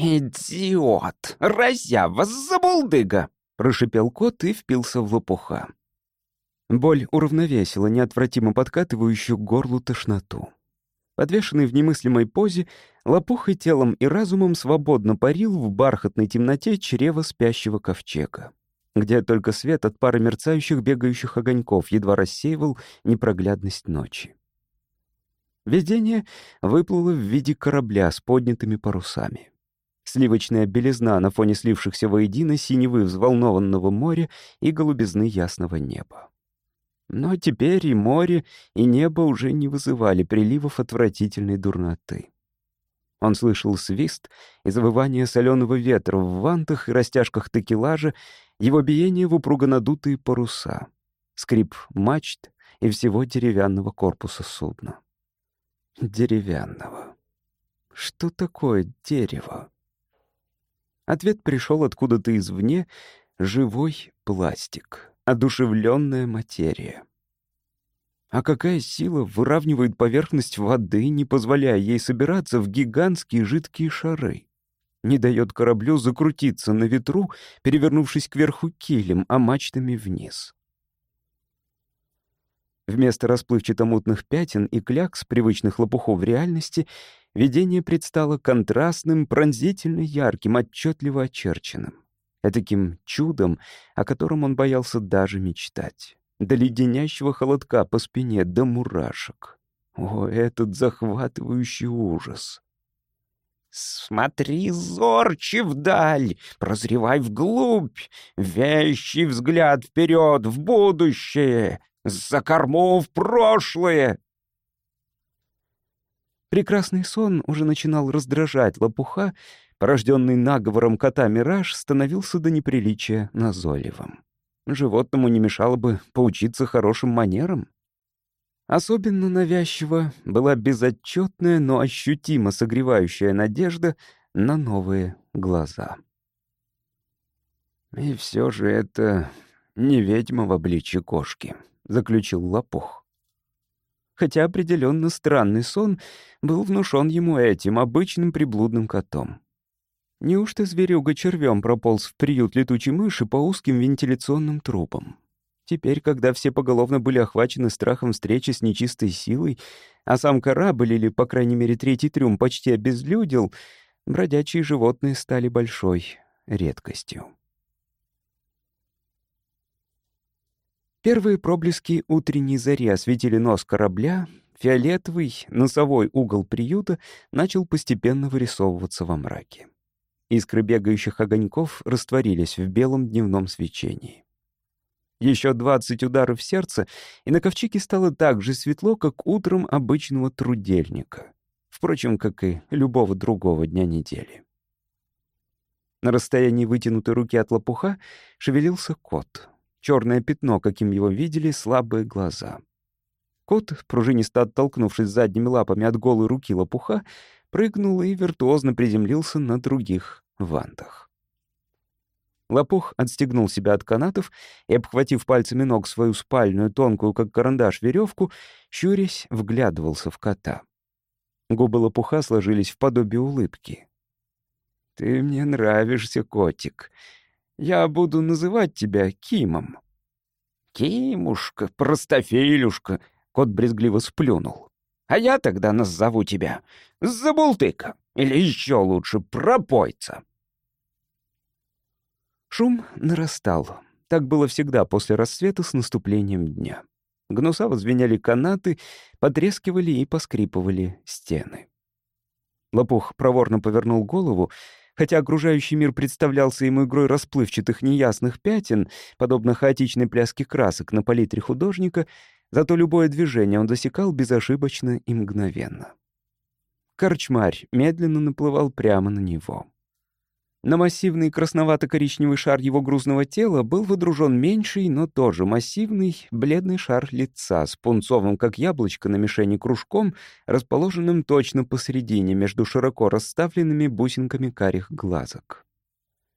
«Идиот! Разява, забулдыга!» — прошипел кот и впился в лопуха. Боль уравновесила неотвратимо подкатывающую к горлу тошноту. Подвешенный в немыслимой позе, лопух и телом и разумом свободно парил в бархатной темноте чрева спящего ковчега, где только свет от пары мерцающих бегающих огоньков едва рассеивал непроглядность ночи. Видение выплыло в виде корабля с поднятыми парусами. Сливочная белизна на фоне слившихся воедино синевы взволнованного моря и голубизны ясного неба. Но теперь и море, и небо уже не вызывали приливов отвратительной дурноты. Он слышал свист и завывание соленого ветра в вантах и растяжках текелажа, его биение в упруго надутые паруса, скрип мачт и всего деревянного корпуса судна. Деревянного. Что такое дерево? Ответ пришел откуда-то извне — живой пластик одушевленная материя. А какая сила выравнивает поверхность воды, не позволяя ей собираться в гигантские жидкие шары? Не дает кораблю закрутиться на ветру, перевернувшись кверху килем, а мачтами вниз. Вместо расплывчато-мутных пятен и клякс, привычных лопухов в реальности, видение предстало контрастным, пронзительно ярким, отчетливо очерченным таким чудом, о котором он боялся даже мечтать. До леденящего холодка по спине, до мурашек. О, этот захватывающий ужас! «Смотри зорче вдаль, прозревай вглубь, вещий взгляд вперед в будущее, за корму в прошлое!» Прекрасный сон уже начинал раздражать лопуха, порожденный наговором кота Мираж, становился до неприличия назойливым. Животному не мешало бы поучиться хорошим манерам. Особенно навязчиво была безотчетная, но ощутимо согревающая надежда на новые глаза. «И все же это не ведьма в обличье кошки», — заключил Лопух. Хотя определенно странный сон был внушен ему этим обычным приблудным котом. Неужто зверюга червем прополз в приют летучей мыши по узким вентиляционным трубам? Теперь, когда все поголовно были охвачены страхом встречи с нечистой силой, а сам корабль, или, по крайней мере, третий трюм почти обезлюдил, бродячие животные стали большой редкостью. Первые проблески утренней зари осветили нос корабля, фиолетовый носовой угол приюта начал постепенно вырисовываться во мраке. Искры бегающих огоньков растворились в белом дневном свечении. Еще двадцать ударов сердца, и на ковчеге стало так же светло, как утром обычного трудельника. Впрочем, как и любого другого дня недели. На расстоянии вытянутой руки от лопуха шевелился кот. Черное пятно, каким его видели, слабые глаза. Кот, пружинисто оттолкнувшись задними лапами от голой руки лопуха, прыгнул и виртуозно приземлился на других вантах. Лопух отстегнул себя от канатов и, обхватив пальцами ног свою спальную, тонкую, как карандаш, веревку, щурясь, вглядывался в кота. Губы лопуха сложились в подобие улыбки. «Ты мне нравишься, котик. Я буду называть тебя Кимом». «Кимушка, простофилюшка», — кот брезгливо сплюнул. А я тогда назову тебя Забултыка, или еще лучше Пропойца. Шум нарастал. Так было всегда после рассвета с наступлением дня. Гнусаво звеняли канаты, потрескивали и поскрипывали стены. Лопух проворно повернул голову, хотя окружающий мир представлялся ему игрой расплывчатых неясных пятен, подобно хаотичной пляске красок на палитре художника, Зато любое движение он засекал безошибочно и мгновенно. Корчмарь медленно наплывал прямо на него. На массивный красновато-коричневый шар его грузного тела был водружен меньший, но тоже массивный, бледный шар лица с пунцовым, как яблочко, на мишени кружком, расположенным точно посередине между широко расставленными бусинками карих глазок.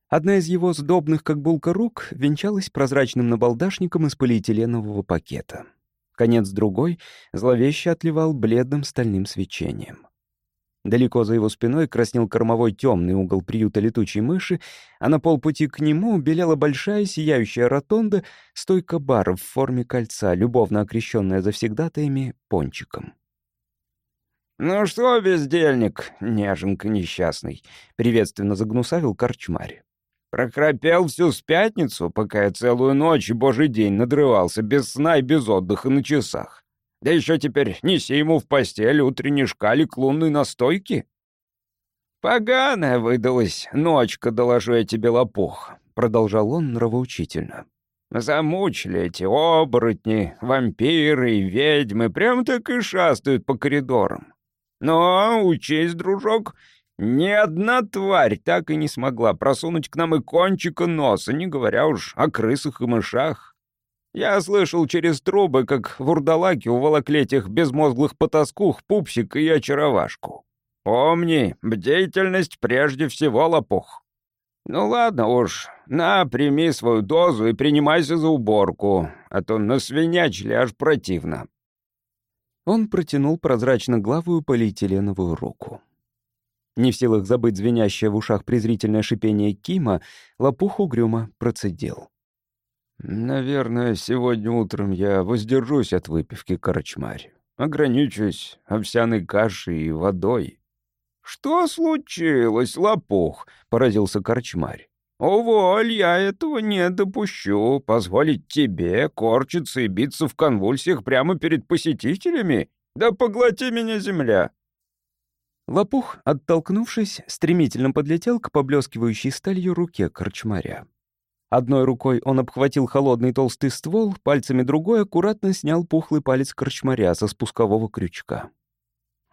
Одна из его сдобных, как булка рук, венчалась прозрачным набалдашником из полиэтиленового пакета. Конец другой зловеще отливал бледным стальным свечением. Далеко за его спиной краснел кормовой темный угол приюта летучей мыши, а на полпути к нему белела большая сияющая ротонда, стойка бара в форме кольца, любовно окрещенная завсегдатаями пончиком. «Ну что, бездельник, неженка несчастный», — приветственно загнусавил корчмарь. «Прокропел всю с пятницу, пока я целую ночь и божий день надрывался без сна и без отдыха на часах. Да еще теперь неси ему в постель утренний шкалик лунной настойки. «Поганая выдалась ночка, доложу я тебе, лопух», — продолжал он нравоучительно. «Замучили эти оборотни, вампиры и ведьмы, прям так и шастают по коридорам. Но, учись, дружок, ни одна тварь так и не смогла просунуть к нам и кончика носа, не говоря уж о крысах и мышах. Я слышал через трубы, как вурдалаки уволокли этих безмозглых потаскух, пупсик и очаровашку. Помни, бдительность прежде всего лопух. Ну ладно уж, на, прими свою дозу и принимайся за уборку, а то насвинячили аж противно. Он протянул прозрачно-главую полиэтиленовую руку. Не в силах забыть звенящее в ушах презрительное шипение Кима, лопух угрюмо процедил. «Наверное, сегодня утром я воздержусь от выпивки корчмарь. Ограничусь овсяной кашей и водой». «Что случилось, лопух?» — поразился корчмарь. «Уволь, я этого не допущу. Позволить тебе корчиться и биться в конвульсиях прямо перед посетителями? Да поглоти меня земля!» Лопух, оттолкнувшись, стремительно подлетел к поблескивающей сталью руке корчмаря. Одной рукой он обхватил холодный толстый ствол, пальцами другой аккуратно снял пухлый палец корчмаря со спускового крючка.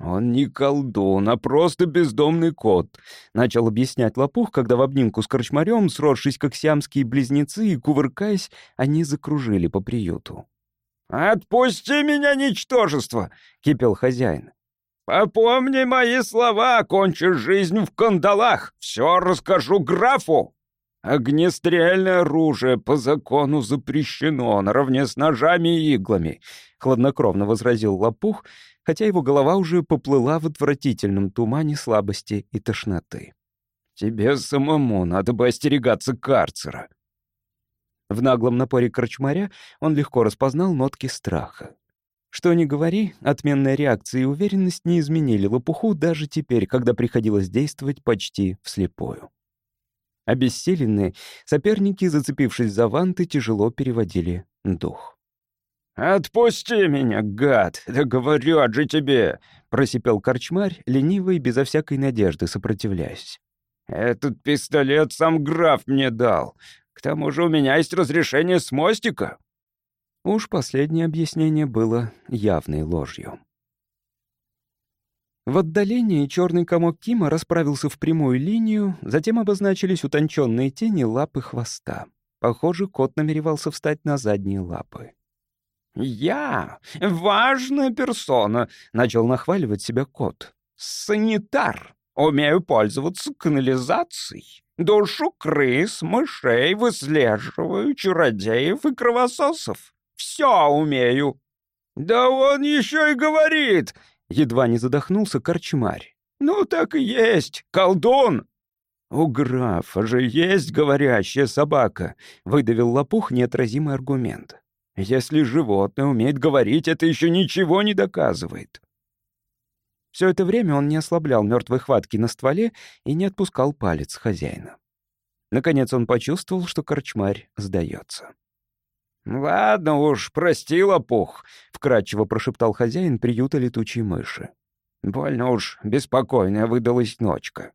«Он не колдун, а просто бездомный кот», — начал объяснять Лопух, когда в обнимку с корчмарем, сросшись как сиамские близнецы и кувыркаясь, они закружили по приюту. «Отпусти меня, ничтожество!» — кипел хозяин. «Попомни мои слова, кончишь жизнь в кандалах, все расскажу графу!» «Огнестрельное оружие по закону запрещено, наравне с ножами и иглами», — хладнокровно возразил Лопух, хотя его голова уже поплыла в отвратительном тумане слабости и тошноты. «Тебе самому надо бы остерегаться карцера». В наглом напоре корчмаря он легко распознал нотки страха. Что ни говори, отменная реакция и уверенность не изменили лопуху даже теперь, когда приходилось действовать почти вслепую. Обессиленные, соперники, зацепившись за ванты, тяжело переводили дух. «Отпусти меня, гад! Да говорю же тебе!» — просипел корчмарь, лениво и безо всякой надежды сопротивляясь. «Этот пистолет сам граф мне дал. К тому же у меня есть разрешение с мостика». Уж последнее объяснение было явной ложью. В отдалении черный комок Кима расправился в прямую линию, затем обозначились утонченные тени лапы хвоста. Похоже, кот намеревался встать на задние лапы. «Я — важная персона», — начал нахваливать себя кот. «Санитар. Умею пользоваться канализацией. Душу крыс, мышей, выслеживаю чародеев и кровососов. Все умею». «Да он еще и говорит!» Едва не задохнулся корчмарь. «Ну так и есть, колдун!» «У графа же есть говорящая собака», — выдавил лопух неотразимый аргумент. «Если животное умеет говорить, это еще ничего не доказывает». Все это время он не ослаблял мертвой хватки на стволе и не отпускал палец хозяина. Наконец он почувствовал, что корчмарь сдается. «Ладно уж, прости, лопух», — вкратчиво прошептал хозяин приюта летучей мыши. «Больно уж беспокойная выдалась ночка.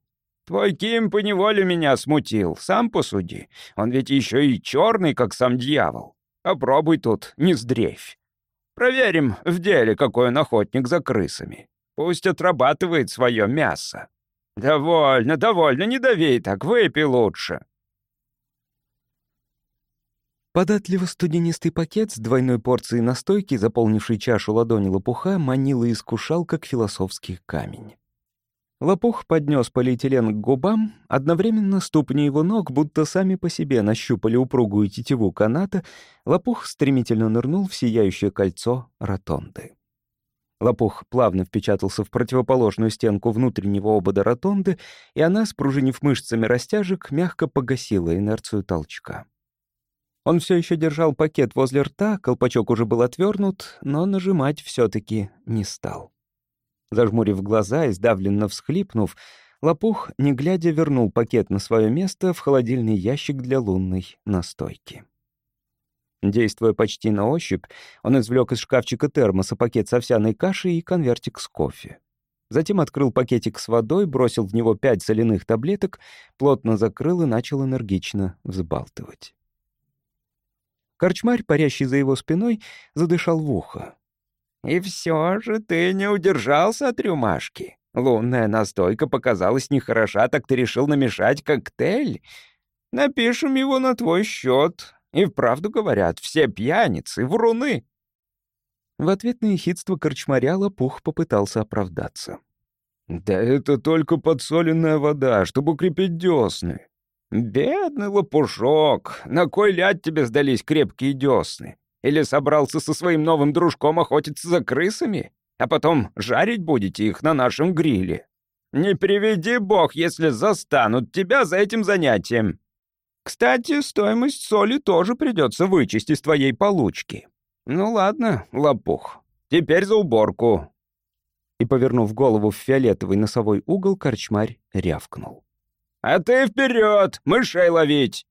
Твой Ким поневоле меня смутил, сам посуди. Он ведь еще и черный, как сам дьявол. Попробуй тут, не сдрейфь. Проверим в деле, какой он охотник за крысами. Пусть отрабатывает свое мясо. Довольно, довольно, не дави так, выпей лучше». Податливо-студенистый пакет с двойной порцией настойки, заполнивший чашу ладони лопуха, манил и искушал, как философский камень. Лопух поднес полиэтилен к губам, одновременно ступни его ног будто сами по себе нащупали упругую тетиву каната, лопух стремительно нырнул в сияющее кольцо ротонды. Лопух плавно впечатался в противоположную стенку внутреннего обода ротонды, и она, спружинив мышцами растяжек, мягко погасила инерцию толчка. Он все еще держал пакет возле рта, колпачок уже был отвернут, но нажимать все-таки не стал. Зажмурив глаза и сдавленно всхлипнув, Лопух, не глядя, вернул пакет на свое место в холодильный ящик для лунной настойки. Действуя почти на ощупь, он извлек из шкафчика термоса пакет с овсяной кашей и конвертик с кофе. Затем открыл пакетик с водой, бросил в него пять соляных таблеток, плотно закрыл и начал энергично взбалтывать. Корчмарь, парящий за его спиной, задышал в ухо. «И все же ты не удержался от рюмашки. Лунная настойка показалась нехороша, так ты решил намешать коктейль? Напишем его на твой счет. И вправду говорят, все пьяницы, вруны». В ответ на ехидство корчмаря Лопух попытался оправдаться. «Да это только подсоленная вода, чтобы укрепить десны». «Бедный лопушок, на кой ляд тебе сдались крепкие десны? Или собрался со своим новым дружком охотиться за крысами, а потом жарить будете их на нашем гриле? Не приведи бог, если застанут тебя за этим занятием. Кстати, стоимость соли тоже придется вычесть из твоей получки. Ну ладно, лопух, теперь за уборку». И, повернув голову в фиолетовый носовой угол, корчмарь рявкнул. «А ты вперед, мышей ловить!»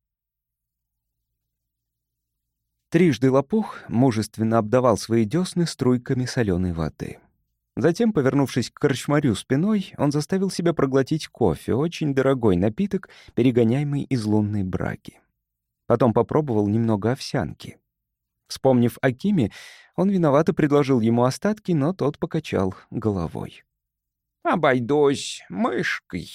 Трижды лопух мужественно обдавал свои десны струйками соленой воды. Затем, повернувшись к корчмарю спиной, он заставил себя проглотить кофе, очень дорогой напиток, перегоняемый из лунной браки. Потом попробовал немного овсянки. Вспомнив о Киме, он виновато предложил ему остатки, но тот покачал головой. «Обойдусь мышкой».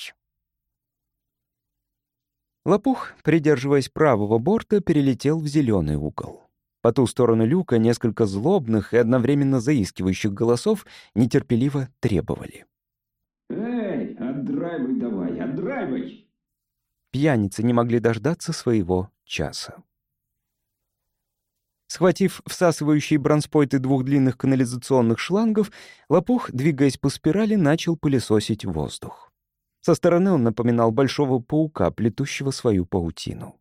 Лопух, придерживаясь правого борта, перелетел в зеленый угол. По ту сторону люка несколько злобных и одновременно заискивающих голосов нетерпеливо требовали. «Эй, отдрайвай давай, отдрайвай!» Пьяницы не могли дождаться своего часа. Схватив всасывающие бронспойты двух длинных канализационных шлангов, лопух, двигаясь по спирали, начал пылесосить воздух. Со стороны он напоминал большого паука, плетущего свою паутину.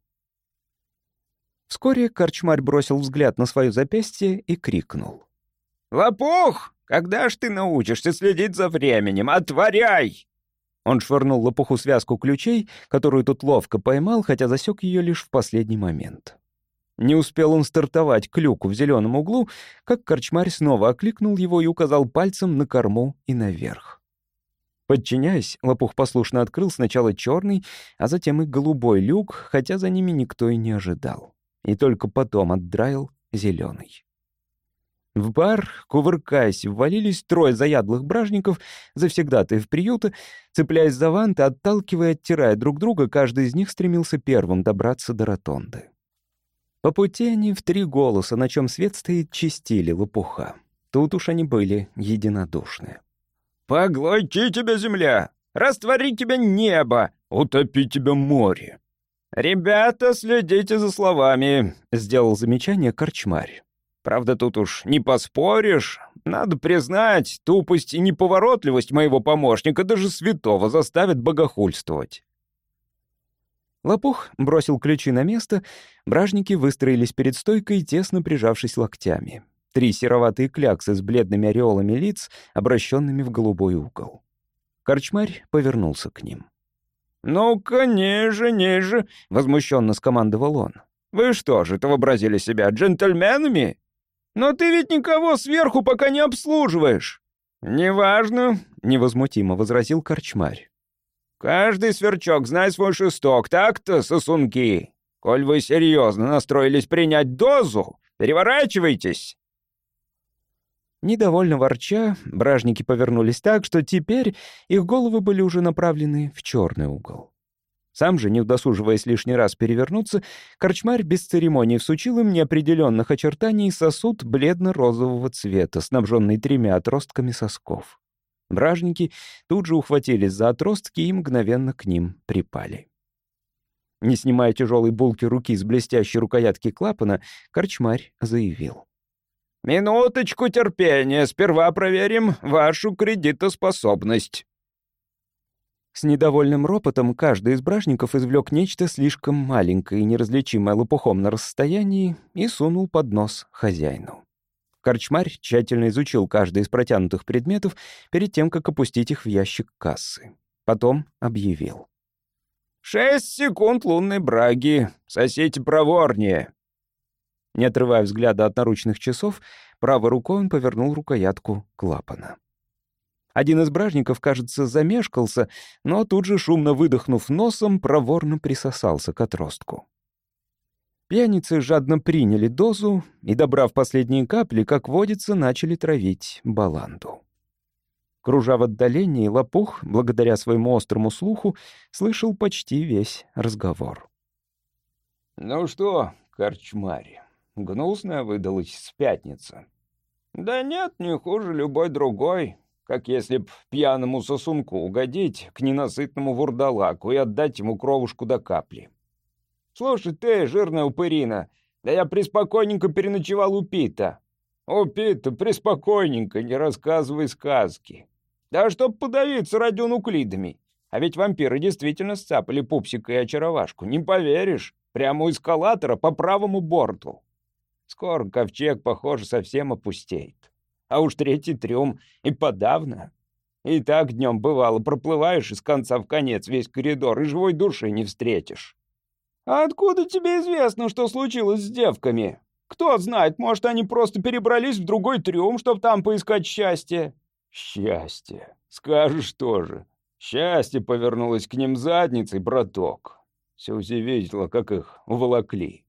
Вскоре корчмарь бросил взгляд на свое запястье и крикнул. «Лопух, когда ж ты научишься следить за временем? Отворяй!» Он швырнул лопуху связку ключей, которую тот ловко поймал, хотя засек ее лишь в последний момент. Не успел он стартовать к люку в зеленом углу, как корчмарь снова окликнул его и указал пальцем на корму и наверх. Подчиняясь, лопух послушно открыл сначала черный, а затем и голубой люк, хотя за ними никто и не ожидал и только потом отдраил зеленый. В бар, кувыркаясь, ввалились трое заядлых бражников, завсегдатаев приюта, цепляясь за ванты, отталкивая, оттирая друг друга, каждый из них стремился первым добраться до ротонды. По пути они в три голоса, на чем свет стоит, чистили лопуха. Тут уж они были единодушны. «Поглоти тебя, земля! Раствори тебя небо! Утопи тебя море! «Ребята, следите за словами», — сделал замечание корчмарь. «Правда, тут уж не поспоришь. Надо признать, тупость и неповоротливость моего помощника даже святого заставят богохульствовать». Лопух бросил ключи на место, бражники выстроились перед стойкой, тесно прижавшись локтями. Три сероватые кляксы с бледными ореолами лиц, обращенными в голубой угол. Корчмарь повернулся к ним. «Ну-ка, ниже, ниже!» — возмущенно скомандовал он. «Вы что же, это вообразили себя джентльменами? Но ты ведь никого сверху пока не обслуживаешь!» «Неважно», — невозмутимо возразил корчмарь. «Каждый сверчок знает свой шесток, так-то, сосунки? Коль вы серьезно настроились принять дозу, переворачивайтесь!» Недовольно ворча, бражники повернулись так, что теперь их головы были уже направлены в черный угол. Сам же, не удосуживаясь лишний раз перевернуться, корчмарь без церемонии всучил им неопределенных очертаний сосуд бледно-розового цвета, снабженный тремя отростками сосков. Бражники тут же ухватились за отростки и мгновенно к ним припали. Не снимая тяжелой булки руки с блестящей рукоятки клапана, корчмарь заявил. «Минуточку терпения, сперва проверим вашу кредитоспособность». С недовольным ропотом каждый из бражников извлек нечто слишком маленькое и неразличимое лопухом на расстоянии и сунул под нос хозяину. Корчмарь тщательно изучил каждый из протянутых предметов перед тем, как опустить их в ящик кассы. Потом объявил. «Шесть секунд лунной браги. Сосите проворнее». Не отрывая взгляда от наручных часов, правой рукой он повернул рукоятку клапана. Один из бражников, кажется, замешкался, но тут же, шумно выдохнув носом, проворно присосался к отростку. Пьяницы жадно приняли дозу и, добрав последние капли, как водится, начали травить баланду. Кружа в отдалении, лопух, благодаря своему острому слуху, слышал почти весь разговор. «Ну что, корчмарь, гнусная выдалась с пятницы?» «Да нет, не хуже любой другой. Как если б пьяному сосунку угодить к ненасытному вурдалаку и отдать ему кровушку до капли. Слушай ты, жирная упырина, да я преспокойненько переночевал у Пита. У Пита, преспокойненько, не рассказывай сказки. Да чтоб подавиться радионуклидами. А ведь вампиры действительно сцапали пупсика и очаровашку. Не поверишь, прямо у эскалатора по правому борту. Скоро ковчег, похоже, совсем опустеет. А уж третий трюм и подавно. И так днем бывало, проплываешь из конца в конец весь коридор и живой души не встретишь. А откуда тебе известно, что случилось с девками? Кто знает, может, они просто перебрались в другой трюм, чтобы там поискать счастье? Счастье. Скажешь тоже. Счастье повернулось к ним задницей, браток. Сюзи видела, как их уволокли.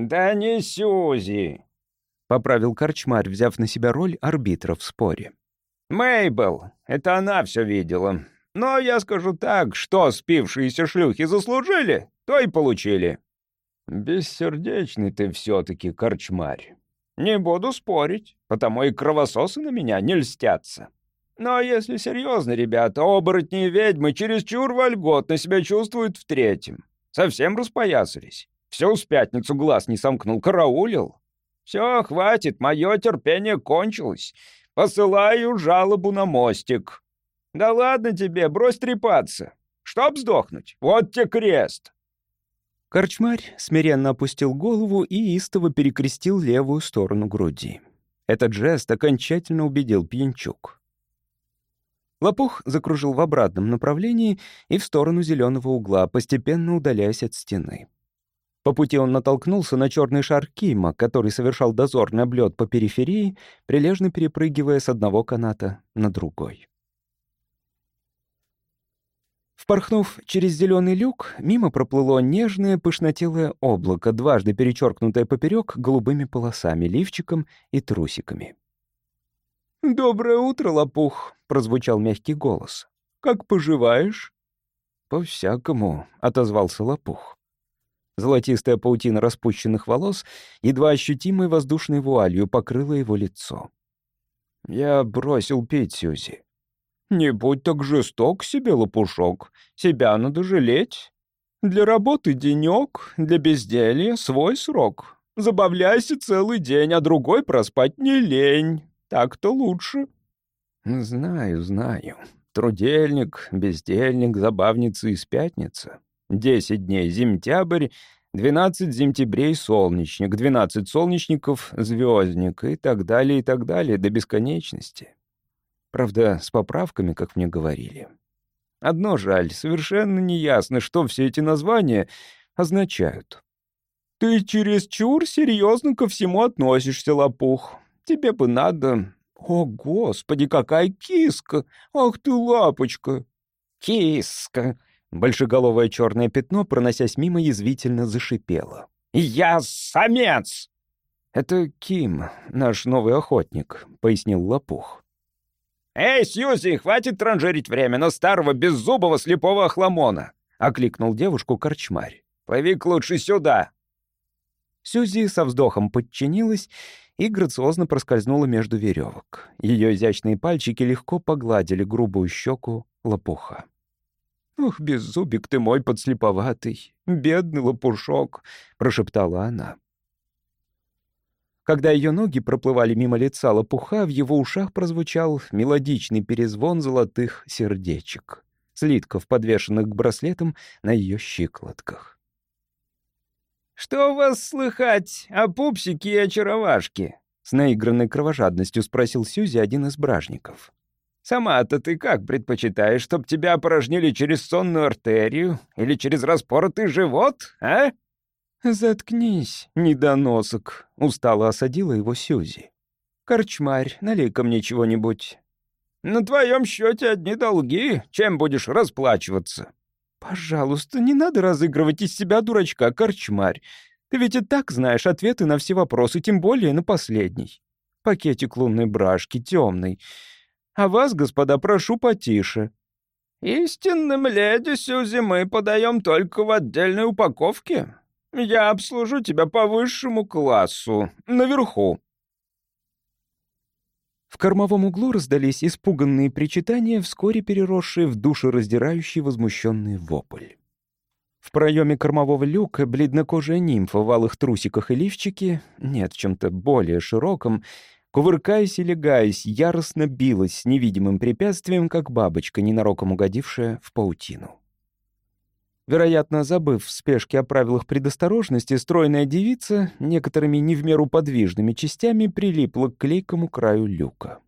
«Да не Сюзи!» — поправил Корчмарь, взяв на себя роль арбитра в споре. «Мейбл, это она все видела. Но я скажу так, что спившиеся шлюхи заслужили, то и получили». «Бессердечный ты все-таки, Корчмарь. Не буду спорить, потому и кровососы на меня не льстятся. Но если серьезно, ребята, оборотни и ведьмы чересчур вольготно себя чувствуют в третьем. Совсем распоясались. Всю с пятницу глаз не сомкнул, караулил. Все, хватит, мое терпение кончилось. Посылаю жалобу на мостик. Да ладно тебе, брось трепаться. Чтоб сдохнуть, вот тебе крест. Корчмарь смиренно опустил голову и истово перекрестил левую сторону груди. Этот жест окончательно убедил пьянчук. Лопух закружил в обратном направлении и в сторону зеленого угла, постепенно удаляясь от стены. По пути он натолкнулся на черный шар Кима, который совершал дозорный облет по периферии, прилежно перепрыгивая с одного каната на другой. Впорхнув через зеленый люк, мимо проплыло нежное пышнотелое облако, дважды перечеркнутое поперек голубыми полосами, лифчиком и трусиками. «Доброе утро, лопух!» — прозвучал мягкий голос. «Как поживаешь?» «По-всякому», — отозвался лопух. Золотистая паутина распущенных волос едва ощутимой воздушной вуалью покрыла его лицо. «Я бросил пить, Сюзи». «Не будь так жесток себе, лопушок. Себя надо жалеть. Для работы денек, для безделья свой срок. Забавляйся целый день, а другой проспать не лень». Так-то лучше». «Знаю, знаю. Трудельник, бездельник, забавница из пятницы. Десять дней зимтябрь, двенадцать зимтябрей солнечник, двенадцать солнечников звездник и так далее, и так далее, до бесконечности. Правда, с поправками, как мне говорили. Одно жаль, совершенно неясно, что все эти названия означают. «Ты чересчур серьезно ко всему относишься, лопух. Тебе бы надо... О, господи, какая киска! Ах ты, лапочка!» «Киска!» Большеголовое черное пятно, проносясь мимо, язвительно зашипело. «Я самец!» «Это Ким, наш новый охотник», — пояснил Лопух. «Эй, Сьюзи, хватит транжирить время на старого беззубого слепого охламона!» — окликнул девушку корчмарь. «Плыви-ка лучше сюда!» Сьюзи со вздохом подчинилась и грациозно проскользнула между веревок. Ее изящные пальчики легко погладили грубую щеку лопуха. «Ух, беззубик ты мой подслеповатый, бедный лопушок!» — прошептала она. Когда ее ноги проплывали мимо лица лопуха, в его ушах прозвучал мелодичный перезвон золотых сердечек, слитков, подвешенных к браслетам на ее щиколотках. «Что у вас слыхать о пупсике и очаровашке?» С наигранной кровожадностью спросил Сюзи один из бражников. «Сама-то ты как предпочитаешь, чтоб тебя опорожнили через сонную артерию или через распоротый живот, а?» «Заткнись, недоносок», — устало осадила его Сюзи. «Корчмарь, налей-ка мне чего-нибудь». «На твоем счете одни долги. Чем будешь расплачиваться?» «Пожалуйста, не надо разыгрывать из себя дурачка, корчмарь. Ты ведь и так знаешь ответы на все вопросы, тем более на последний. Пакетик лунной брашки, темный. А вас, господа, прошу потише». «Истинным леди Сюзи мы подаем только в отдельной упаковке. Я обслужу тебя по высшему классу, наверху». В кормовом углу раздались испуганные причитания, вскоре переросшие в душераздирающий возмущенный вопль. В проеме кормового люка бледнокожая нимфа в алых трусиках и лифчике, нет, в чем-то более широком, кувыркаясь и легаясь, яростно билась с невидимым препятствием, как бабочка, ненароком угодившая в паутину. Вероятно, забыв в спешке о правилах предосторожности, стройная девица некоторыми не в меру подвижными частями прилипла к клейкому краю люка.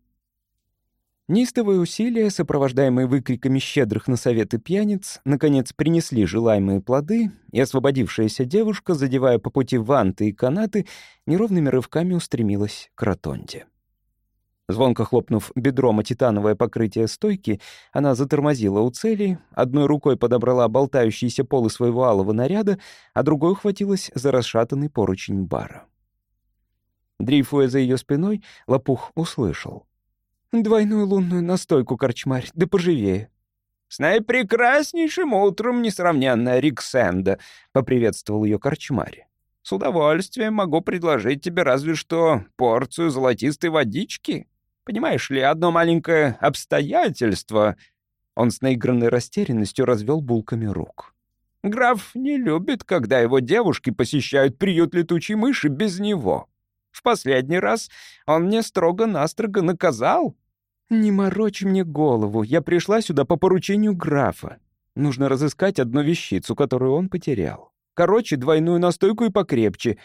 Нистовые усилия, сопровождаемые выкриками щедрых на советы пьяниц, наконец принесли желаемые плоды, и освободившаяся девушка, задевая по пути ванты и канаты, неровными рывками устремилась к ротонде. Звонко хлопнув бедром о титановое покрытие стойки, она затормозила у цели, одной рукой подобрала болтающиеся полы своего алого наряда, а другой ухватилась за расшатанный поручень бара. Дрейфуя за ее спиной, лопух услышал. «Двойную лунную настойку, корчмарь, да поживее». «С наипрекраснейшим утром, несравненная Риксенда», — поприветствовал ее корчмарь. «С удовольствием могу предложить тебе разве что порцию золотистой водички». Понимаешь ли, одно маленькое обстоятельство...» Он с наигранной растерянностью развел булками рук. «Граф не любит, когда его девушки посещают приют летучей мыши без него. В последний раз он мне строго-настрого наказал». «Не морочь мне голову, я пришла сюда по поручению графа. Нужно разыскать одну вещицу, которую он потерял. Короче, двойную настойку и покрепче.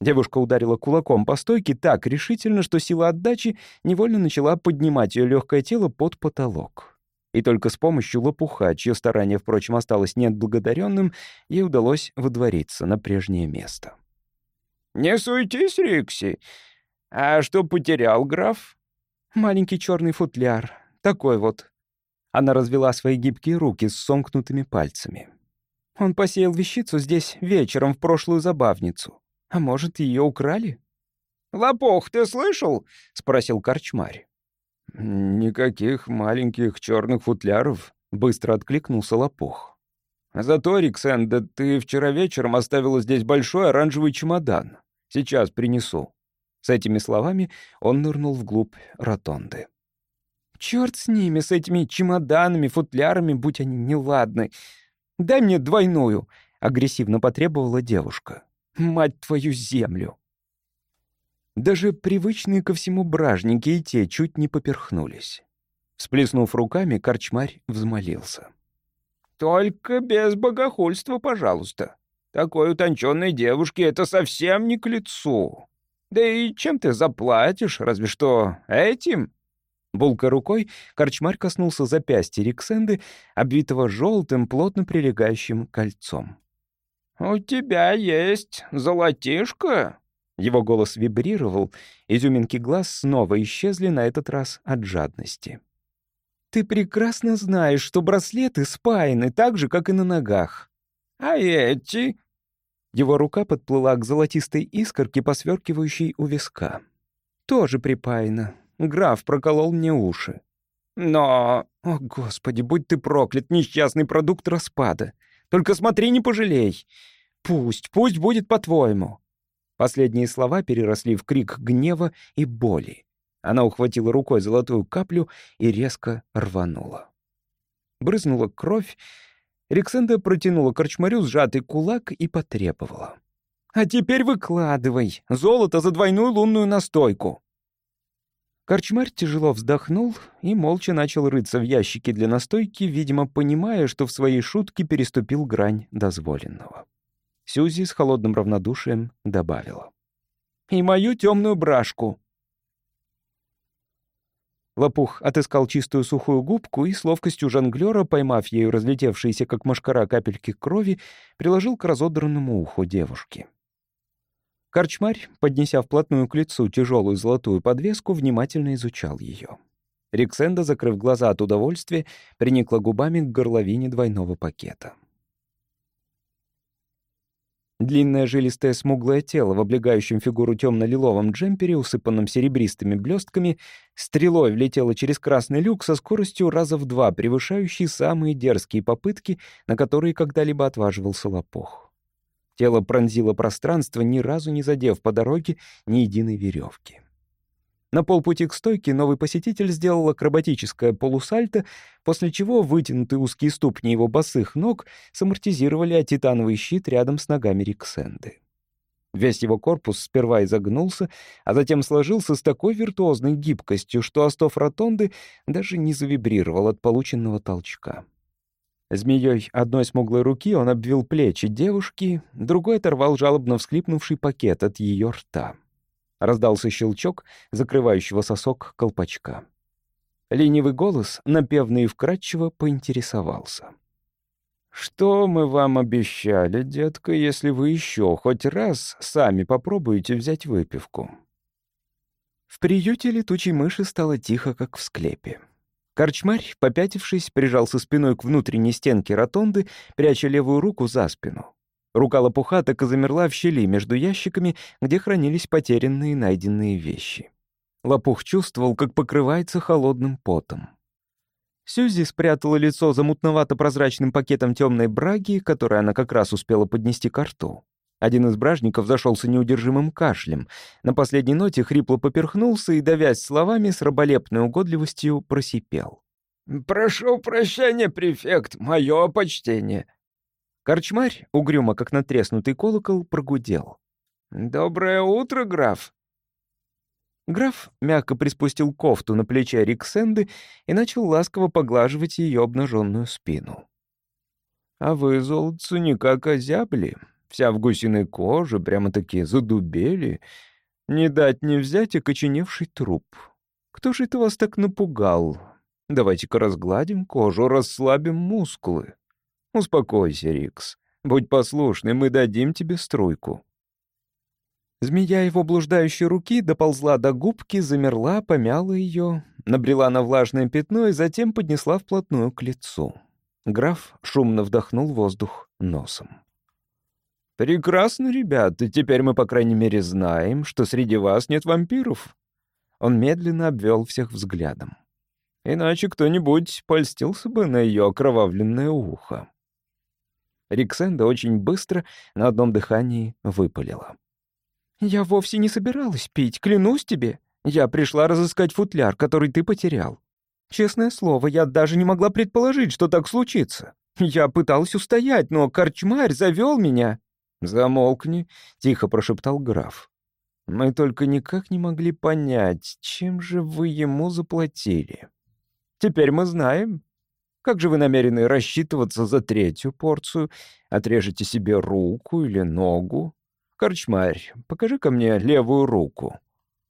Девушка ударила кулаком по стойке так решительно, что сила отдачи невольно начала поднимать ее легкое тело под потолок. И только с помощью лопуха, чье старание, впрочем, осталось неотблагодаренным, ей удалось выдвориться на прежнее место. «Не суетись, Рикси. А что потерял граф?» «Маленький черный футляр. Такой вот». Она развела свои гибкие руки с сомкнутыми пальцами. Он посеял вещицу здесь вечером в прошлую забавницу. А может, ее украли? «Лопух, ты слышал?» — спросил корчмарь. «Никаких маленьких черных футляров», — быстро откликнулся лопух. «Зато, Риксенда, ты вчера вечером оставила здесь большой оранжевый чемодан. Сейчас принесу». С этими словами он нырнул вглубь ротонды. «Черт с ними, с этими чемоданами, футлярами, будь они неладны. Дай мне двойную», — агрессивно потребовала девушка. Мать твою землю!» Даже привычные ко всему бражники и те чуть не поперхнулись. Всплеснув руками, корчмарь взмолился. «Только без богохульства, пожалуйста. Такой утонченной девушке это совсем не к лицу. Да и чем ты заплатишь, разве что этим?» Булка рукой, корчмарь коснулся запястья Риксенды, обвитого желтым, плотно прилегающим кольцом. «У тебя есть золотишко?» Его голос вибрировал, изюминки глаз снова исчезли на этот раз от жадности. «Ты прекрасно знаешь, что браслеты спаяны так же, как и на ногах. А эти?» Его рука подплыла к золотистой искорке, посверкивающей у виска. «Тоже припаяно. Граф проколол мне уши». «Но...» «О, Господи, будь ты проклят, несчастный продукт распада. Только смотри, не пожалей. Пусть, пусть будет по-твоему». Последние слова переросли в крик гнева и боли. Она ухватила рукой золотую каплю и резко рванула. Брызнула кровь. Рексенда протянула корчмарю сжатый кулак и потребовала. «А теперь выкладывай. Золото за двойную лунную настойку». Корчмарь тяжело вздохнул и молча начал рыться в ящике для настойки, видимо, понимая, что в своей шутке переступил грань дозволенного. Сюзи с холодным равнодушием добавила. «И мою темную брашку». Лопух отыскал чистую сухую губку и с ловкостью жонглера, поймав ею разлетевшиеся, как машкара, капельки крови, приложил к разодранному уху девушки. Корчмарь, поднеся вплотную к лицу тяжелую золотую подвеску, внимательно изучал ее. Риксенда, закрыв глаза от удовольствия, приникла губами к горловине двойного пакета. Длинное жилистое смуглое тело в облегающем фигуру темно-лиловом джемпере, усыпанном серебристыми блестками, стрелой влетело через красный люк со скоростью раза в два, превышающей самые дерзкие попытки, на которые когда-либо отваживался лопух. Тело пронзило пространство, ни разу не задев по дороге ни единой веревки. На полпути к стойке новый посетитель сделал акробатическое полусальто, после чего вытянутые узкие ступни его босых ног самортизировали о титановый щит рядом с ногами Риксенды. Весь его корпус сперва изогнулся, а затем сложился с такой виртуозной гибкостью, что остов ротонды даже не завибрировал от полученного толчка. Змеей одной смуглой руки он обвил плечи девушки, другой оторвал жалобно всхлипнувший пакет от ее рта. Раздался щелчок, закрывающего сосок колпачка. Ленивый голос, напевно и вкрадчиво, поинтересовался. «Что мы вам обещали, детка, если вы еще хоть раз сами попробуете взять выпивку?» В приюте летучей мыши стало тихо, как в склепе. Корчмарь, попятившись, прижался спиной к внутренней стенке ротонды, пряча левую руку за спину. Рука лопуха так и замерла в щели между ящиками, где хранились потерянные найденные вещи. Лопух чувствовал, как покрывается холодным потом. Сюзи спрятала лицо за мутновато-прозрачным пакетом темной браги, который она как раз успела поднести к рту. Один из бражников зашелся неудержимым кашлем. На последней ноте хрипло поперхнулся и, давясь словами, с раболепной угодливостью просипел. «Прошу прощения, префект, мое почтение». Корчмарь, угрюмо как натреснутый колокол, прогудел. «Доброе утро, граф». Граф мягко приспустил кофту на плече Риксенды и начал ласково поглаживать ее обнаженную спину. «А вы, золотцу, никак озябли. Вся в гусиной коже, прямо-таки задубели. Не дать не взять окоченевший труп. Кто же это вас так напугал? Давайте-ка разгладим кожу, расслабим мускулы. Успокойся, Рикс. Будь послушный, мы дадим тебе струйку. Змея его блуждающей руки доползла до губки, замерла, помяла ее, набрела на влажное пятно и затем поднесла вплотную к лицу. Граф шумно вдохнул воздух носом. «Прекрасно, ребята, теперь мы, по крайней мере, знаем, что среди вас нет вампиров». Он медленно обвел всех взглядом. Иначе кто-нибудь польстился бы на ее окровавленное ухо. Риксенда очень быстро на одном дыхании выпалила. «Я вовсе не собиралась пить, клянусь тебе. Я пришла разыскать футляр, который ты потерял. Честное слово, я даже не могла предположить, что так случится. Я пыталась устоять, но корчмарь завел меня. «Замолкни», — тихо прошептал граф. «Мы только никак не могли понять, чем же вы ему заплатили. Теперь мы знаем. Как же вы намерены рассчитываться за третью порцию? Отрежете себе руку или ногу? Корчмарь, покажи-ка мне левую руку.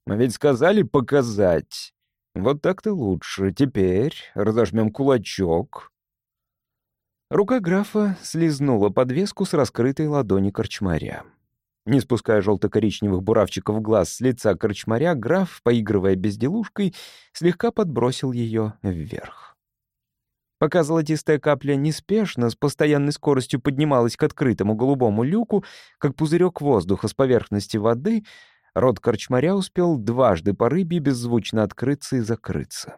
Мы ведь сказали показать. Вот так-то лучше. Теперь разожмем кулачок, Рука графа слезнула подвеску с раскрытой ладони корчмаря. Не спуская желто-коричневых буравчиков глаз с лица корчмаря, граф, поигрывая безделушкой, слегка подбросил ее вверх. Пока золотистая капля неспешно, с постоянной скоростью поднималась к открытому голубому люку, как пузырек воздуха с поверхности воды, рот корчмаря успел дважды по рыбе беззвучно открыться и закрыться.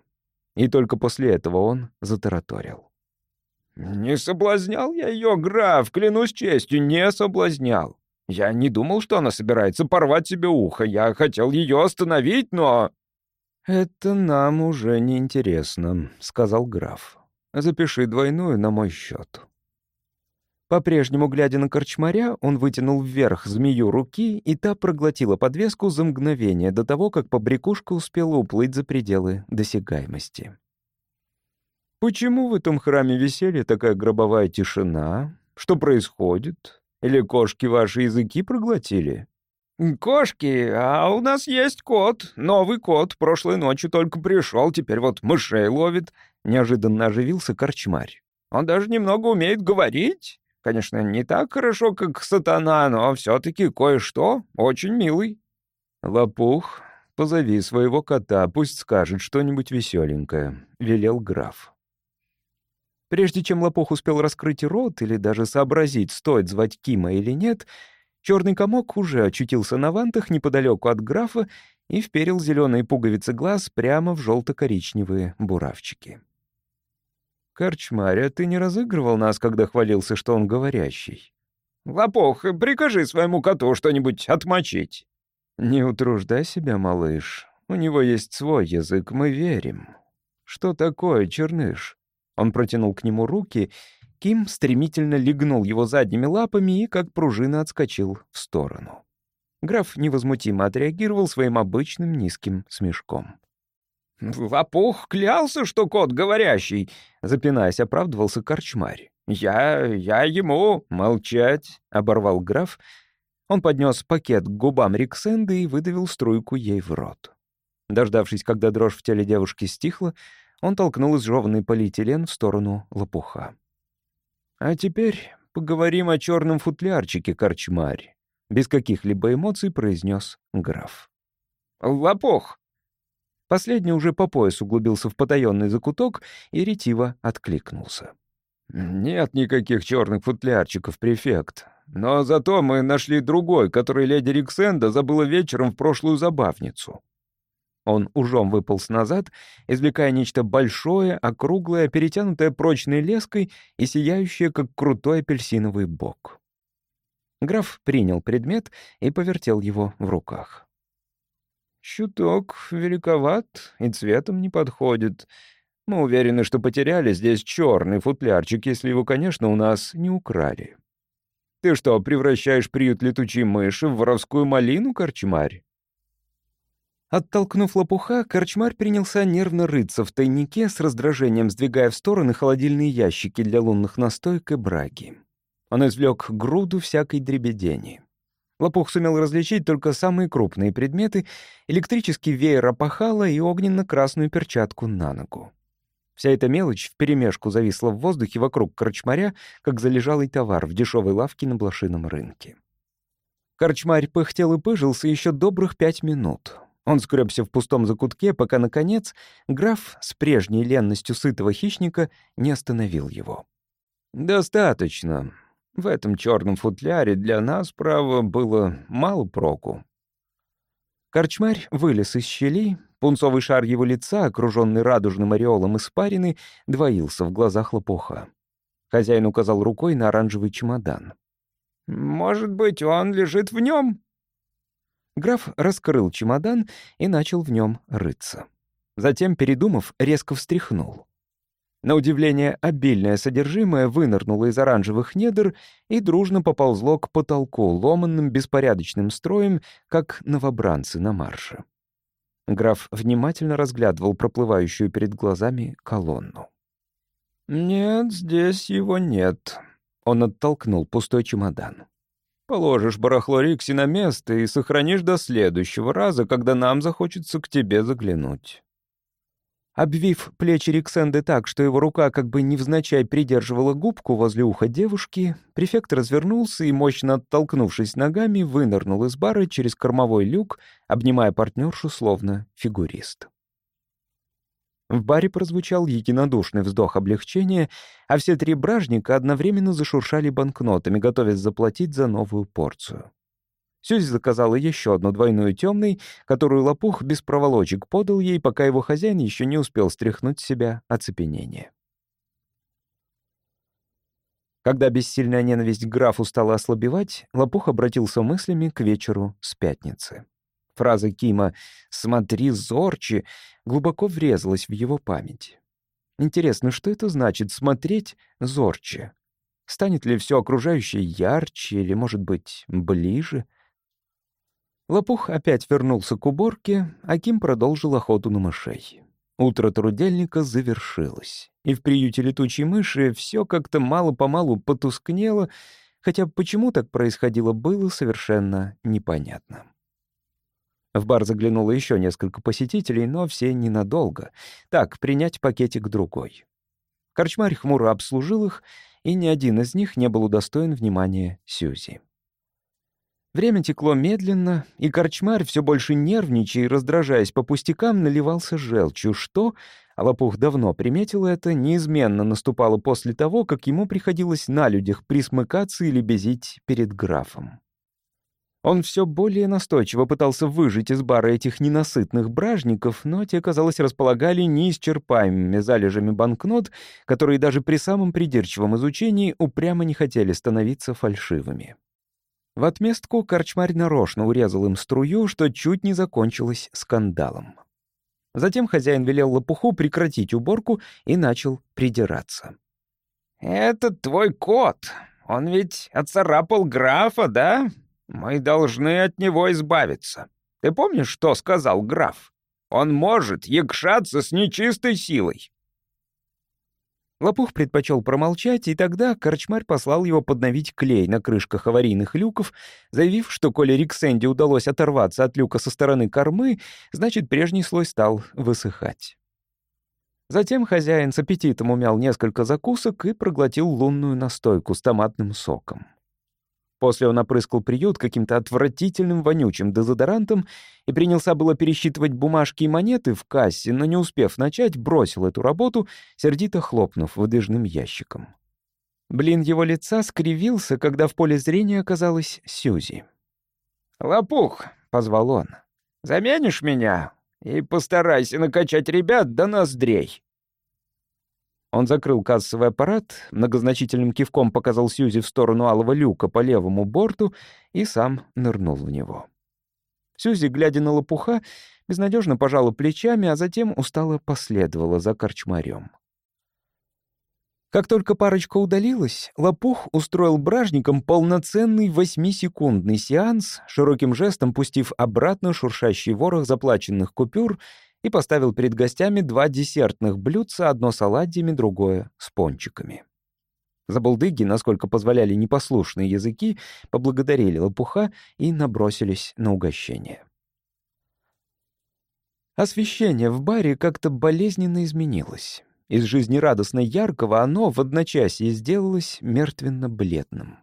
И только после этого он затараторил. «Не соблазнял я ее, граф, клянусь честью, не соблазнял. Я не думал, что она собирается порвать себе ухо. Я хотел ее остановить, но...» «Это нам уже не интересно», — сказал граф. «Запиши двойную на мой счет». По-прежнему, глядя на корчмаря, он вытянул вверх змею руки, и та проглотила подвеску за мгновение до того, как побрякушка успела уплыть за пределы досягаемости. «Почему в этом храме веселья такая гробовая тишина? Что происходит? Или кошки ваши языки проглотили?» «Кошки, а у нас есть кот. Новый кот. Прошлой ночью только пришел, теперь вот мышей ловит». Неожиданно оживился корчмарь. «Он даже немного умеет говорить. Конечно, не так хорошо, как сатана, но все-таки кое-что очень милый. «Лопух, позови своего кота, пусть скажет что-нибудь веселенькое», — велел граф. Прежде чем Лопух успел раскрыть рот или даже сообразить, стоит звать Кима или нет, черный комок уже очутился на вантах неподалеку от графа и вперил зеленые пуговицы глаз прямо в желто-коричневые буравчики. «Корчмаря, ты не разыгрывал нас, когда хвалился, что он говорящий?» «Лопух, прикажи своему коту что-нибудь отмочить». «Не утруждай себя, малыш. У него есть свой язык, мы верим». «Что такое, черныш?» Он протянул к нему руки. Ким стремительно легнул его задними лапами и, как пружина, отскочил в сторону. Граф невозмутимо отреагировал своим обычным низким смешком. «Лопух клялся, что кот говорящий», — запинаясь, оправдывался корчмарь. «Я... я ему...» «Молчать», — оборвал граф. Он поднес пакет к губам Риксенды и выдавил струйку ей в рот. Дождавшись, когда дрожь в теле девушки стихла, он толкнул изжеванный полиэтилен в сторону лопуха. «А теперь поговорим о черном футлярчике, корчмарь», — без каких-либо эмоций произнес граф. «Лопух!» Последний уже по пояс углубился в потаенный закуток и ретиво откликнулся. «Нет никаких черных футлярчиков, префект. Но зато мы нашли другой, который леди Риксенда забыла вечером в прошлую забавницу». Он ужом выполз назад, извлекая нечто большое, округлое, перетянутое прочной леской и сияющее, как крутой апельсиновый бок. Граф принял предмет и повертел его в руках. Чуток великоват и цветом не подходит. Мы уверены, что потеряли здесь черный футлярчик, если его, конечно, у нас не украли. Ты что, превращаешь приют летучей мыши в воровскую малину, корчмарь? Оттолкнув лопуха, корчмарь принялся нервно рыться в тайнике, с раздражением сдвигая в стороны холодильные ящики для лунных настоек и браги. Он извлек груду всякой дребедени. Лопух сумел различить только самые крупные предметы, электрический веер опахала и огненно-красную перчатку на ногу. Вся эта мелочь вперемешку зависла в воздухе вокруг корчмаря, как залежалый товар в дешевой лавке на блошином рынке. Корчмарь пыхтел и пыжился еще добрых пять минут. Он скребся в пустом закутке, пока, наконец, граф с прежней ленностью сытого хищника не остановил его. «Достаточно. В этом черном футляре для нас, право, было мало проку. Корчмарь вылез из щелей, пунцовый шар его лица, окруженный радужным ореолом испарины, двоился в глазах лопуха. Хозяин указал рукой на оранжевый чемодан. «Может быть, он лежит в нем?» Граф раскрыл чемодан и начал в нем рыться. Затем, передумав, резко встряхнул. На удивление, обильное содержимое вынырнуло из оранжевых недр и дружно поползло к потолку ломанным беспорядочным строем, как новобранцы на марше. Граф внимательно разглядывал проплывающую перед глазами колонну. «Нет, здесь его нет», — он оттолкнул пустой чемодан. «Положишь барахло Рикси на место и сохранишь до следующего раза, когда нам захочется к тебе заглянуть». Обвив плечи Риксенды так, что его рука как бы невзначай придерживала губку возле уха девушки, префект развернулся и, мощно оттолкнувшись ногами, вынырнул из бара через кормовой люк, обнимая партнершу словно фигурист. В баре прозвучал единодушный вздох облегчения, а все три бражника одновременно зашуршали банкнотами, готовясь заплатить за новую порцию. Сюзи заказала еще одну двойную темной, которую лопух без проволочек подал ей, пока его хозяин еще не успел стряхнуть с себя оцепенение. Когда бессильная ненависть к графу стала ослабевать, лопух обратился мыслями к вечеру с пятницы. Фраза Кима «смотри зорче» глубоко врезалась в его память. Интересно, что это значит «смотреть зорче»? Станет ли все окружающее ярче или, может быть, ближе? Лопух опять вернулся к уборке, а Ким продолжил охоту на мышей. Утро трудельника завершилось, и в приюте летучей мыши все как-то мало-помалу потускнело, хотя почему так происходило, было совершенно непонятно. В бар заглянуло еще несколько посетителей, но все ненадолго. Так, принять пакетик другой. Корчмарь хмуро обслужил их, и ни один из них не был удостоен внимания Сьюзи. Время текло медленно, и корчмарь, все больше нервничая и раздражаясь по пустякам, наливался желчью, что, а Лопух давно приметил это, неизменно наступало после того, как ему приходилось на людях присмыкаться или безить перед графом. Он все более настойчиво пытался выжить из бара этих ненасытных бражников, но те, казалось, располагали неисчерпаемыми залежами банкнот, которые даже при самом придирчивом изучении упрямо не хотели становиться фальшивыми. В отместку корчмарь нарочно урезал им струю, что чуть не закончилось скандалом. Затем хозяин велел лопуху прекратить уборку и начал придираться. «Это твой кот. Он ведь оцарапал графа, да? Мы должны от него избавиться. Ты помнишь, что сказал граф? Он может якшаться с нечистой силой. Лопух предпочел промолчать, и тогда корчмарь послал его подновить клей на крышках аварийных люков, заявив, что коли Риксенди удалось оторваться от люка со стороны кормы, значит, прежний слой стал высыхать. Затем хозяин с аппетитом умял несколько закусок и проглотил лунную настойку с томатным соком. После он опрыскал приют каким-то отвратительным вонючим дезодорантом и принялся было пересчитывать бумажки и монеты в кассе, но не успев начать, бросил эту работу, сердито хлопнув выдвижным ящиком. Блин его лица скривился, когда в поле зрения оказалась Сьюзи. «Лопух», — позвал он, — «заменишь меня и постарайся накачать ребят до ноздрей». Он закрыл кассовый аппарат, многозначительным кивком показал Сьюзи в сторону алого люка по левому борту и сам нырнул в него. Сьюзи, глядя на лопуха, безнадежно пожала плечами, а затем устало последовала за корчмарем. Как только парочка удалилась, Лопух устроил бражникам полноценный восьмисекундный сеанс, широким жестом пустив обратно шуршащий ворох заплаченных купюр и поставил перед гостями два десертных блюдца, одно с оладьями, другое с пончиками. Забулдыги, насколько позволяли непослушные языки, поблагодарили лопуха и набросились на угощение. Освещение в баре как-то болезненно изменилось. Из жизнерадостно яркого оно в одночасье сделалось мертвенно-бледным.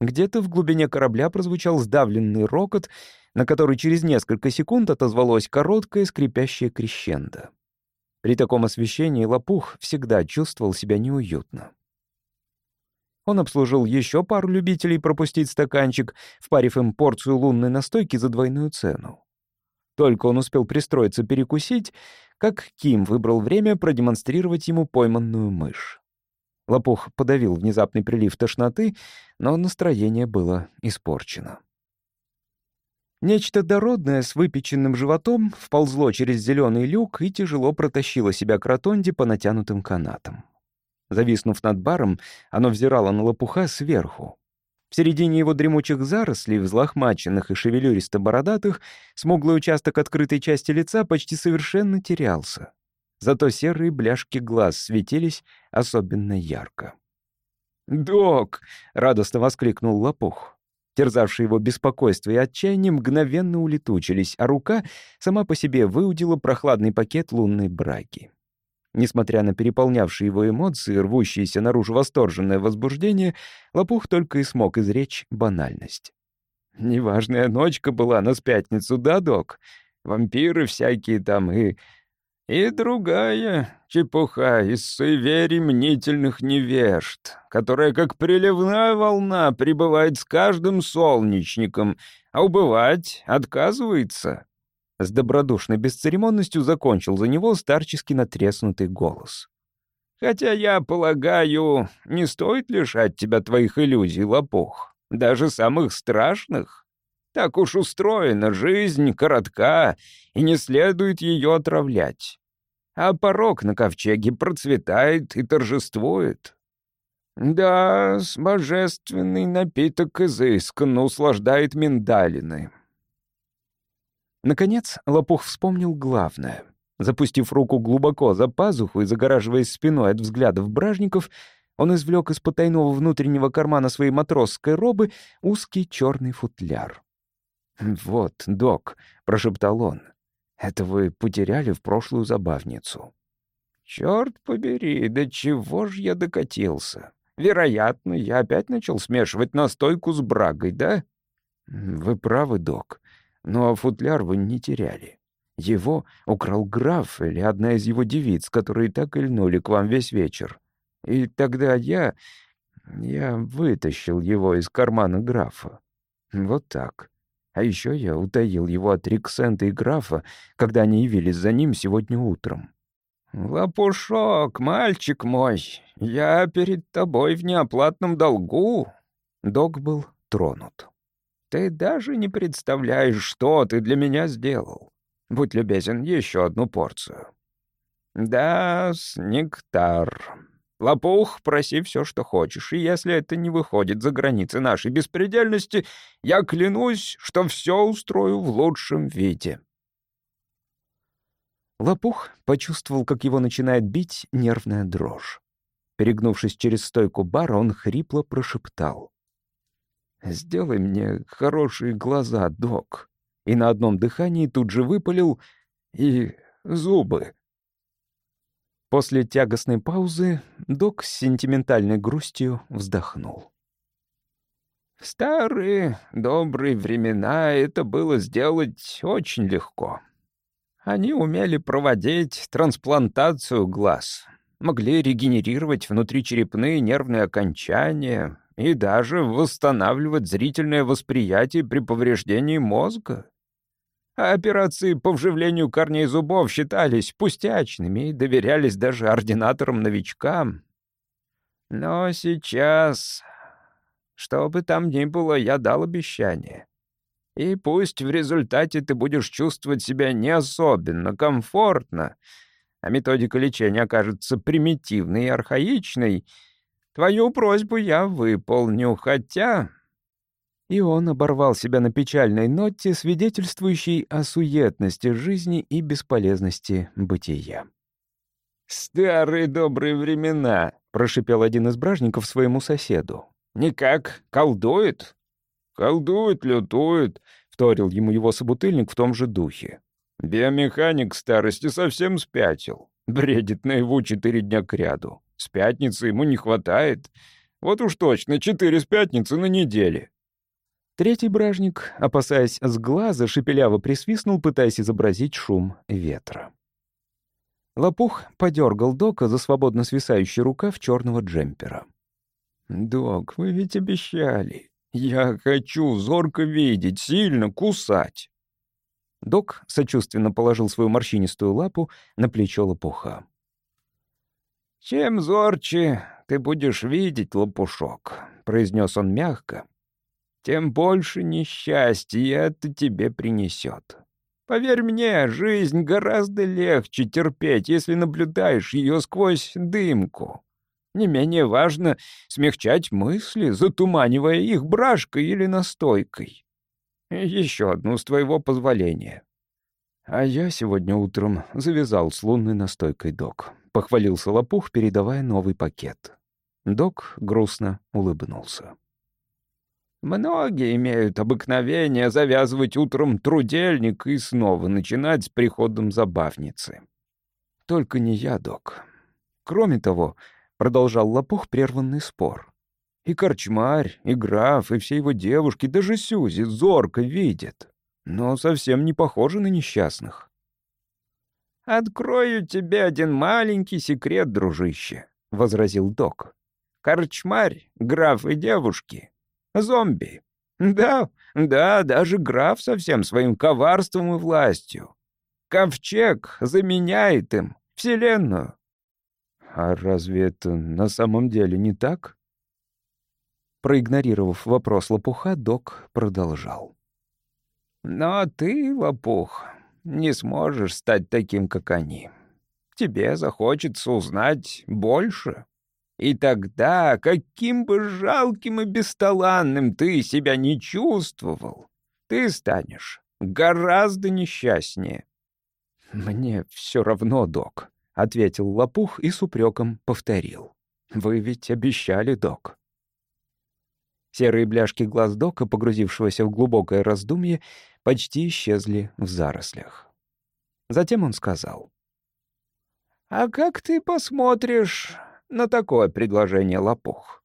Где-то в глубине корабля прозвучал сдавленный рокот, на который через несколько секунд отозвалось короткое скрипящее крещендо. При таком освещении лопух всегда чувствовал себя неуютно. Он обслужил еще пару любителей пропустить стаканчик, впарив им порцию лунной настойки за двойную цену. Только он успел пристроиться перекусить, как Ким выбрал время продемонстрировать ему пойманную мышь. Лопух подавил внезапный прилив тошноты, но настроение было испорчено. Нечто дородное с выпеченным животом вползло через зеленый люк и тяжело протащило себя к ротонде по натянутым канатам. Зависнув над баром, оно взирало на лопуха сверху. В середине его дремучих зарослей, взлохмаченных и шевелюристо-бородатых, смуглый участок открытой части лица почти совершенно терялся. Зато серые бляшки глаз светились особенно ярко. «Док!» — радостно воскликнул лопух. Терзавшие его беспокойство и отчаяние мгновенно улетучились, а рука сама по себе выудила прохладный пакет лунной браки. Несмотря на переполнявшие его эмоции, рвущиеся наружу восторженное возбуждение, Лопух только и смог изречь банальность. «Неважная ночка была на пятницу, да, док? Вампиры всякие там и...» «И другая чепуха из суеверий мнительных невежд, которая, как приливная волна, прибывает с каждым солнечником, а убывать отказывается. С добродушной бесцеремонностью закончил за него старчески натреснутый голос. «Хотя я полагаю, не стоит лишать тебя твоих иллюзий, лопух, даже самых страшных. Так уж устроена жизнь, коротка, и не следует ее отравлять а порог на ковчеге процветает и торжествует. Да, божественный напиток изысканно услаждает миндалины. Наконец, Лопух вспомнил главное. Запустив руку глубоко за пазуху и загораживаясь спиной от взглядов бражников, он извлек из потайного внутреннего кармана своей матросской робы узкий черный футляр. «Вот, док», — прошептал он, — «это вы потеряли в прошлую забавницу». «Черт побери, до чего ж я докатился? Вероятно, я опять начал смешивать настойку с брагой, да?» «Вы правы, док, но футляр вы не теряли. Его украл граф или одна из его девиц, которые так и льнули к вам весь вечер. И тогда я... я вытащил его из кармана графа. Вот так. А еще я утаил его от Риксента и графа, когда они явились за ним сегодня утром. «Лопушок, мальчик мой, я перед тобой в неоплатном долгу». Док был тронут. «Ты даже не представляешь, что ты для меня сделал. Будь любезен, еще одну порцию». «Да, нектар. Лопух, проси все, что хочешь, и если это не выходит за границы нашей беспредельности, я клянусь, что все устрою в лучшем виде». Лопух почувствовал, как его начинает бить нервная дрожь. Перегнувшись через стойку бара, он хрипло прошептал. «Сделай мне хорошие глаза, док». И на одном дыхании тут же выпалил и зубы. После тягостной паузы док с сентиментальной грустью вздохнул. В старые добрые времена это было сделать очень легко. Они умели проводить трансплантацию глаз, могли регенерировать внутричерепные нервные окончания и даже восстанавливать зрительное восприятие при повреждении мозга. А операции по вживлению корней зубов считались пустячными и доверялись даже ординаторам-новичкам. Но сейчас, что бы там ни было, я дал обещание. И пусть в результате ты будешь чувствовать себя не особенно комфортно, а методика лечения окажется примитивной и архаичной, твою просьбу я выполню, хотя...» И он оборвал себя на печальной ноте, свидетельствующей о суетности жизни и бесполезности бытия. «Старые добрые времена», — прошипел один из бражников своему соседу. «Никак колдует?» «Колдует, лютует», — вторил ему его собутыльник в том же духе. «Биомеханик старости совсем спятил. Бредит наяву четыре дня кряду. С пятницы ему не хватает. Вот уж точно, четыре с пятницы на неделе». Третий бражник, опасаясь с глаза, шепеляво присвистнул, пытаясь изобразить шум ветра. Лопух подергал Дока за свободно свисающий рукав черного джемпера. «Док, вы ведь обещали. «Я хочу зорко видеть, сильно кусать!» Док сочувственно положил свою морщинистую лапу на плечо лопуха. «Чем зорче ты будешь видеть, лопушок», — произнес он мягко, «тем больше несчастья это тебе принесет. Поверь мне, жизнь гораздо легче терпеть, если наблюдаешь ее сквозь дымку. Не менее важно смягчать мысли, затуманивая их брашкой или настойкой. Еще одну с твоего позволения. А я сегодня утром завязал с лунной настойкой док. Похвалился лопух, передавая новый пакет. Док грустно улыбнулся. Многие имеют обыкновение завязывать утром трудельник и снова начинать с приходом забавницы. Только не я, док. Кроме того, Продолжал Лопух прерванный спор. И корчмарь, и граф, и все его девушки, даже Сюзи зорко видят. Но совсем не похожи на несчастных. «Открою тебе один маленький секрет, дружище», — возразил док. «Корчмарь, граф и девушки — зомби. Да, да, даже граф со всем своим коварством и властью. Ковчег заменяет им вселенную. А разве это на самом деле не так? Проигнорировав вопрос лопуха, док продолжал. «Но ты, лопух, не сможешь стать таким, как они. Тебе захочется узнать больше. И тогда, каким бы жалким и бесталанным ты себя не чувствовал, ты станешь гораздо несчастнее. «Мне все равно, док», — ответил Лопух и с упреком повторил. «Вы ведь обещали, док». Серые бляшки глаз дока, погрузившегося в глубокое раздумье, почти исчезли в зарослях. Затем он сказал. «А как ты посмотришь на такое предложение, Лопух?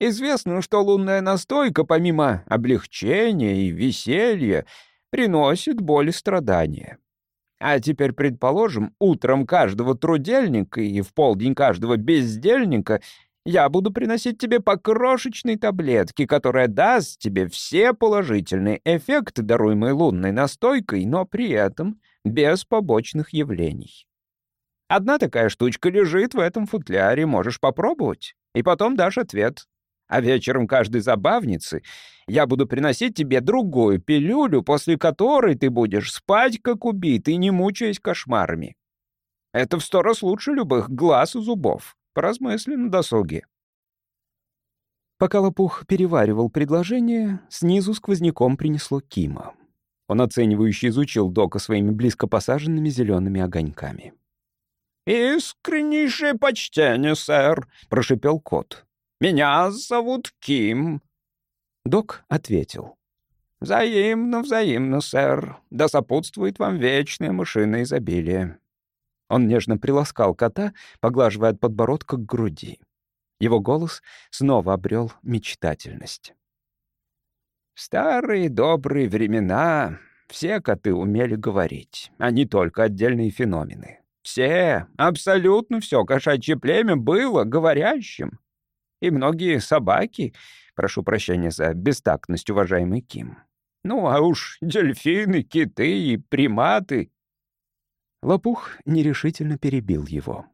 Известно, что лунная настойка, помимо облегчения и веселья, приносит боль и страдания. А теперь, предположим, утром каждого трудельника и в полдень каждого бездельника я буду приносить тебе по крошечной таблетке, которая даст тебе все положительные эффекты, даруемые лунной настойкой, но при этом без побочных явлений. Одна такая штучка лежит в этом футляре, можешь попробовать, и потом дашь ответ. А вечером каждой забавницы я буду приносить тебе другую пилюлю, после которой ты будешь спать, как убитый, не мучаясь кошмарами. Это в сто раз лучше любых глаз и зубов. Поразмысли на досуге. Пока Лопух переваривал предложение, снизу сквозняком принесло Кима. Он оценивающе изучил Дока своими близко посаженными зелеными огоньками. «Искреннейшее почтение, сэр», — прошипел кот. Меня зовут Ким». Док ответил. «Взаимно, взаимно, сэр. Да сопутствует вам вечное мышиное изобилие». Он нежно приласкал кота, поглаживая от подбородка к груди. Его голос снова обрел мечтательность. В старые добрые времена все коты умели говорить, а не только отдельные феномены. Все, абсолютно все кошачье племя было говорящим. И многие собаки, прошу прощения за бестактность, уважаемый Ким. Ну, а уж дельфины, киты и приматы. Лопух нерешительно перебил его.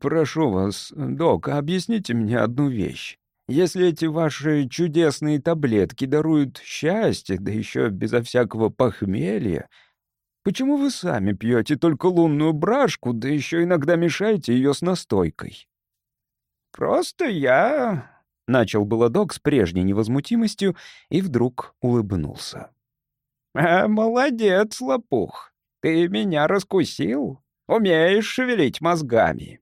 «Прошу вас, док, объясните мне одну вещь. Если эти ваши чудесные таблетки даруют счастье, да еще безо всякого похмелья, почему вы сами пьете только лунную брашку, да еще иногда мешаете ее с настойкой?» «Просто я...» — начал было док с прежней невозмутимостью и вдруг улыбнулся. «А, молодец, лопух, ты меня раскусил, умеешь шевелить мозгами.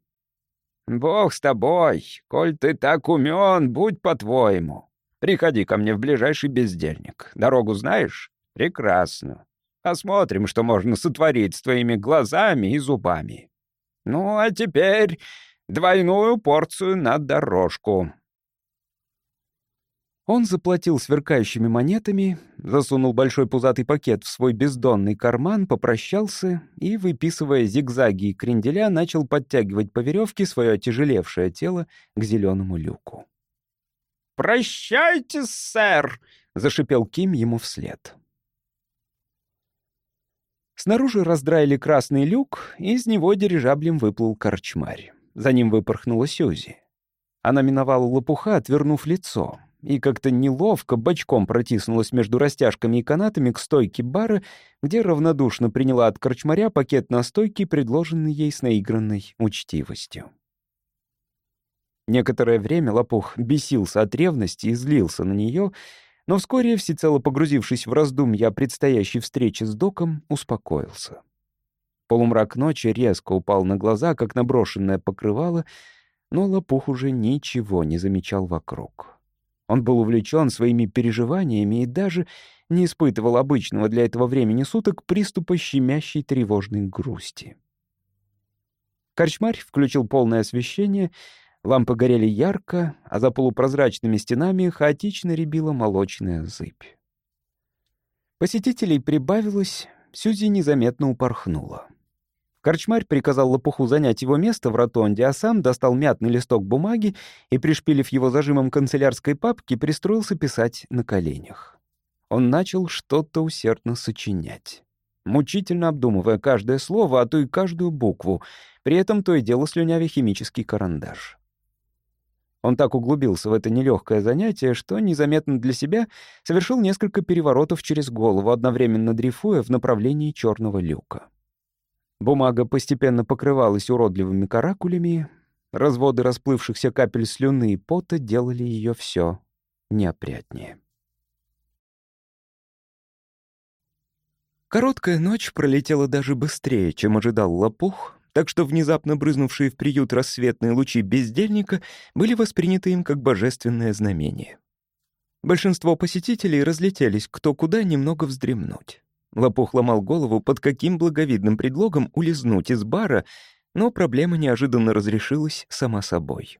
Бог с тобой, коль ты так умен, будь по-твоему. Приходи ко мне в ближайший бездельник. Дорогу знаешь? Прекрасно. Посмотрим, что можно сотворить с твоими глазами и зубами. Ну, а теперь Двойную порцию на дорожку». Он заплатил сверкающими монетами, засунул большой пузатый пакет в свой бездонный карман, попрощался и, выписывая зигзаги и кренделя, начал подтягивать по веревке свое отяжелевшее тело к зеленому люку. «Прощайте, сэр!» — зашипел Ким ему вслед. Снаружи раздраили красный люк, и из него дирижаблем выплыл корчмарь. За ним выпорхнула Сюзи. Она миновала лопуха, отвернув лицо, и как-то неловко бочком протиснулась между растяжками и канатами к стойке бара, где равнодушно приняла от корчмаря пакет настойки, предложенный ей с наигранной учтивостью. Некоторое время лопух бесился от ревности и злился на нее, но вскоре, всецело погрузившись в раздумья о предстоящей встрече с доком, успокоился. Полумрак ночи резко упал на глаза, как наброшенное покрывало, но лопух уже ничего не замечал вокруг. Он был увлечен своими переживаниями и даже не испытывал обычного для этого времени суток приступа щемящей тревожной грусти. Корчмарь включил полное освещение, лампы горели ярко, а за полупрозрачными стенами хаотично рябила молочная зыбь. Посетителей прибавилось, Сюзи незаметно упорхнула. Корчмарь приказал лопуху занять его место в ротонде, а сам достал мятный листок бумаги и, пришпилив его зажимом канцелярской папки, пристроился писать на коленях. Он начал что-то усердно сочинять, мучительно обдумывая каждое слово, а то и каждую букву, при этом то и дело слюнявя химический карандаш. Он так углубился в это нелегкое занятие, что незаметно для себя совершил несколько переворотов через голову, одновременно дрейфуя в направлении черного люка. Бумага постепенно покрывалась уродливыми каракулями. Разводы расплывшихся капель слюны и пота делали ее все неопрятнее. Короткая ночь пролетела даже быстрее, чем ожидал лопух, так что внезапно брызнувшие в приют рассветные лучи бездельника были восприняты им как божественное знамение. Большинство посетителей разлетелись кто куда немного вздремнуть. Лопух ломал голову, под каким благовидным предлогом улизнуть из бара, но проблема неожиданно разрешилась сама собой.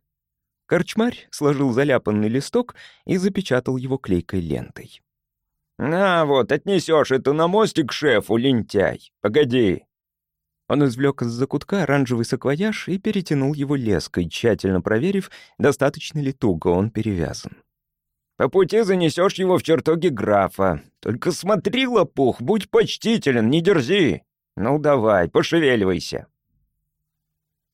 Корчмарь сложил заляпанный листок и запечатал его клейкой лентой. «На вот, отнесешь это на мостик шефу, лентяй. Погоди». Он извлек из закутка оранжевый саквояж и перетянул его леской, тщательно проверив, достаточно ли туго он перевязан. «По пути занесешь его в чертоги графа. Только смотри, лопух, будь почтителен, не дерзи. Ну давай, пошевеливайся».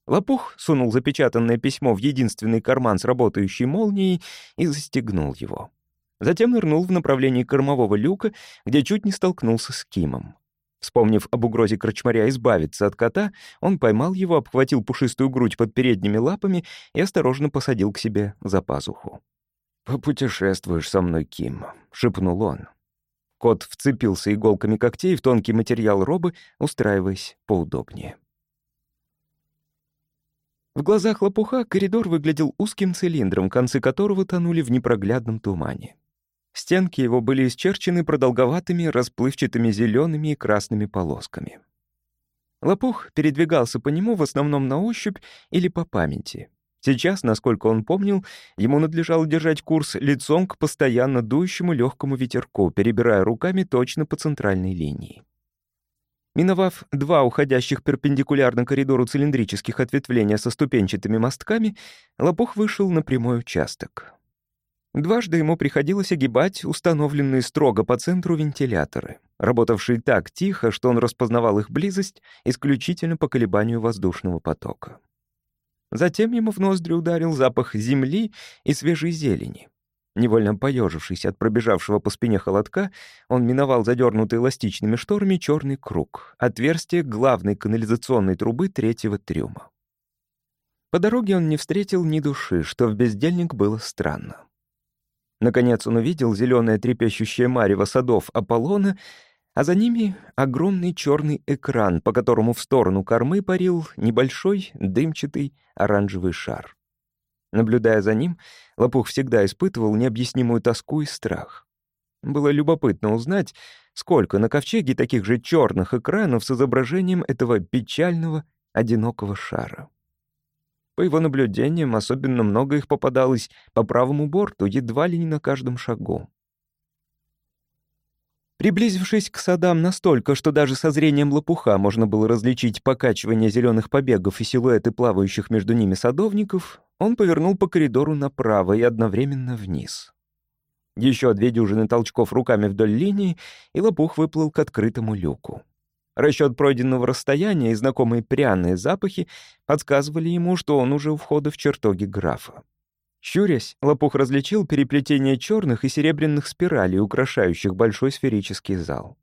Лопух сунул запечатанное письмо в единственный карман с работающей молнией и застегнул его. Затем нырнул в направлении кормового люка, где чуть не столкнулся с Кимом. Вспомнив об угрозе крачмаря избавиться от кота, он поймал его, обхватил пушистую грудь под передними лапами и осторожно посадил к себе за пазуху. «Попутешествуешь со мной, Ким», — шепнул он. Кот вцепился иголками когтей в тонкий материал робы, устраиваясь поудобнее. В глазах лопуха коридор выглядел узким цилиндром, концы которого тонули в непроглядном тумане. Стенки его были исчерчены продолговатыми, расплывчатыми зелеными и красными полосками. Лопух передвигался по нему в основном на ощупь или по памяти. Сейчас, насколько он помнил, ему надлежало держать курс лицом к постоянно дующему легкому ветерку, перебирая руками точно по центральной линии. Миновав два уходящих перпендикулярно коридору цилиндрических ответвления со ступенчатыми мостками, Лопух вышел на прямой участок. Дважды ему приходилось огибать установленные строго по центру вентиляторы, работавшие так тихо, что он распознавал их близость исключительно по колебанию воздушного потока. Затем ему в ноздри ударил запах земли и свежей зелени. Невольно поежившись от пробежавшего по спине холодка, он миновал задернутый эластичными шторами черный круг, отверстие главной канализационной трубы третьего трюма. По дороге он не встретил ни души, что в бездельник было странно. Наконец он увидел зеленое трепещущее марево садов Аполлона, а за ними огромный черный экран, по которому в сторону кормы парил небольшой дымчатый оранжевый шар. Наблюдая за ним, Лопух всегда испытывал необъяснимую тоску и страх. Было любопытно узнать, сколько на ковчеге таких же черных экранов с изображением этого печального, одинокого шара. По его наблюдениям, особенно много их попадалось по правому борту, едва ли не на каждом шагу. Приблизившись к садам настолько, что даже со зрением лопуха можно было различить покачивание зеленых побегов и силуэты плавающих между ними садовников, он повернул по коридору направо и одновременно вниз. Еще две дюжины толчков руками вдоль линии, и лопух выплыл к открытому люку. Расчет пройденного расстояния и знакомые пряные запахи подсказывали ему, что он уже у входа в чертоги графа. Щурясь, лопух различил переплетение черных и серебряных спиралей, украшающих большой сферический зал.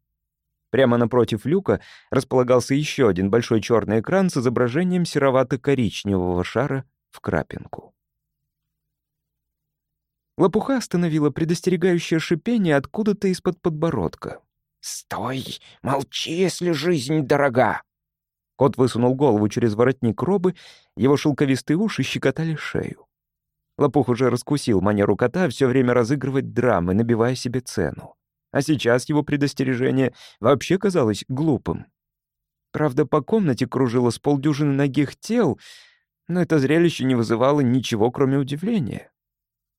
Прямо напротив люка располагался еще один большой черный экран с изображением серовато-коричневого шара в крапинку. Лопуха остановила предостерегающее шипение откуда-то из-под подбородка. «Стой! Молчи, если жизнь дорога!» Кот высунул голову через воротник робы, его шелковистые уши щекотали шею. Лопух уже раскусил манеру кота все время разыгрывать драмы, набивая себе цену. А сейчас его предостережение вообще казалось глупым. Правда, по комнате кружило с полдюжины ногих тел, но это зрелище не вызывало ничего, кроме удивления.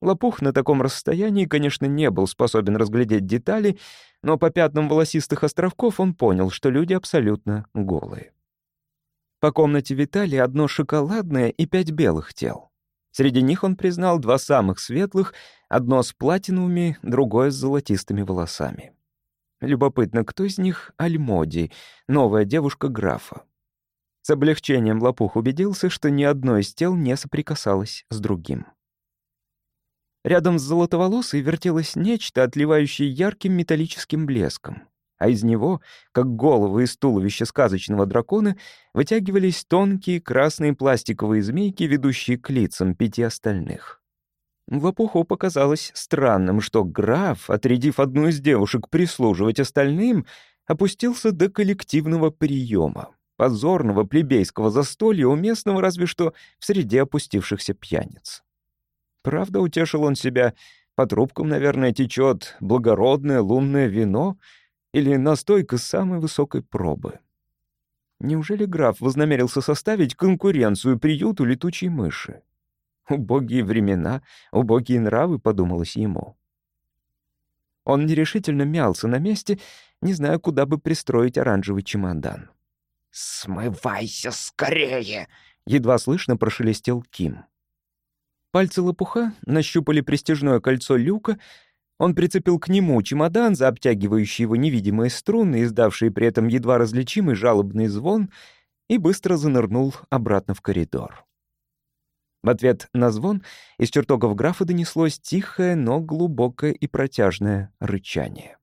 Лопух на таком расстоянии, конечно, не был способен разглядеть детали, но по пятнам волосистых островков он понял, что люди абсолютно голые. По комнате витали одно шоколадное и пять белых тел. Среди них он признал два самых светлых, одно с платиновыми, другое с золотистыми волосами. Любопытно, кто из них Альмоди, новая девушка графа. С облегчением Лопух убедился, что ни одно из тел не соприкасалось с другим. Рядом с золотоволосой вертелось нечто, отливающее ярким металлическим блеском. а из него, как головы из туловища сказочного дракона, вытягивались тонкие красные пластиковые змейки, ведущие к лицам пяти остальных. Лопуху показалось странным, что граф, отрядив одну из девушек прислуживать остальным, опустился до коллективного приема, позорного плебейского застолья, уместного разве что в среде опустившихся пьяниц. Правда, утешил он себя, по трубкам, наверное, течет благородное лунное вино или настойка самой высокой пробы. Неужели граф вознамерился составить конкуренцию приюту летучей мыши? Убогие времена, убогие нравы, подумалось ему. Он нерешительно мялся на месте, не зная, куда бы пристроить оранжевый чемодан. «Смывайся скорее!» — едва слышно прошелестел Ким. Пальцы лопуха нащупали престижное кольцо люка, он прицепил к нему чемодан, за обтягивающий его невидимые струны, издавшие при этом едва различимый жалобный звон, и быстро занырнул обратно в коридор. В ответ на звон из чертогов графа донеслось тихое, но глубокое и протяжное рычание.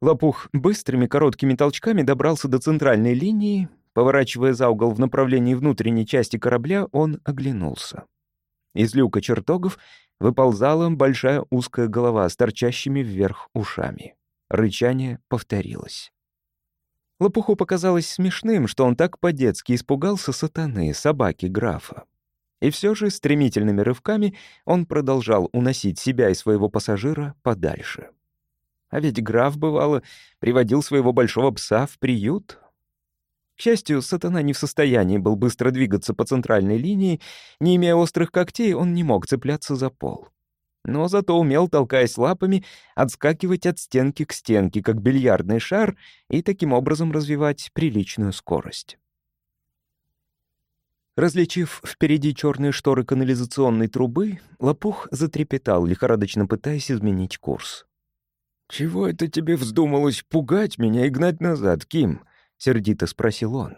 Лопух быстрыми короткими толчками добрался до центральной линии. Поворачивая за угол в направлении внутренней части корабля, он оглянулся. Из люка чертогов выползала большая узкая голова с торчащими вверх ушами. Рычание повторилось. Лопуху показалось смешным, что он так по-детски испугался сатаны, собаки графа. И все же стремительными рывками он продолжал уносить себя и своего пассажира подальше. А ведь граф, бывало, приводил своего большого пса в приют. К счастью, сатана не в состоянии был быстро двигаться по центральной линии, не имея острых когтей, он не мог цепляться за пол. Но зато умел, толкаясь лапами, отскакивать от стенки к стенке, как бильярдный шар, и таким образом развивать приличную скорость. Различив впереди черные шторы канализационной трубы, лопух затрепетал, лихорадочно пытаясь изменить курс. «Чего это тебе вздумалось пугать меня и гнать назад, Ким?» — сердито спросил он.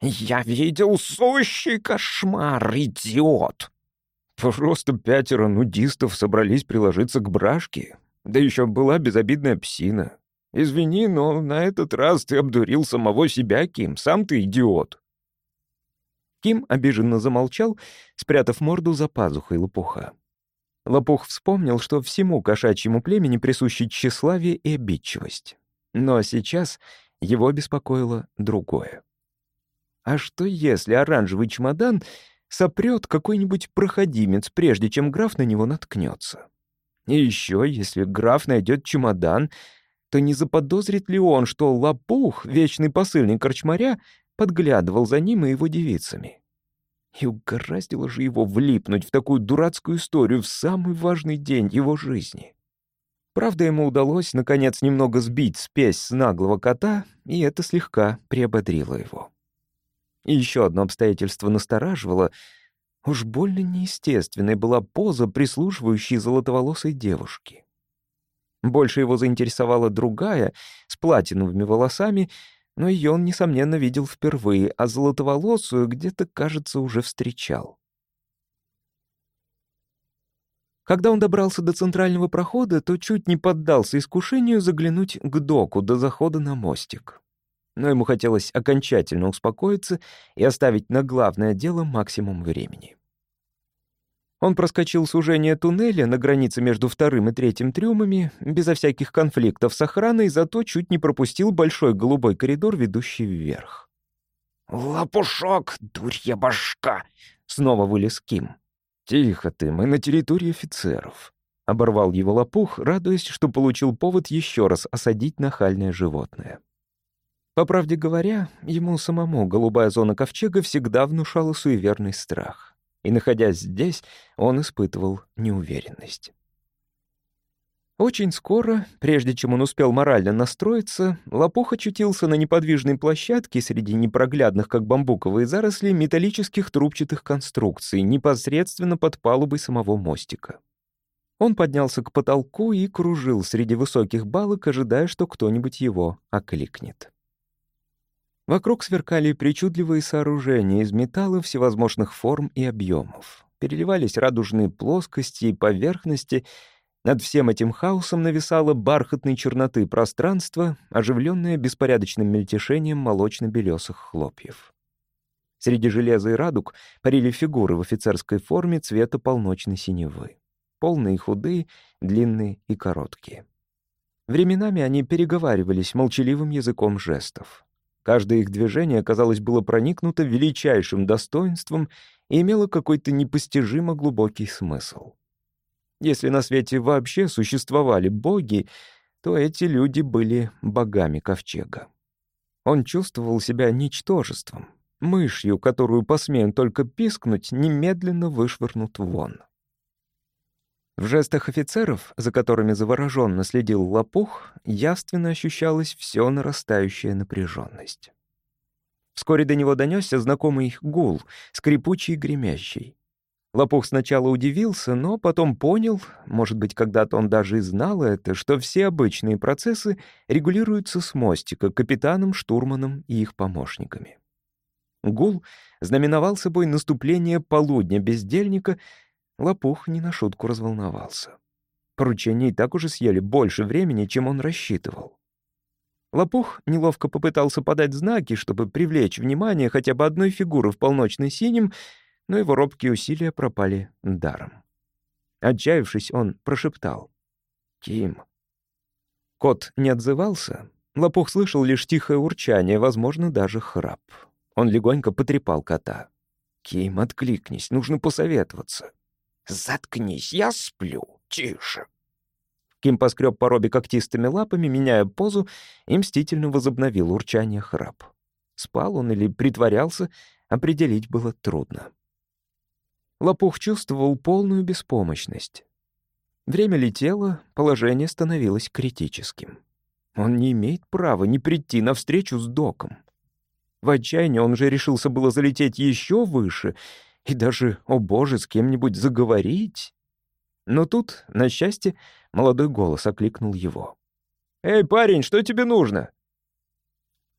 «Я видел сущий кошмар, идиот!» «Просто пятеро нудистов собрались приложиться к брашке. Да еще была безобидная псина. Извини, но на этот раз ты обдурил самого себя, Ким, сам ты идиот». Ким обиженно замолчал, спрятав морду за пазухой лопуха. Лопух вспомнил, что всему кошачьему племени присущи тщеславие и обидчивость. Но сейчас его беспокоило другое. А что если оранжевый чемодан сопрет какой-нибудь проходимец, прежде чем граф на него наткнется? И еще, если граф найдет чемодан, то не заподозрит ли он, что лопух, вечный посыльник корчмаря, подглядывал за ним и его девицами. И угораздило же его влипнуть в такую дурацкую историю в самый важный день его жизни. Правда, ему удалось, наконец, немного сбить спесь с наглого кота, и это слегка приободрило его. И еще одно обстоятельство настораживало. Уж больно неестественной была поза прислушивающей золотоволосой девушки. Больше его заинтересовала другая, с платиновыми волосами но ее он, несомненно, видел впервые, а золотоволосую где-то, кажется, уже встречал. Когда он добрался до центрального прохода, то чуть не поддался искушению заглянуть к доку до захода на мостик. Но ему хотелось окончательно успокоиться и оставить на главное дело максимум времени. Он проскочил сужение туннеля на границе между вторым и третьим трюмами, безо всяких конфликтов с охраной, зато чуть не пропустил большой голубой коридор, ведущий вверх. «Лопушок, дурья башка!» — снова вылез Ким. «Тихо ты, мы на территории офицеров», — оборвал его лопух, радуясь, что получил повод еще раз осадить нахальное животное. По правде говоря, ему самому голубая зона ковчега всегда внушала суеверный страх и, находясь здесь, он испытывал неуверенность. Очень скоро, прежде чем он успел морально настроиться, Лопух очутился на неподвижной площадке среди непроглядных, как бамбуковые заросли, металлических трубчатых конструкций, непосредственно под палубой самого мостика. Он поднялся к потолку и кружил среди высоких балок, ожидая, что кто-нибудь его окликнет. Вокруг сверкали причудливые сооружения из металла всевозможных форм и объемов. Переливались радужные плоскости и поверхности, Над всем этим хаосом нависало бархатной черноты пространство, оживленное беспорядочным мельтешением молочно-белесых хлопьев. Среди железа и радуг парили фигуры в офицерской форме цвета полночной синевы. Полные, худые, длинные и короткие. Временами они переговаривались молчаливым языком жестов. Каждое их движение, казалось, было проникнуто величайшим достоинством и имело какой-то непостижимо глубокий смысл. Если на свете вообще существовали боги, то эти люди были богами ковчега. Он чувствовал себя ничтожеством, мышью, которую посмеем только пискнуть, немедленно вышвырнут вон. В жестах офицеров, за которыми завороженно следил лопух, явственно ощущалась все нарастающая напряженность. Вскоре до него донесся знакомый гул, скрипучий и гремящий. Лопух сначала удивился, но потом понял, может быть, когда-то он даже и знал это, что все обычные процессы регулируются с мостика капитаном, штурманом и их помощниками. Гул знаменовал собой наступление полудня бездельника, Лопух не на шутку разволновался. Поручения и так уже съели больше времени, чем он рассчитывал. Лопух неловко попытался подать знаки, чтобы привлечь внимание хотя бы одной фигуры в полночной синем — но его робкие усилия пропали даром. Отчаявшись, он прошептал. «Ким». Кот не отзывался. Лопух слышал лишь тихое урчание, возможно, даже храп. Он легонько потрепал кота. «Ким, откликнись, нужно посоветоваться». «Заткнись, я сплю. Тише». Ким поскреб по робе когтистыми лапами, меняя позу, и мстительно возобновил урчание храп. Спал он или притворялся, определить было трудно. Лопух чувствовал полную беспомощность. Время летело, положение становилось критическим. Он не имеет права не прийти навстречу с доком. В отчаянии он уже решился было залететь еще выше и даже, о боже, с кем-нибудь заговорить. Но тут, на счастье, молодой голос окликнул его. «Эй, парень, что тебе нужно?»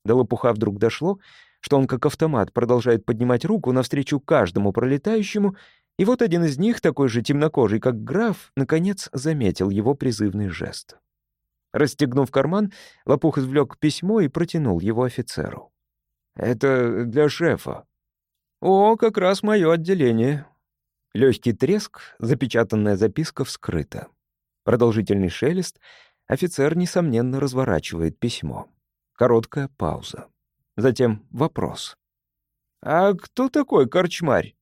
До лопуха вдруг дошло, что он как автомат продолжает поднимать руку навстречу каждому пролетающему, и вот один из них, такой же темнокожий, как граф, наконец заметил его призывный жест. Расстегнув карман, Лопух извлек письмо и протянул его офицеру. «Это для шефа». «О, как раз мое отделение». Легкий треск, запечатанная записка вскрыта. Продолжительный шелест. Офицер, несомненно, разворачивает письмо. Короткая пауза. Затем вопрос. «А кто такой корчмарь?»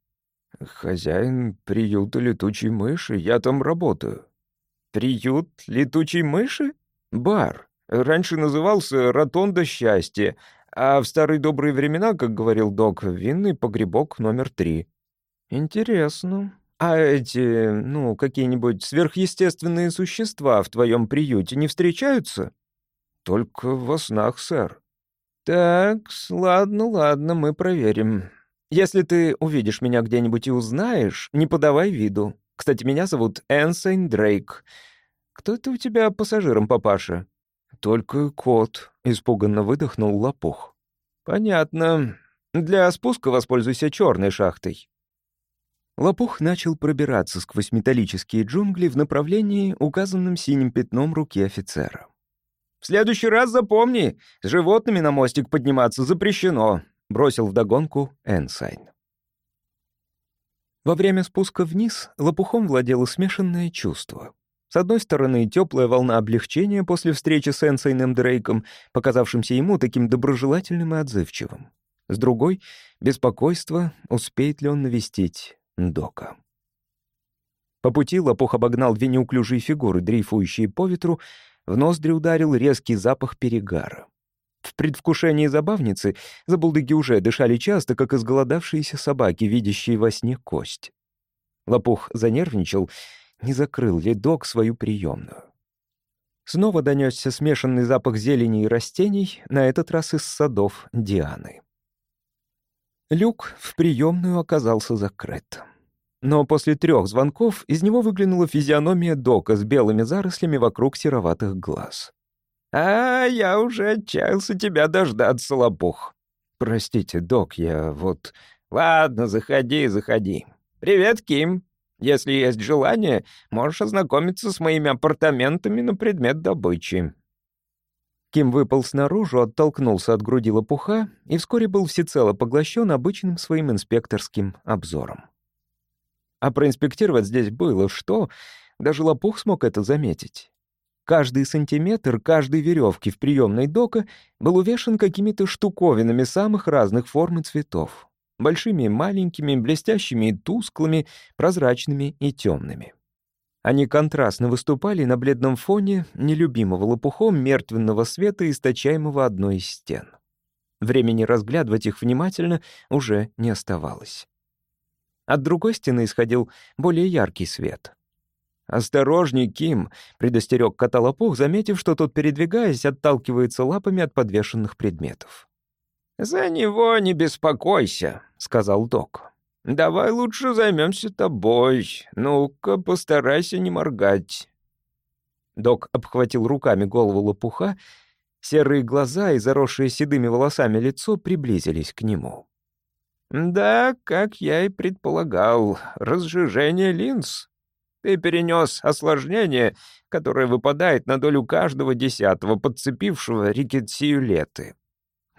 «Хозяин приюта летучей мыши, я там работаю». «Приют летучей мыши? Бар. Раньше назывался «Ротонда счастья», а в старые добрые времена, как говорил док, винный погребок номер три». «Интересно. А эти, ну, какие-нибудь сверхъестественные существа в твоем приюте не встречаются?» «Только во снах, сэр». «Так, ладно, ладно, мы проверим. Если ты увидишь меня где-нибудь и узнаешь, не подавай виду. Кстати, меня зовут Энсейн Дрейк. Кто это у тебя пассажиром, папаша?» «Только кот», — испуганно выдохнул лопух. «Понятно. Для спуска воспользуйся черной шахтой». Лопух начал пробираться сквозь металлические джунгли в направлении, указанном синим пятном руки офицера. «В следующий раз запомни, с животными на мостик подниматься запрещено», — бросил вдогонку Энсайн. Во время спуска вниз лопухом владело смешанное чувство. С одной стороны, теплая волна облегчения после встречи с Энсайном Дрейком, показавшимся ему таким доброжелательным и отзывчивым. С другой — беспокойство, успеет ли он навестить Дока. По пути лопух обогнал две неуклюжие фигуры, дрейфующие по ветру, в ноздри ударил резкий запах перегара. В предвкушении забавницы забулдыги уже дышали часто, как изголодавшиеся собаки, видящие во сне кость. Лопух занервничал, не закрыл ли док свою приемную. Снова донесся смешанный запах зелени и растений, на этот раз из садов Дианы. Люк в приемную оказался закрыт. Но после трех звонков из него выглянула физиономия Дока с белыми зарослями вокруг сероватых глаз. «А, я уже отчаялся тебя дождаться, лопух». «Простите, док, я вот...» «Ладно, заходи, заходи. Привет, Ким». Если есть желание, можешь ознакомиться с моими апартаментами на предмет добычи». Ким выпал снаружи, оттолкнулся от груди лопуха и вскоре был всецело поглощен обычным своим инспекторским обзором. А проинспектировать здесь было что? Даже лопух смог это заметить. Каждый сантиметр каждой веревки в приемной дока был увешан какими-то штуковинами самых разных форм и цветов. Большими и маленькими, блестящими и тусклыми, прозрачными и темными. Они контрастно выступали на бледном фоне нелюбимого лопухом мертвенного света, источаемого одной из стен. Времени разглядывать их внимательно уже не оставалось. От другой стены исходил более яркий свет. «Осторожней, Ким!» — предостерег котолопух, заметив, что тот, передвигаясь, отталкивается лапами от подвешенных предметов. «За него не беспокойся», — сказал док. «Давай лучше займемся тобой. Ну-ка, постарайся не моргать». Док обхватил руками голову лопуха, серые глаза и заросшие седыми волосами лицо приблизились к нему. «Да, как я и предполагал, разжижение линз. Ты перенес осложнение, которое выпадает на долю каждого десятого подцепившего рикетсиюлеты».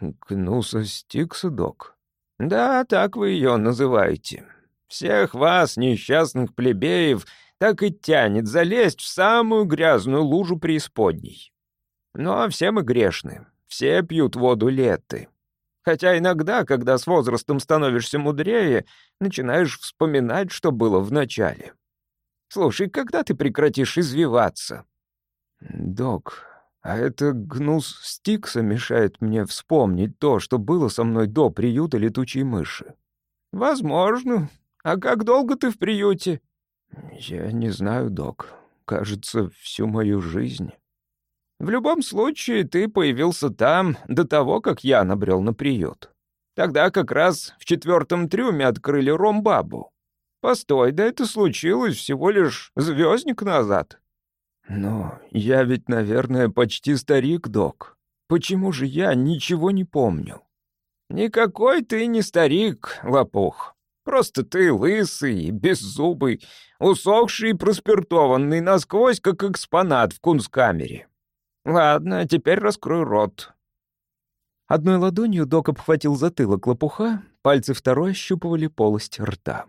«Гнуса стикса, док?» «Да, так вы ее называете. Всех вас, несчастных плебеев, так и тянет залезть в самую грязную лужу преисподней. Но все мы грешны, все пьют воду леты. Хотя иногда, когда с возрастом становишься мудрее, начинаешь вспоминать, что было в начале. Слушай, когда ты прекратишь извиваться?» «Док, а это гнус Стикса мешает мне вспомнить то, что было со мной до приюта летучей мыши». «Возможно. А как долго ты в приюте?» «Я не знаю, док. Кажется, всю мою жизнь». «В любом случае, ты появился там до того, как я набрел на приют. Тогда как раз в четвертом трюме открыли ромбабу. Постой, да это случилось всего лишь звездник назад. Но я ведь, наверное, почти старик, док. Почему же я ничего не помню? Никакой ты не старик, лопух. Просто ты лысый, беззубый, усохший и проспиртованный насквозь, как экспонат в кунсткамере. Ладно, теперь раскрой рот. Одной ладонью док обхватил затылок лопуха, пальцы второй ощупывали полость рта.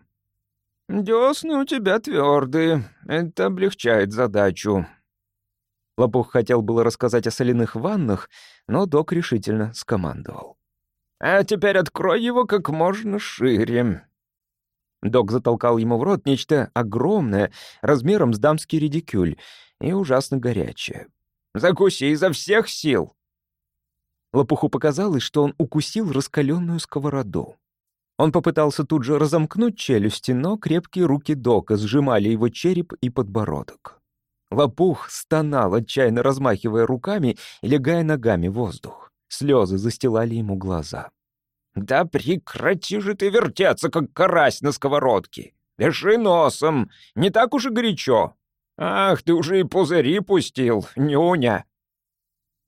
«Десны у тебя твердые. Это облегчает задачу». Лопух хотел было рассказать о соляных ваннах, но док решительно скомандовал. «А теперь открой его как можно шире». Док затолкал ему в рот нечто огромное, размером с дамский редикюль, и ужасно горячее. «Закуси изо всех сил!» Лопуху показалось, что он укусил раскаленную сковороду. Он попытался тут же разомкнуть челюсти, но крепкие руки Дока сжимали его череп и подбородок. Лопух стонал, отчаянно размахивая руками и легая ногами в воздух. Слезы застилали ему глаза. «Да прекрати же ты вертеться, как карась на сковородке! Дыши носом, не так уж и горячо! Ах, ты уже и пузыри пустил, нюня!»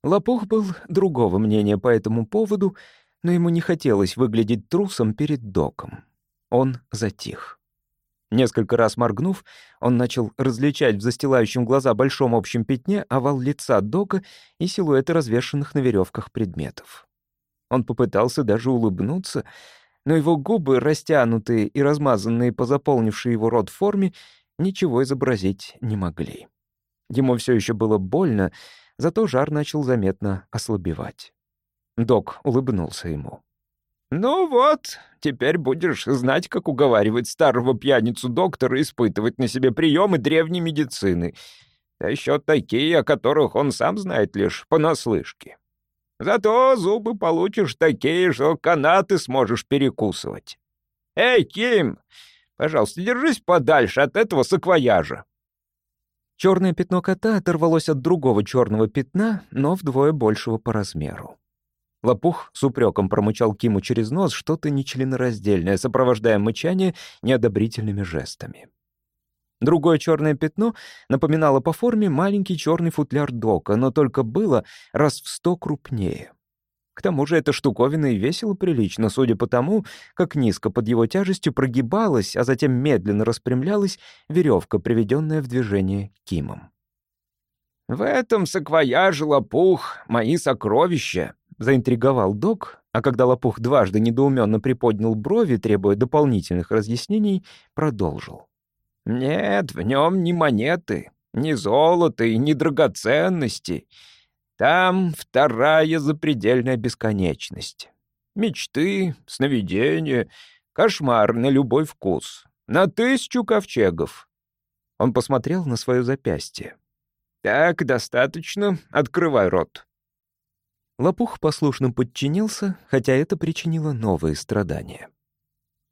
Лопух был другого мнения по этому поводу — но ему не хотелось выглядеть трусом перед доком. Он затих. Несколько раз моргнув, он начал различать в застилающем глаза большом общем пятне овал лица дока и силуэты развешанных на веревках предметов. Он попытался даже улыбнуться, но его губы, растянутые и размазанные по заполнившей его рот форме, ничего изобразить не могли. Ему все еще было больно, зато жар начал заметно ослабевать. Док улыбнулся ему. «Ну вот, теперь будешь знать, как уговаривать старого пьяницу доктора испытывать на себе приемы древней медицины. А еще такие, о которых он сам знает лишь понаслышке. Зато зубы получишь такие, что канаты сможешь перекусывать. Эй, Ким, пожалуйста, держись подальше от этого саквояжа». Черное пятно кота оторвалось от другого черного пятна, но вдвое большего по размеру. Лопух с упреком промычал Киму через нос что-то нечленораздельное, сопровождая мычание неодобрительными жестами. Другое черное пятно напоминало по форме маленький черный футляр дока, но только было раз в сто крупнее. К тому же эта штуковина и весила прилично, судя по тому, как низко под его тяжестью прогибалась, а затем медленно распрямлялась веревка, приведенная в движение Кимом. «В этом саквояже лопух мои сокровища», — заинтриговал док, а когда лопух дважды недоуменно приподнял брови, требуя дополнительных разъяснений, продолжил. «Нет, в нем ни монеты, ни золота и ни драгоценности. Там вторая запредельная бесконечность. Мечты, сновидения, кошмар на любой вкус. На тысячу ковчегов». Он посмотрел на свое запястье. «Так, достаточно. Открывай рот». Лопух послушно подчинился, хотя это причинило новые страдания.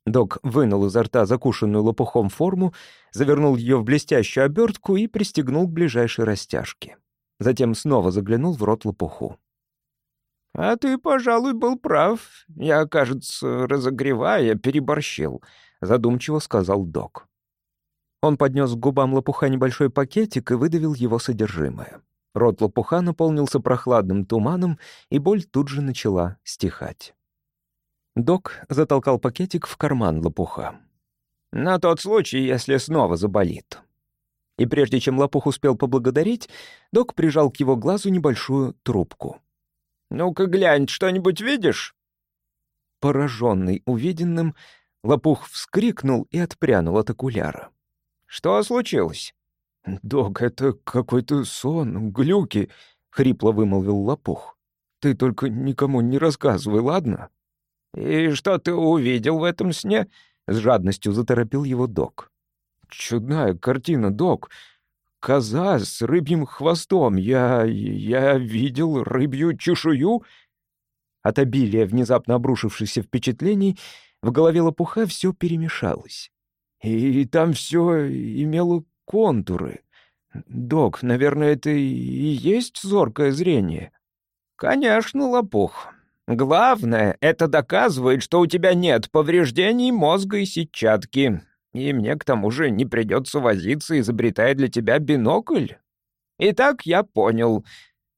Док вынул изо рта закушенную лопухом форму, завернул ее в блестящую обертку и пристегнул к ближайшей растяжке. Затем снова заглянул в рот лопуху. «А ты, пожалуй, был прав. Я, кажется, разогревая, переборщил», — задумчиво сказал док. Он поднес к губам лопуха небольшой пакетик и выдавил его содержимое. Рот лопуха наполнился прохладным туманом, и боль тут же начала стихать. Док затолкал пакетик в карман лопуха. «На тот случай, если снова заболит». И прежде чем лопух успел поблагодарить, док прижал к его глазу небольшую трубку. «Ну-ка глянь, что-нибудь видишь?» Пораженный увиденным, лопух вскрикнул и отпрянул от окуляра. «Что случилось?» «Док, это какой-то сон, глюки», — хрипло вымолвил лопух. «Ты только никому не рассказывай, ладно?» «И что ты увидел в этом сне?» — с жадностью заторопил его док. «Чудная картина, док. Коза с рыбьим хвостом. Я... я видел рыбью чешую». От обилия внезапно обрушившихся впечатлений в голове лопуха все перемешалось. И там все имело контуры. Док, наверное, это и есть зоркое зрение? Конечно, лопух. Главное, это доказывает, что у тебя нет повреждений мозга и сетчатки. И мне к тому же не придется возиться, изобретая для тебя бинокль. Итак, я понял.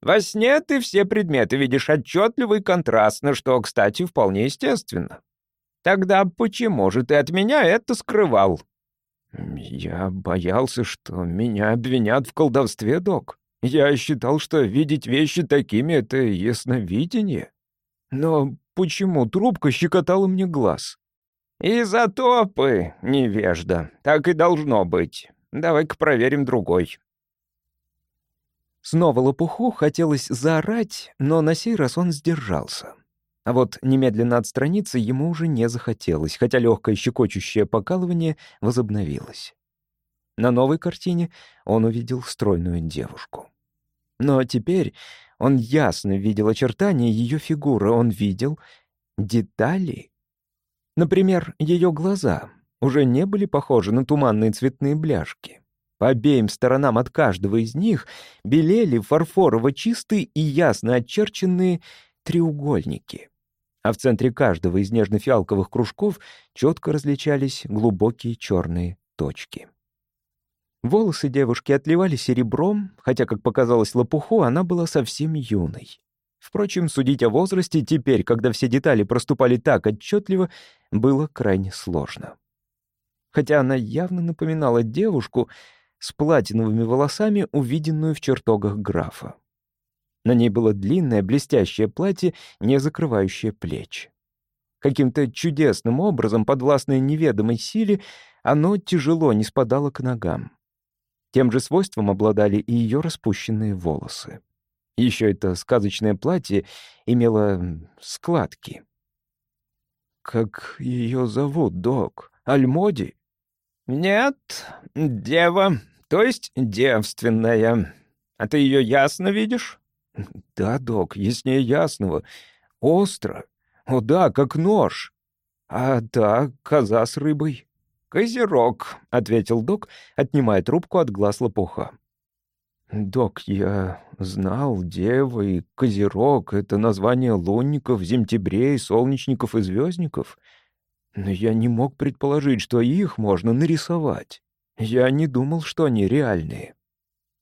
Во сне ты все предметы видишь отчетливо и контрастно, что, кстати, вполне естественно. Тогда почему же ты от меня это скрывал? Я боялся, что меня обвинят в колдовстве, док. Я считал, что видеть вещи такими — это ясновидение. Но почему трубка щекотала мне глаз? «Изотопы, невежда. Так и должно быть. Давай-ка проверим другой». Снова лопуху хотелось заорать, но на сей раз он сдержался. А вот немедленно отстраниться ему уже не захотелось, хотя легкое щекочущее покалывание возобновилось. На новой картине он увидел стройную девушку. Но теперь он ясно видел очертания ее фигуры, он видел детали. Например, ее глаза уже не были похожи на туманные цветные бляшки. По обеим сторонам от каждого из них белели фарфорово-чистые и ясно очерченные треугольники а в центре каждого из нежно-фиалковых кружков четко различались глубокие черные точки. Волосы девушки отливали серебром, хотя, как показалось лопуху, она была совсем юной. Впрочем, судить о возрасте теперь, когда все детали проступали так отчетливо, было крайне сложно. Хотя она явно напоминала девушку с платиновыми волосами, увиденную в чертогах графа. На ней было длинное блестящее платье, не закрывающее плечи. Каким-то чудесным образом, подвластной неведомой силе, оно тяжело не спадало к ногам. Тем же свойством обладали и ее распущенные волосы. Еще это сказочное платье имело складки. «Как ее зовут, док? Альмоди?» «Нет, дева, то есть девственная. А ты ее ясно видишь?» «Да, док, яснее ясного. Остро. О да, как нож. А да, коза с рыбой». «Козерог», — ответил док, отнимая трубку от глаз лопуха. «Док, я знал, дева и козерог — это название лунников, земтебрей, солнечников и звездников. Но я не мог предположить, что их можно нарисовать. Я не думал, что они реальные».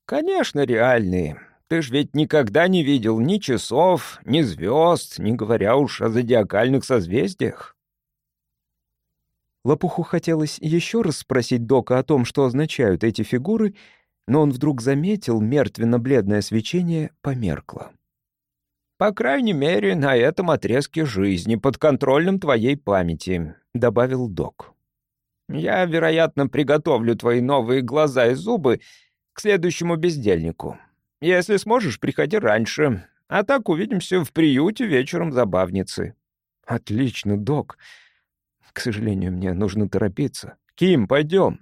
«Конечно, реальные. Ты ж ведь никогда не видел ни часов, ни звезд, не говоря уж о зодиакальных созвездиях. Лопуху хотелось еще раз спросить Дока о том, что означают эти фигуры, но он вдруг заметил, мертвенно-бледное свечение померкло. «По крайней мере, на этом отрезке жизни, под контролем твоей памяти», — добавил Док. «Я, вероятно, приготовлю твои новые глаза и зубы к следующему бездельнику. Если сможешь, приходи раньше, а так увидимся в приюте вечером забавницы». «Отлично, док. К сожалению, мне нужно торопиться. Ким, пойдем.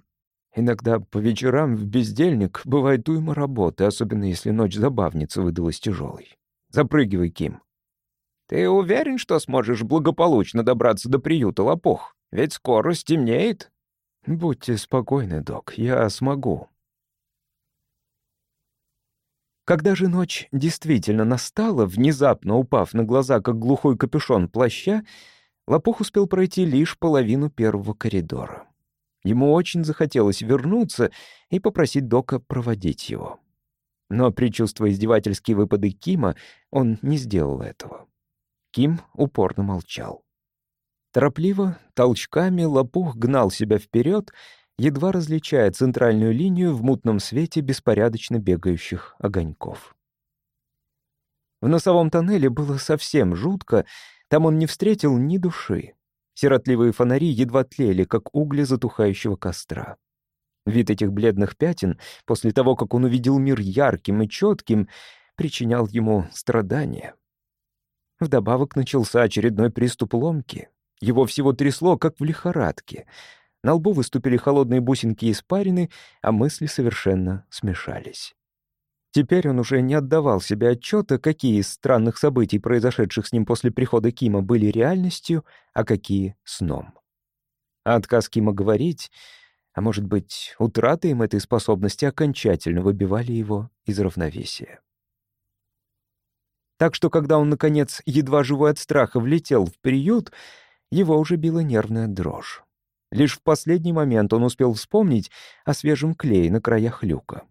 Иногда по вечерам в бездельник бывает уйма работы, особенно если ночь забавницы выдалась тяжелой. Запрыгивай, Ким». «Ты уверен, что сможешь благополучно добраться до приюта, лопух? Ведь скоро стемнеет». «Будьте спокойны, док, я смогу». Когда же ночь действительно настала, внезапно упав на глаза, как глухой капюшон плаща, Лопух успел пройти лишь половину первого коридора. Ему очень захотелось вернуться и попросить Дока проводить его. Но, предчувствуя издевательские выпады Кима, он не сделал этого. Ким упорно молчал. Торопливо, толчками, Лопух гнал себя вперед едва различая центральную линию в мутном свете беспорядочно бегающих огоньков. В носовом тоннеле было совсем жутко, там он не встретил ни души. Сиротливые фонари едва тлели, как угли затухающего костра. Вид этих бледных пятен, после того, как он увидел мир ярким и четким, причинял ему страдания. Вдобавок начался очередной приступ ломки. Его всего трясло, как в лихорадке — на лбу выступили холодные бусинки испарины, а мысли совершенно смешались. Теперь он уже не отдавал себе отчета, какие из странных событий, произошедших с ним после прихода Кима, были реальностью, а какие — сном. А отказ Кима говорить, а может быть, утрата им этой способности окончательно выбивали его из равновесия. Так что, когда он, наконец, едва живой от страха, влетел в приют, его уже била нервная дрожь. Лишь в последний момент он успел вспомнить о свежем клее на краях люка.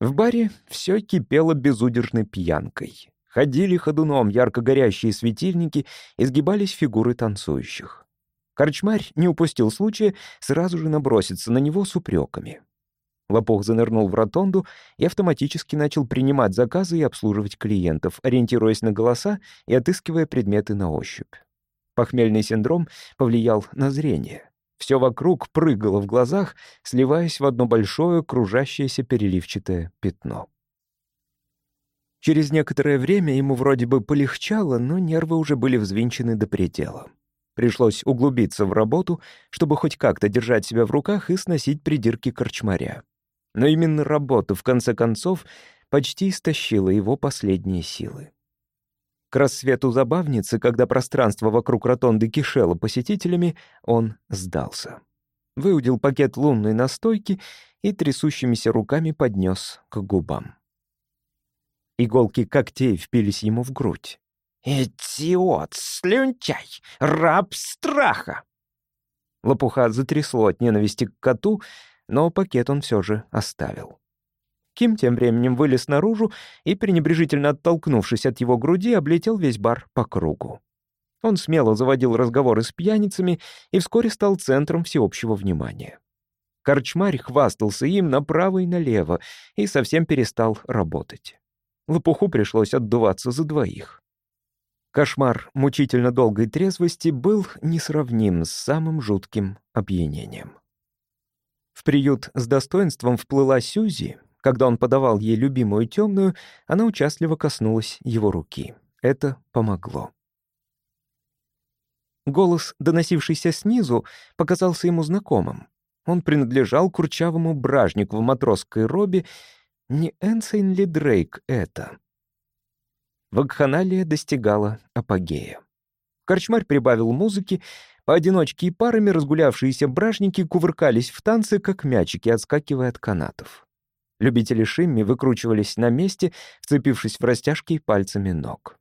В баре все кипело безудержной пьянкой. Ходили ходуном ярко горящие светильники, изгибались фигуры танцующих. Корчмарь не упустил случая сразу же наброситься на него с упреками. Лопух занырнул в ротонду и автоматически начал принимать заказы и обслуживать клиентов, ориентируясь на голоса и отыскивая предметы на ощупь. Похмельный синдром повлиял на зрение. Все вокруг прыгало в глазах, сливаясь в одно большое кружащееся переливчатое пятно. Через некоторое время ему вроде бы полегчало, но нервы уже были взвинчены до предела. Пришлось углубиться в работу, чтобы хоть как-то держать себя в руках и сносить придирки корчмаря. Но именно работа, в конце концов, почти истощила его последние силы. К рассвету забавницы, когда пространство вокруг ротонды кишело посетителями, он сдался. Выудил пакет лунной настойки и трясущимися руками поднес к губам. Иголки когтей впились ему в грудь. «Идиот, слюнтяй, раб страха!» Лопуха затрясло от ненависти к коту, но пакет он все же оставил. Ким тем временем вылез наружу и, пренебрежительно оттолкнувшись от его груди, облетел весь бар по кругу. Он смело заводил разговоры с пьяницами и вскоре стал центром всеобщего внимания. Корчмарь хвастался им направо и налево и совсем перестал работать. Лопуху пришлось отдуваться за двоих. Кошмар мучительно долгой трезвости был несравним с самым жутким опьянением. В приют с достоинством вплыла Сюзи, когда он подавал ей любимую темную, она участливо коснулась его руки. Это помогло. Голос, доносившийся снизу, показался ему знакомым. Он принадлежал курчавому бражнику в матросской робе. Не Энсейн ли Дрейк это? Вакханалия достигала апогея. Корчмарь прибавил музыки, поодиночке и парами разгулявшиеся бражники кувыркались в танце, как мячики, отскакивая от канатов. Любители шимми выкручивались на месте, вцепившись в растяжки пальцами ног.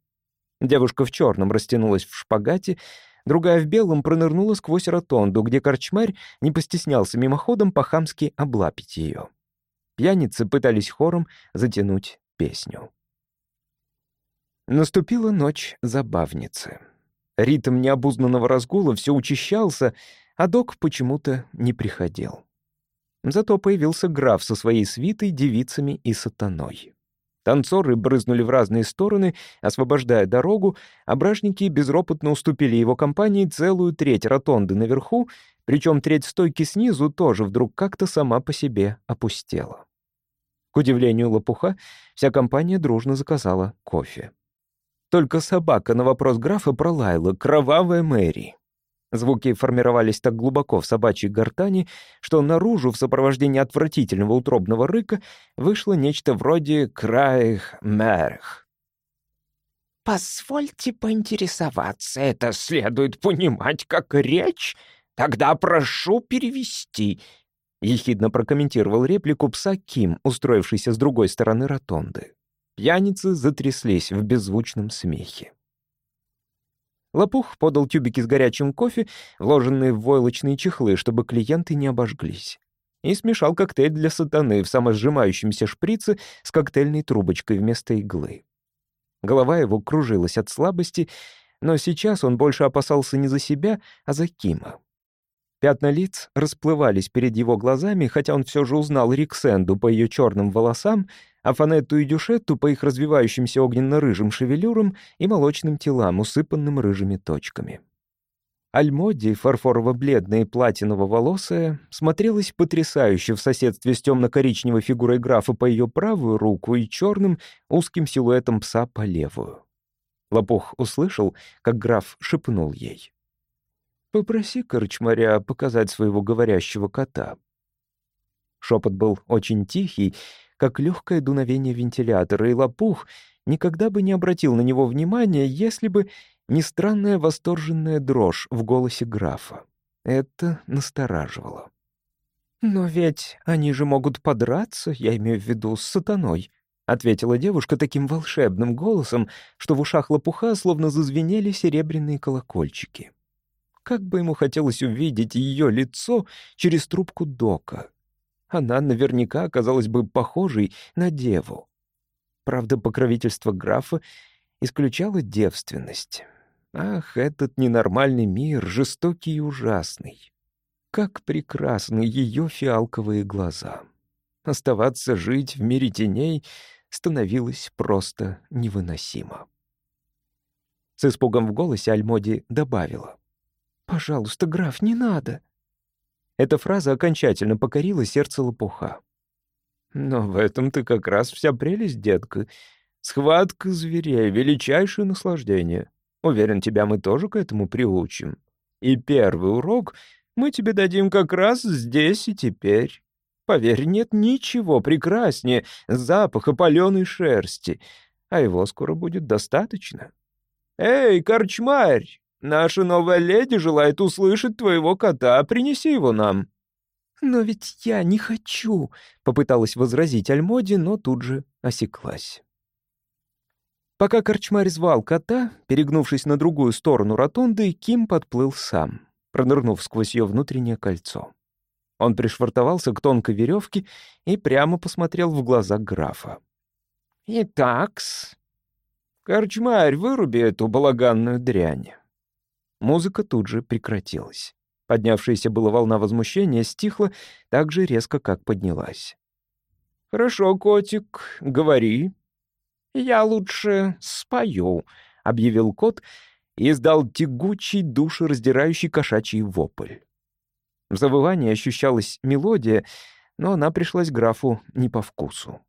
Девушка в черном растянулась в шпагате, другая в белом пронырнула сквозь ротонду, где корчмарь не постеснялся мимоходом по-хамски облапить ее. Пьяницы пытались хором затянуть песню. Наступила ночь забавницы. Ритм необузнанного разгула все учащался, а док почему-то не приходил. Зато появился граф со своей свитой, девицами и сатаной. Танцоры брызнули в разные стороны, освобождая дорогу, а бражники безропотно уступили его компании целую треть ротонды наверху, причем треть стойки снизу тоже вдруг как-то сама по себе опустела. К удивлению лопуха, вся компания дружно заказала кофе. Только собака на вопрос графа пролаяла «Кровавая Мэри». Звуки формировались так глубоко в собачьей гортани, что наружу в сопровождении отвратительного утробного рыка вышло нечто вроде «краих мэрх». «Позвольте поинтересоваться, это следует понимать как речь? Тогда прошу перевести», — ехидно прокомментировал реплику пса Ким, устроившийся с другой стороны ротонды. Пьяницы затряслись в беззвучном смехе. Лопух подал тюбики с горячим кофе, вложенные в войлочные чехлы, чтобы клиенты не обожглись. И смешал коктейль для сатаны в самосжимающемся шприце с коктейльной трубочкой вместо иглы. Голова его кружилась от слабости, но сейчас он больше опасался не за себя, а за Кима. Пятна лиц расплывались перед его глазами, хотя он все же узнал Риксенду по ее черным волосам, а Фанетту и Дюшетту по их развивающимся огненно-рыжим шевелюрам и молочным телам, усыпанным рыжими точками. Альмоди, фарфорово-бледная и платиново-волосая, смотрелась потрясающе в соседстве с темно-коричневой фигурой графа по ее правую руку и черным узким силуэтом пса по левую. Лопух услышал, как граф шепнул ей. Попроси корчмаря показать своего говорящего кота». Шепот был очень тихий, как легкое дуновение вентилятора, и лопух никогда бы не обратил на него внимания, если бы не странная восторженная дрожь в голосе графа. Это настораживало. «Но ведь они же могут подраться, я имею в виду, с сатаной», — ответила девушка таким волшебным голосом, что в ушах лопуха словно зазвенели серебряные колокольчики. Как бы ему хотелось увидеть ее лицо через трубку дока. Она наверняка оказалась бы похожей на деву. Правда, покровительство графа исключало девственность. Ах, этот ненормальный мир, жестокий и ужасный. Как прекрасны ее фиалковые глаза. Оставаться жить в мире теней становилось просто невыносимо. С испугом в голосе Альмоди добавила. «Пожалуйста, граф, не надо!» Эта фраза окончательно покорила сердце лопуха. «Но в этом ты как раз вся прелесть, детка. Схватка зверей — величайшее наслаждение. Уверен, тебя мы тоже к этому приучим. И первый урок мы тебе дадим как раз здесь и теперь. Поверь, нет ничего прекраснее запаха паленой шерсти, а его скоро будет достаточно. Эй, корчмарь, Наша новая леди желает услышать твоего кота. Принеси его нам». «Но ведь я не хочу», — попыталась возразить Альмоди, но тут же осеклась. Пока корчмарь звал кота, перегнувшись на другую сторону ротонды, Ким подплыл сам, пронырнув сквозь ее внутреннее кольцо. Он пришвартовался к тонкой веревке и прямо посмотрел в глаза графа. «Итакс, корчмарь, выруби эту балаганную дрянь». Музыка тут же прекратилась. Поднявшаяся была волна возмущения стихла так же резко, как поднялась. «Хорошо, котик, говори». «Я лучше спою», — объявил кот и издал тягучий, душераздирающий кошачий вопль. В завывании ощущалась мелодия, но она пришлась графу не по вкусу.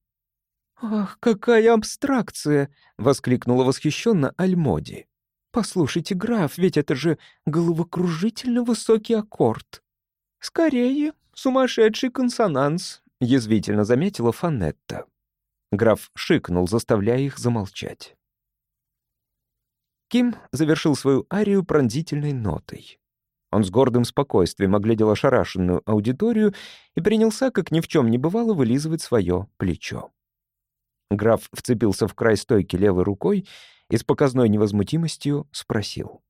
«Ах, какая абстракция!» — воскликнула восхищенно Альмоди. «Послушайте, граф, ведь это же головокружительно высокий аккорд». «Скорее, сумасшедший консонанс», — язвительно заметила Фанетта. Граф шикнул, заставляя их замолчать. Ким завершил свою арию пронзительной нотой. Он с гордым спокойствием оглядел ошарашенную аудиторию и принялся, как ни в чем не бывало, вылизывать свое плечо. Граф вцепился в край стойки левой рукой и с показной невозмутимостью спросил.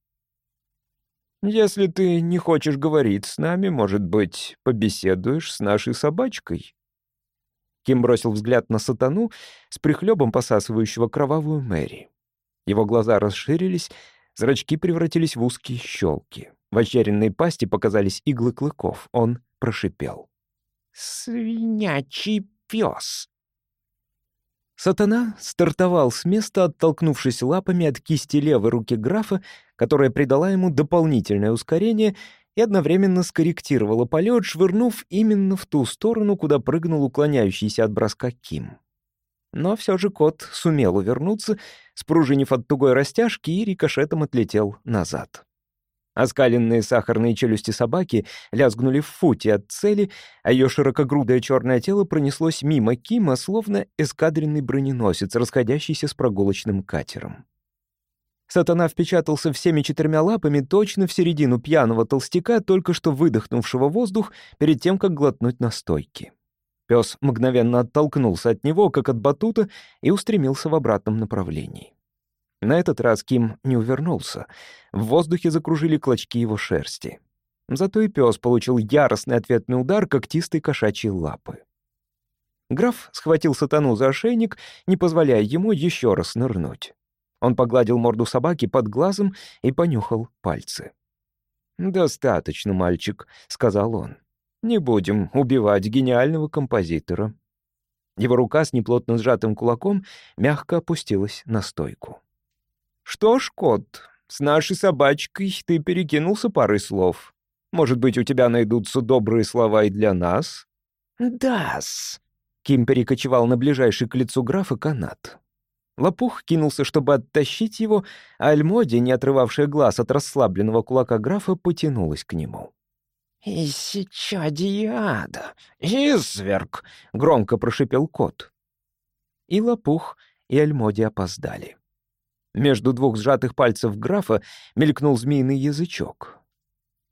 «Если ты не хочешь говорить с нами, может быть, побеседуешь с нашей собачкой?» Ким бросил взгляд на сатану с прихлебом посасывающего кровавую Мэри. Его глаза расширились, зрачки превратились в узкие щелки. В ощеренной пасти показались иглы клыков. Он прошипел. «Свинячий пес!» Сатана стартовал с места, оттолкнувшись лапами от кисти левой руки графа, которая придала ему дополнительное ускорение и одновременно скорректировала полет, швырнув именно в ту сторону, куда прыгнул уклоняющийся от броска Ким. Но все же кот сумел увернуться, спружинив от тугой растяжки и рикошетом отлетел назад. Оскаленные сахарные челюсти собаки лязгнули в футе от цели, а ее широкогрудое черное тело пронеслось мимо Кима, словно эскадренный броненосец, расходящийся с прогулочным катером. Сатана впечатался всеми четырьмя лапами точно в середину пьяного толстяка, только что выдохнувшего воздух перед тем, как глотнуть настойки. Пес мгновенно оттолкнулся от него, как от батута, и устремился в обратном направлении. На этот раз Ким не увернулся. В воздухе закружили клочки его шерсти. Зато и пес получил яростный ответный удар когтистой кошачьей лапы. Граф схватил сатану за ошейник, не позволяя ему еще раз нырнуть. Он погладил морду собаки под глазом и понюхал пальцы. «Достаточно, мальчик», — сказал он. «Не будем убивать гениального композитора». Его рука с неплотно сжатым кулаком мягко опустилась на стойку. «Что ж, кот, с нашей собачкой ты перекинулся парой слов. Может быть, у тебя найдутся добрые слова и для нас?» «Да-с». Ким перекочевал на ближайший к лицу графа канат. Лопух кинулся, чтобы оттащить его, а Альмоди, не отрывавшая глаз от расслабленного кулака графа, потянулась к нему. «Исича диада! Изверг!» — громко прошипел кот. И Лопух, и Альмоди опоздали. Между двух сжатых пальцев графа мелькнул змеиный язычок.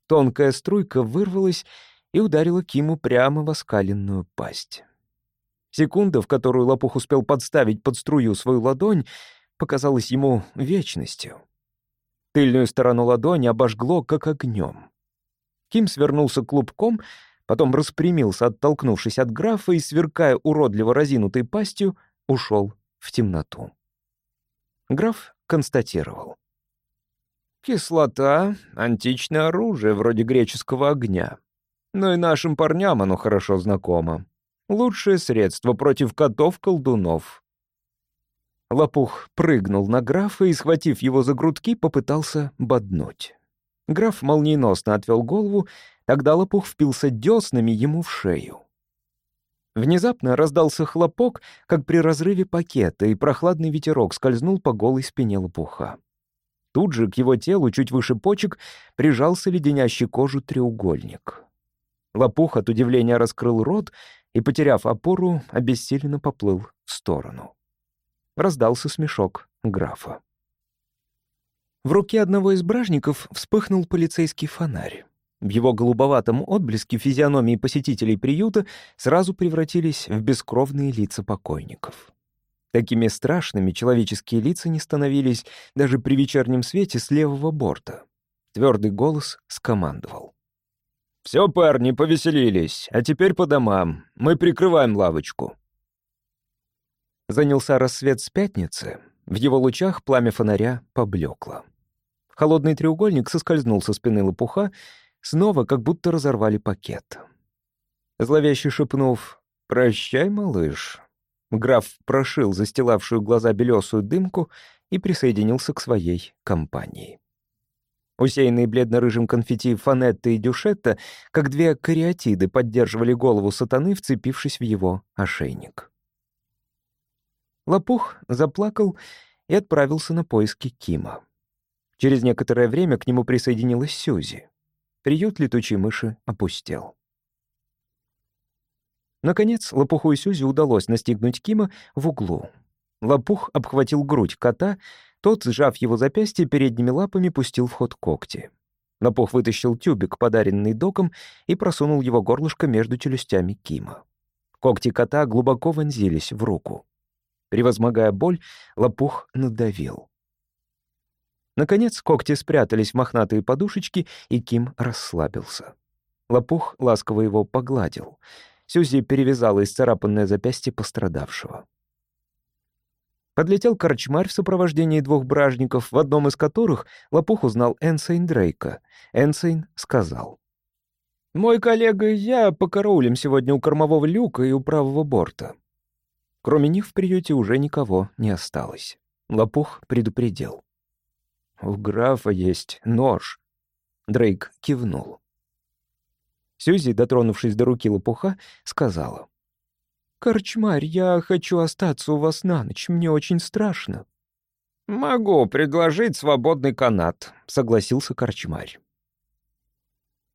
Тонкая струйка вырвалась и ударила Киму прямо в оскаленную пасть. Секунда, в которую лопух успел подставить под струю свою ладонь, показалась ему вечностью. Тыльную сторону ладони обожгло, как огнем. Ким свернулся клубком, потом распрямился, оттолкнувшись от графа и, сверкая уродливо разинутой пастью, ушел в темноту. Граф констатировал. «Кислота — античное оружие, вроде греческого огня. Но и нашим парням оно хорошо знакомо. Лучшее средство против котов-колдунов». Лопух прыгнул на графа и, схватив его за грудки, попытался боднуть. Граф молниеносно отвел голову, тогда лопух впился деснами ему в шею. Внезапно раздался хлопок, как при разрыве пакета, и прохладный ветерок скользнул по голой спине лопуха. Тут же к его телу, чуть выше почек, прижался леденящий кожу треугольник. Лопух от удивления раскрыл рот и, потеряв опору, обессиленно поплыл в сторону. Раздался смешок графа. В руке одного из бражников вспыхнул полицейский фонарь. В его голубоватом отблеске физиономии посетителей приюта сразу превратились в бескровные лица покойников. Такими страшными человеческие лица не становились даже при вечернем свете с левого борта. Твердый голос скомандовал. «Все, парни, повеселились, а теперь по домам. Мы прикрываем лавочку». Занялся рассвет с пятницы. В его лучах пламя фонаря поблекло. Холодный треугольник соскользнул со спины лопуха снова как будто разорвали пакет. Зловеще шепнув «Прощай, малыш», граф прошил застилавшую глаза белесую дымку и присоединился к своей компании. Усеянные бледно-рыжим конфетти Фанетта и Дюшетта, как две кариатиды, поддерживали голову сатаны, вцепившись в его ошейник. Лопух заплакал и отправился на поиски Кима. Через некоторое время к нему присоединилась Сюзи. Приют летучей мыши опустел. Наконец, Лопуху и Сюзи удалось настигнуть Кима в углу. Лопух обхватил грудь кота, тот, сжав его запястье, передними лапами пустил в ход когти. Лопух вытащил тюбик, подаренный доком, и просунул его горлышко между челюстями Кима. Когти кота глубоко вонзились в руку. Превозмогая боль, Лопух надавил. Наконец когти спрятались в мохнатые подушечки, и Ким расслабился. Лопух ласково его погладил. Сюзи перевязала исцарапанное запястье пострадавшего. Подлетел корчмарь в сопровождении двух бражников, в одном из которых Лопух узнал Энсейн Дрейка. Энсейн сказал. «Мой коллега и я покараулим сегодня у кормового люка и у правого борта». Кроме них в приюте уже никого не осталось. Лопух предупредил. «У графа есть нож». Дрейк кивнул. Сюзи, дотронувшись до руки лопуха, сказала. «Корчмарь, я хочу остаться у вас на ночь, мне очень страшно». «Могу предложить свободный канат», — согласился корчмарь.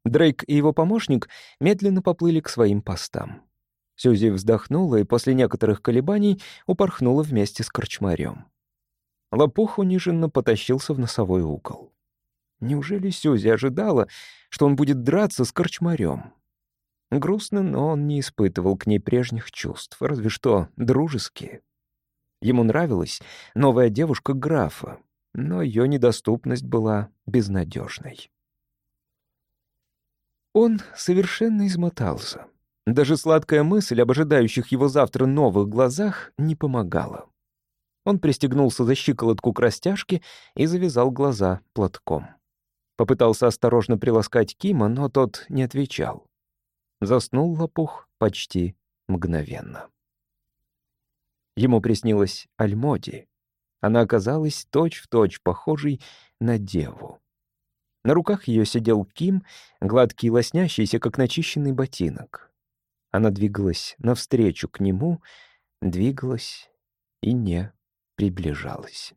Дрейк и его помощник медленно поплыли к своим постам. Сюзи вздохнула и после некоторых колебаний упорхнула вместе с корчмарем. Лопух униженно потащился в носовой угол. Неужели Сюзи ожидала, что он будет драться с корчмарем? Грустно, но он не испытывал к ней прежних чувств, разве что дружеские. Ему нравилась новая девушка графа, но ее недоступность была безнадежной. Он совершенно измотался. Даже сладкая мысль об ожидающих его завтра новых глазах не помогала. Он пристегнулся за щиколотку к растяжке и завязал глаза платком. Попытался осторожно приласкать Кима, но тот не отвечал. Заснул лопух почти мгновенно. Ему приснилась Альмоди. Она оказалась точь-в-точь точь похожей на деву. На руках ее сидел Ким, гладкий лоснящийся, как начищенный ботинок. Она двигалась навстречу к нему, двигалась и не приближалась.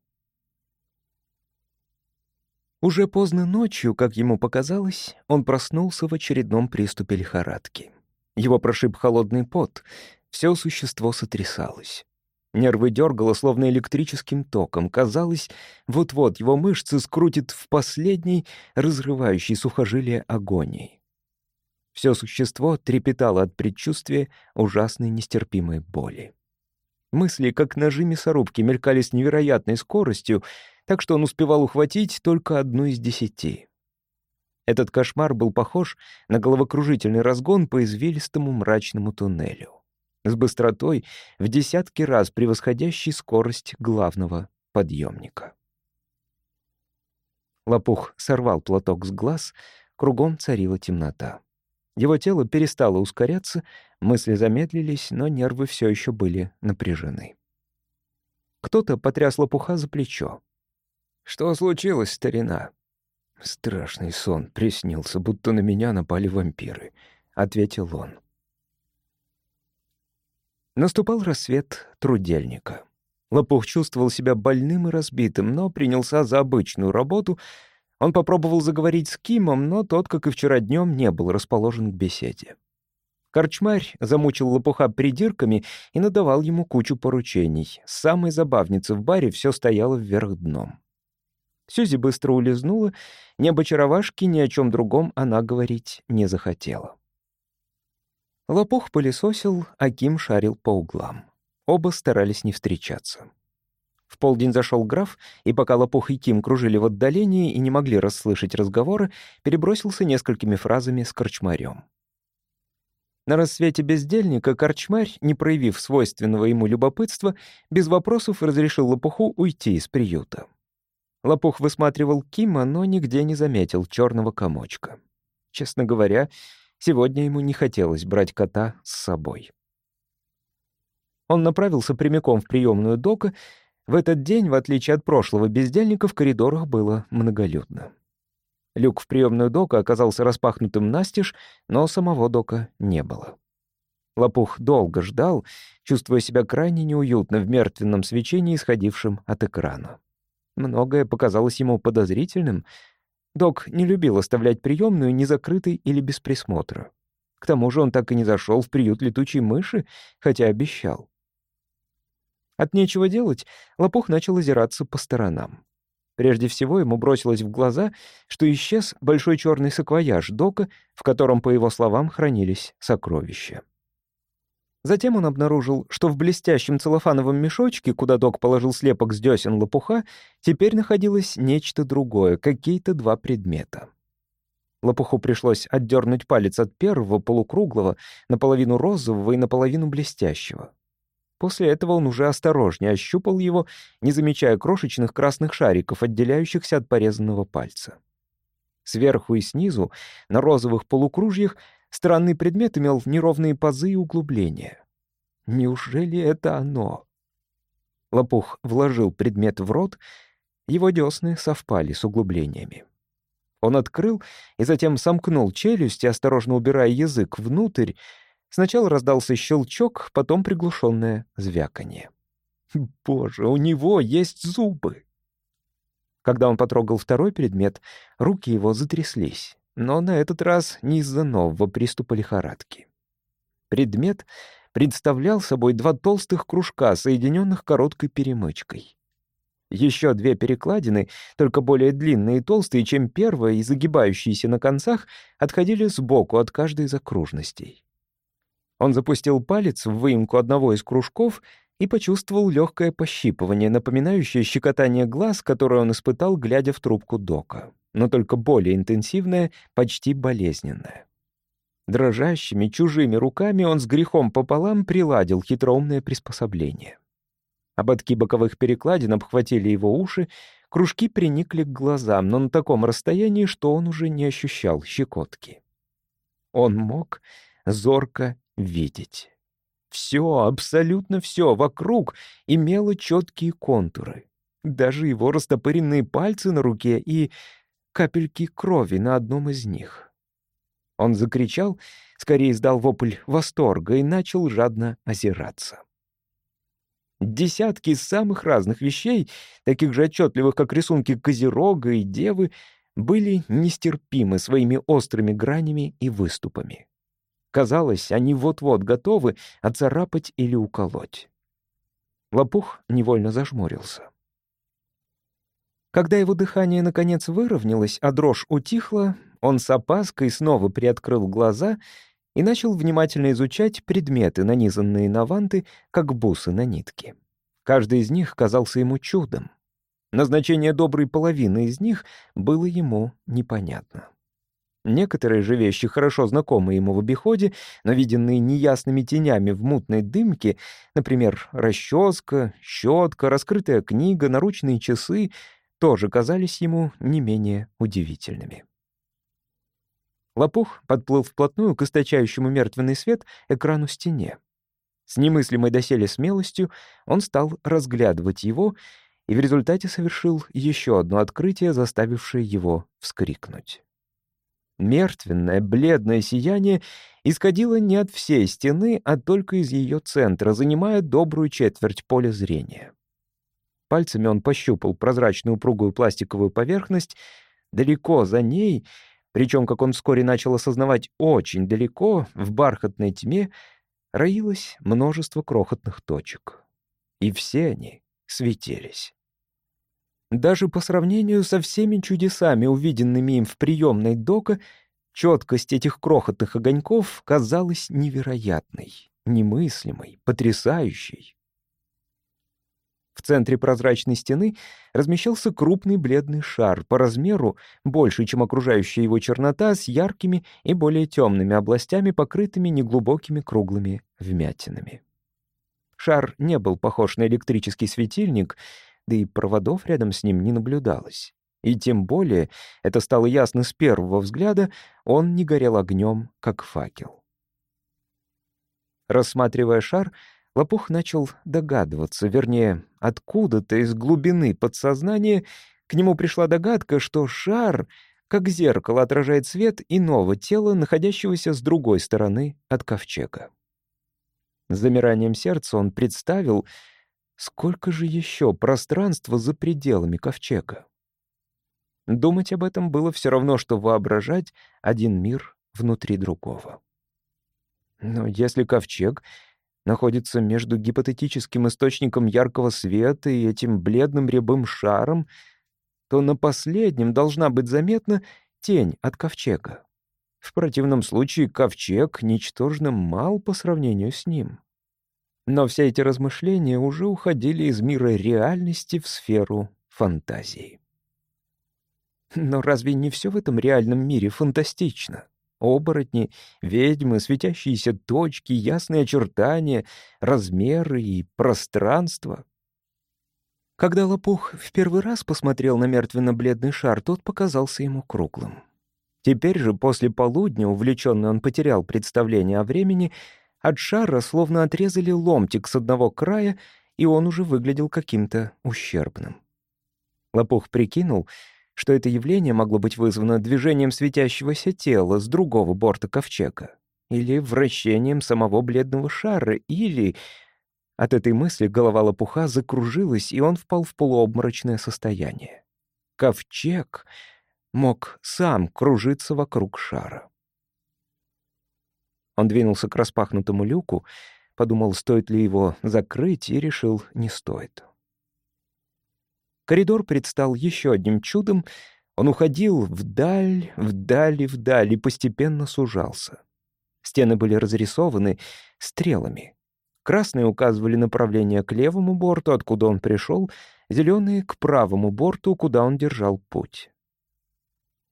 Уже поздно ночью, как ему показалось, он проснулся в очередном приступе лихорадки. Его прошиб холодный пот, все существо сотрясалось. Нервы дергало, словно электрическим током. Казалось, вот-вот его мышцы скрутит в последней, разрывающей сухожилие агонии. Все существо трепетало от предчувствия ужасной нестерпимой боли. Мысли, как ножи мясорубки, мелькали с невероятной скоростью, так что он успевал ухватить только одну из десяти. Этот кошмар был похож на головокружительный разгон по извилистому мрачному туннелю, с быстротой в десятки раз превосходящей скорость главного подъемника. Лопух сорвал платок с глаз, кругом царила темнота. Его тело перестало ускоряться, мысли замедлились, но нервы все еще были напряжены. Кто-то потряс лопуха за плечо. «Что случилось, старина?» «Страшный сон приснился, будто на меня напали вампиры», — ответил он. Наступал рассвет трудельника. Лопух чувствовал себя больным и разбитым, но принялся за обычную работу. Он попробовал заговорить с Кимом, но тот, как и вчера днем, не был расположен к беседе. Корчмарь замучил лопуха придирками и надавал ему кучу поручений. С самой забавницы в баре все стояло вверх дном. Сюзи быстро улизнула, ни об очаровашке, ни о чем другом она говорить не захотела. Лопух пылесосил, а Ким шарил по углам. Оба старались не встречаться. В полдень зашел граф, и пока Лопух и Ким кружили в отдалении и не могли расслышать разговоры, перебросился несколькими фразами с корчмарем. На рассвете бездельника корчмарь, не проявив свойственного ему любопытства, без вопросов разрешил Лопуху уйти из приюта. Лопух высматривал Кима, но нигде не заметил черного комочка. Честно говоря, сегодня ему не хотелось брать кота с собой. Он направился прямиком в приемную Дока. В этот день, в отличие от прошлого бездельника, в коридорах было многолюдно. Люк в приемную Дока оказался распахнутым настежь, но самого Дока не было. Лопух долго ждал, чувствуя себя крайне неуютно в мертвенном свечении, исходившем от экрана. Многое показалось ему подозрительным. Док не любил оставлять приемную незакрытой или без присмотра. К тому же он так и не зашел в приют летучей мыши, хотя обещал. От нечего делать, Лопух начал озираться по сторонам. Прежде всего ему бросилось в глаза, что исчез большой черный саквояж Дока, в котором, по его словам, хранились сокровища. Затем он обнаружил, что в блестящем целлофановом мешочке, куда док положил слепок с десен лопуха, теперь находилось нечто другое, какие-то два предмета. Лопуху пришлось отдернуть палец от первого полукруглого, наполовину розового и наполовину блестящего. После этого он уже осторожнее ощупал его, не замечая крошечных красных шариков, отделяющихся от порезанного пальца. Сверху и снизу, на розовых полукружьях, странный предмет имел неровные пазы и углубления. Неужели это оно? Лопух вложил предмет в рот, его десны совпали с углублениями. Он открыл и затем сомкнул челюсть, осторожно убирая язык внутрь. Сначала раздался щелчок, потом приглушенное звяканье. Боже, у него есть зубы! Когда он потрогал второй предмет, руки его затряслись, но на этот раз не из-за нового приступа лихорадки. Предмет представлял собой два толстых кружка, соединенных короткой перемычкой. Еще две перекладины, только более длинные и толстые, чем первая, и загибающиеся на концах, отходили сбоку от каждой из окружностей. Он запустил палец в выемку одного из кружков и почувствовал легкое пощипывание, напоминающее щекотание глаз, которое он испытал, глядя в трубку дока, но только более интенсивное, почти болезненное. Дрожащими, чужими руками он с грехом пополам приладил хитроумное приспособление. Ободки боковых перекладин обхватили его уши, кружки приникли к глазам, но на таком расстоянии, что он уже не ощущал щекотки. Он мог зорко видеть. Все, абсолютно все вокруг имело четкие контуры. Даже его растопыренные пальцы на руке и капельки крови на одном из них. Он закричал, скорее издал вопль восторга и начал жадно озираться. Десятки самых разных вещей, таких же отчетливых, как рисунки Козерога и Девы, были нестерпимы своими острыми гранями и выступами. Казалось, они вот-вот готовы оцарапать или уколоть. Лопух невольно зажмурился. Когда его дыхание наконец выровнялось, а дрожь утихла, он с опаской снова приоткрыл глаза и начал внимательно изучать предметы, нанизанные на ванты, как бусы на нитке. Каждый из них казался ему чудом. Назначение доброй половины из них было ему непонятно. Некоторые же вещи, хорошо знакомые ему в обиходе, но виденные неясными тенями в мутной дымке, например, расческа, щетка, раскрытая книга, наручные часы, тоже казались ему не менее удивительными. Лопух подплыл вплотную к источающему мертвенный свет экрану стене. С немыслимой доселе смелостью он стал разглядывать его и в результате совершил еще одно открытие, заставившее его вскрикнуть. Мертвенное, бледное сияние исходило не от всей стены, а только из ее центра, занимая добрую четверть поля зрения. Пальцами он пощупал прозрачную упругую пластиковую поверхность. Далеко за ней — причем, как он вскоре начал осознавать, очень далеко, в бархатной тьме, роилось множество крохотных точек. И все они светились. Даже по сравнению со всеми чудесами, увиденными им в приемной дока, четкость этих крохотных огоньков казалась невероятной, немыслимой, потрясающей. В центре прозрачной стены размещался крупный бледный шар, по размеру больше, чем окружающая его чернота, с яркими и более темными областями, покрытыми неглубокими круглыми вмятинами. Шар не был похож на электрический светильник, да и проводов рядом с ним не наблюдалось. И тем более, это стало ясно с первого взгляда, он не горел огнем, как факел. Рассматривая шар, Лопух начал догадываться, вернее, откуда-то из глубины подсознания к нему пришла догадка, что шар, как зеркало, отражает свет иного тела, находящегося с другой стороны от ковчега. С замиранием сердца он представил, сколько же еще пространства за пределами ковчега. Думать об этом было все равно, что воображать один мир внутри другого. Но если ковчег находится между гипотетическим источником яркого света и этим бледным рябым шаром, то на последнем должна быть заметна тень от ковчега. В противном случае ковчег ничтожно мал по сравнению с ним. Но все эти размышления уже уходили из мира реальности в сферу фантазии. Но разве не все в этом реальном мире фантастично? Оборотни, ведьмы, светящиеся точки, ясные очертания, размеры и пространство. Когда Лопух в первый раз посмотрел на мертвенно-бледный шар, тот показался ему круглым. Теперь же, после полудня, увлеченный он потерял представление о времени, от шара словно отрезали ломтик с одного края, и он уже выглядел каким-то ущербным. Лопух прикинул, что это явление могло быть вызвано движением светящегося тела с другого борта ковчега, или вращением самого бледного шара, или... От этой мысли голова лопуха закружилась, и он впал в полуобморочное состояние. Ковчег мог сам кружиться вокруг шара. Он двинулся к распахнутому люку, подумал, стоит ли его закрыть, и решил, не стоит. Коридор предстал еще одним чудом. Он уходил вдаль, вдаль и вдаль и постепенно сужался. Стены были разрисованы стрелами. Красные указывали направление к левому борту, откуда он пришел, зеленые — к правому борту, куда он держал путь.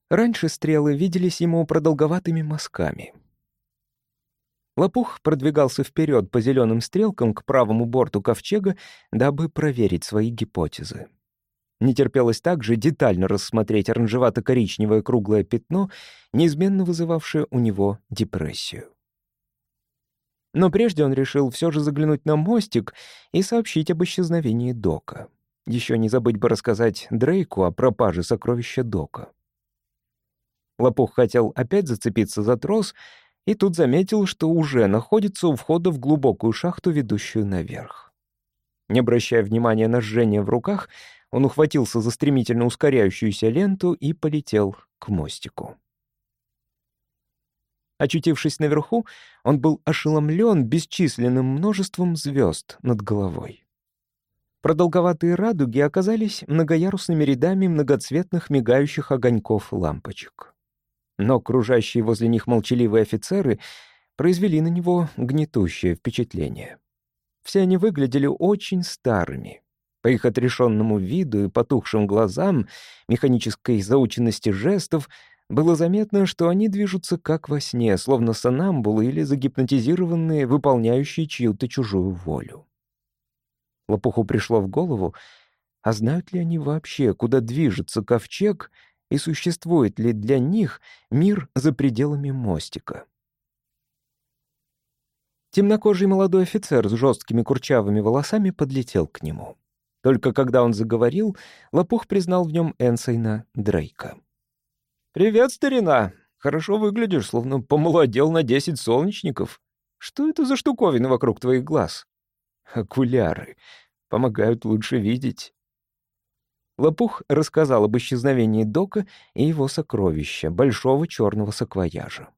Раньше стрелы виделись ему продолговатыми мазками. Лопух продвигался вперед по зеленым стрелкам к правому борту ковчега, дабы проверить свои гипотезы. Не терпелось также детально рассмотреть оранжевато-коричневое круглое пятно, неизменно вызывавшее у него депрессию. Но прежде он решил все же заглянуть на мостик и сообщить об исчезновении Дока. Еще не забыть бы рассказать Дрейку о пропаже сокровища Дока. Лопух хотел опять зацепиться за трос, и тут заметил, что уже находится у входа в глубокую шахту, ведущую наверх. Не обращая внимания на жжение в руках, он ухватился за стремительно ускоряющуюся ленту и полетел к мостику. Очутившись наверху, он был ошеломлен бесчисленным множеством звезд над головой. Продолговатые радуги оказались многоярусными рядами многоцветных мигающих огоньков лампочек. Но кружащие возле них молчаливые офицеры произвели на него гнетущее впечатление. Все они выглядели очень старыми. По их отрешенному виду и потухшим глазам, механической заученности жестов, было заметно, что они движутся как во сне, словно сонамбулы или загипнотизированные, выполняющие чью-то чужую волю. Лопуху пришло в голову, а знают ли они вообще, куда движется ковчег, и существует ли для них мир за пределами мостика? Темнокожий молодой офицер с жесткими курчавыми волосами подлетел к нему. Только когда он заговорил, Лопух признал в нем Энсейна Дрейка. «Привет, старина! Хорошо выглядишь, словно помолодел на десять солнечников. Что это за штуковины вокруг твоих глаз?» «Окуляры. Помогают лучше видеть». Лопух рассказал об исчезновении Дока и его сокровища, большого черного саквояжа.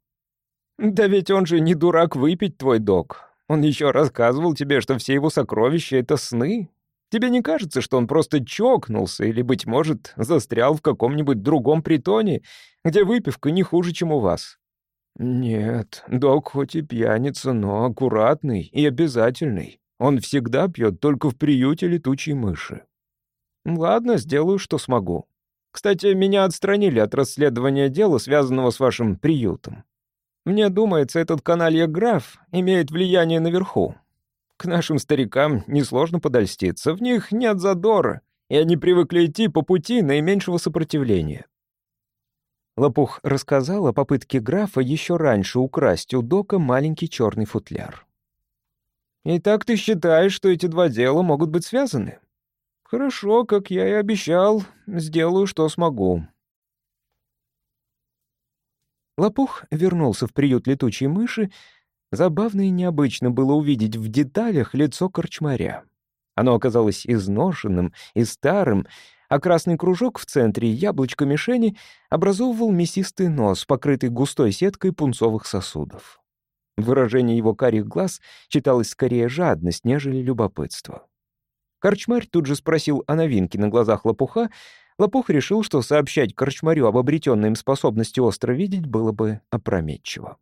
«Да ведь он же не дурак выпить, твой Док. Он еще рассказывал тебе, что все его сокровища — это сны, Тебе не кажется, что он просто чокнулся или, быть может, застрял в каком-нибудь другом притоне, где выпивка не хуже, чем у вас?» «Нет, док хоть и пьяница, но аккуратный и обязательный. Он всегда пьет только в приюте летучей мыши». «Ладно, сделаю, что смогу. Кстати, меня отстранили от расследования дела, связанного с вашим приютом. Мне думается, этот каналья граф имеет влияние наверху. К нашим старикам несложно подольститься, в них нет задора, и они привыкли идти по пути наименьшего сопротивления. Лопух рассказал о попытке графа еще раньше украсть у Дока маленький черный футляр. «Итак ты считаешь, что эти два дела могут быть связаны?» «Хорошо, как я и обещал, сделаю, что смогу». Лопух вернулся в приют летучей мыши Забавно и необычно было увидеть в деталях лицо корчмаря. Оно оказалось изношенным и старым, а красный кружок в центре яблочко мишени образовывал мясистый нос, покрытый густой сеткой пунцовых сосудов. Выражение его карих глаз читалось скорее жадность, нежели любопытство. Корчмарь тут же спросил о новинке на глазах лопуха. Лопух решил, что сообщать корчмарю об обретенной им способности остро видеть было бы опрометчиво.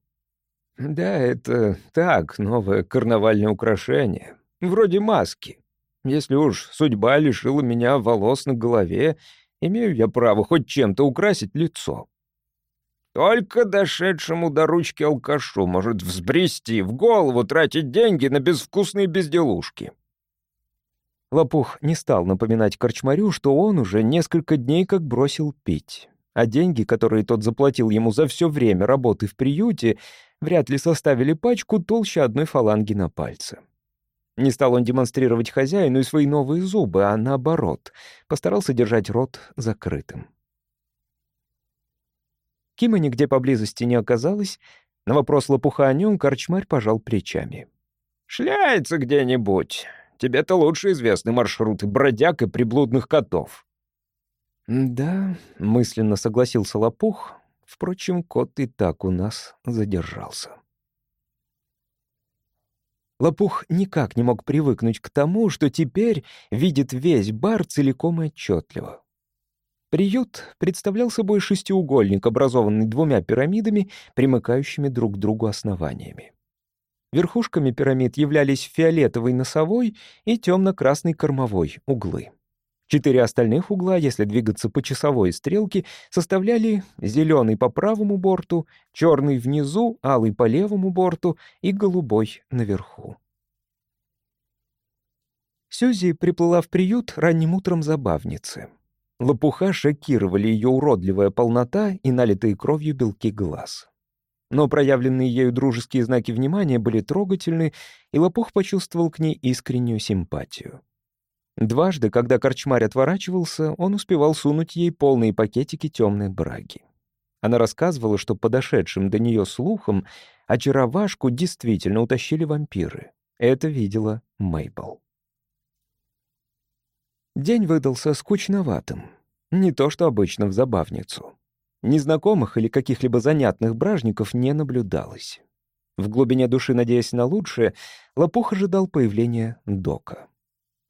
Да, это так, новое карнавальное украшение. Вроде маски. Если уж судьба лишила меня волос на голове, Имею я право хоть чем-то украсить лицо. Только дошедшему до ручки алкашу может взбрести в голову тратить деньги на безвкусные безделушки. Лопух не стал напоминать корчмарю, что он уже несколько дней как бросил пить, а деньги, которые тот заплатил ему за все время работы в приюте, вряд ли составили пачку толще одной фаланги на пальце. Не стал он демонстрировать хозяину и свои новые зубы, а наоборот, постарался держать рот закрытым. Кима нигде поблизости не оказалось. На вопрос лопуха о нем корчмарь пожал плечами. «Шляется где-нибудь. Тебе-то лучше известны маршруты бродяг и приблудных котов». «Да», — мысленно согласился лопух. Впрочем, кот и так у нас задержался. Лопух никак не мог привыкнуть к тому, что теперь видит весь бар целиком и отчетливо. Приют представлял собой шестиугольник, образованный двумя пирамидами, примыкающими друг к другу основаниями. Верхушками пирамид являлись фиолетовый носовой и темно-красный кормовой углы. Четыре остальных угла, если двигаться по часовой стрелке, составляли зеленый по правому борту, черный внизу, алый по левому борту и голубой наверху. Сюзи приплыла в приют ранним утром забавницы. Лопуха шокировали ее уродливая полнота и налитые кровью белки глаз. Но проявленные ею дружеские знаки внимания были трогательны, и Лопух почувствовал к ней искреннюю симпатию. Дважды, когда корчмарь отворачивался, он успевал сунуть ей полные пакетики темной браги. Она рассказывала, что подошедшим до нее слухом очаровашку действительно утащили вампиры. Это видела Мейбл. День выдался скучноватым. Не то, что обычно в забавницу. Незнакомых или каких-либо занятных бражников не наблюдалось. В глубине души, надеясь на лучшее, Лопух ожидал появления Дока.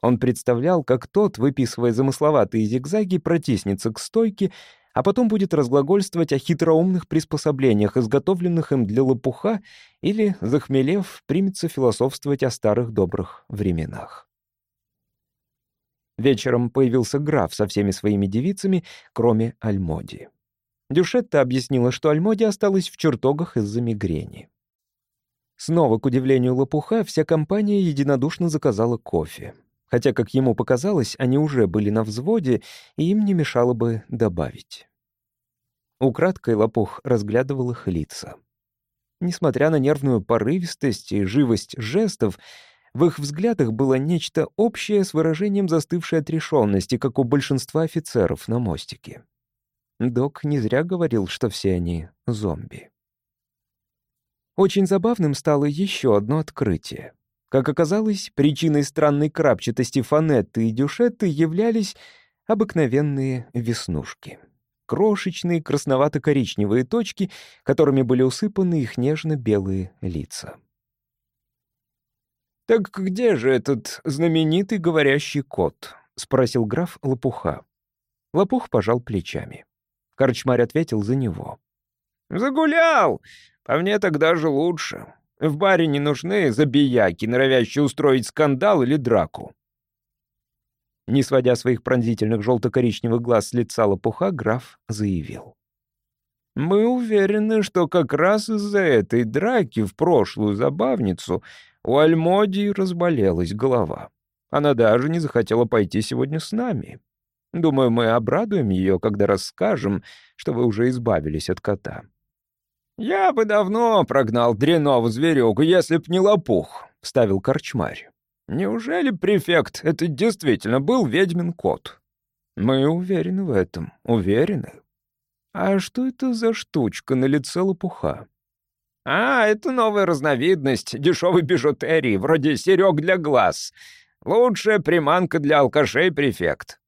Он представлял, как тот, выписывая замысловатые зигзаги, протиснется к стойке, а потом будет разглагольствовать о хитроумных приспособлениях, изготовленных им для лопуха, или, захмелев, примется философствовать о старых добрых временах. Вечером появился граф со всеми своими девицами, кроме Альмоди. Дюшетта объяснила, что Альмоди осталась в чертогах из-за мигрени. Снова, к удивлению Лопуха, вся компания единодушно заказала кофе хотя, как ему показалось, они уже были на взводе, и им не мешало бы добавить. Украдкой лопух разглядывал их лица. Несмотря на нервную порывистость и живость жестов, в их взглядах было нечто общее с выражением застывшей отрешенности, как у большинства офицеров на мостике. Док не зря говорил, что все они — зомби. Очень забавным стало еще одно открытие. Как оказалось, причиной странной крапчатости Фанетты и Дюшетты являлись обыкновенные веснушки. Крошечные красновато-коричневые точки, которыми были усыпаны их нежно-белые лица. «Так где же этот знаменитый говорящий кот?» — спросил граф Лопуха. Лопух пожал плечами. Корчмарь ответил за него. «Загулял! По мне тогда же лучше. В баре не нужны забияки, норовящие устроить скандал или драку. Не сводя своих пронзительных желто-коричневых глаз с лица лопуха, граф заявил. «Мы уверены, что как раз из-за этой драки в прошлую забавницу у Альмодии разболелась голова. Она даже не захотела пойти сегодня с нами. Думаю, мы обрадуем ее, когда расскажем, что вы уже избавились от кота». «Я бы давно прогнал дряного зверюгу, если б не лопух», — вставил корчмарь. «Неужели префект это действительно был ведьмин кот?» «Мы уверены в этом, уверены». «А что это за штучка на лице лопуха?» «А, это новая разновидность дешевой бижутерии, вроде серег для глаз. Лучшая приманка для алкашей, префект».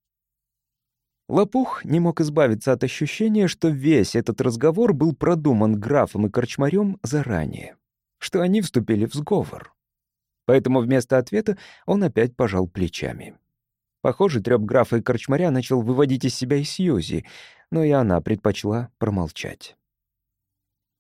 Лопух не мог избавиться от ощущения, что весь этот разговор был продуман графом и корчмарем заранее, что они вступили в сговор. Поэтому вместо ответа он опять пожал плечами. Похоже, трёп графа и корчмаря начал выводить из себя и Сьюзи, но и она предпочла промолчать.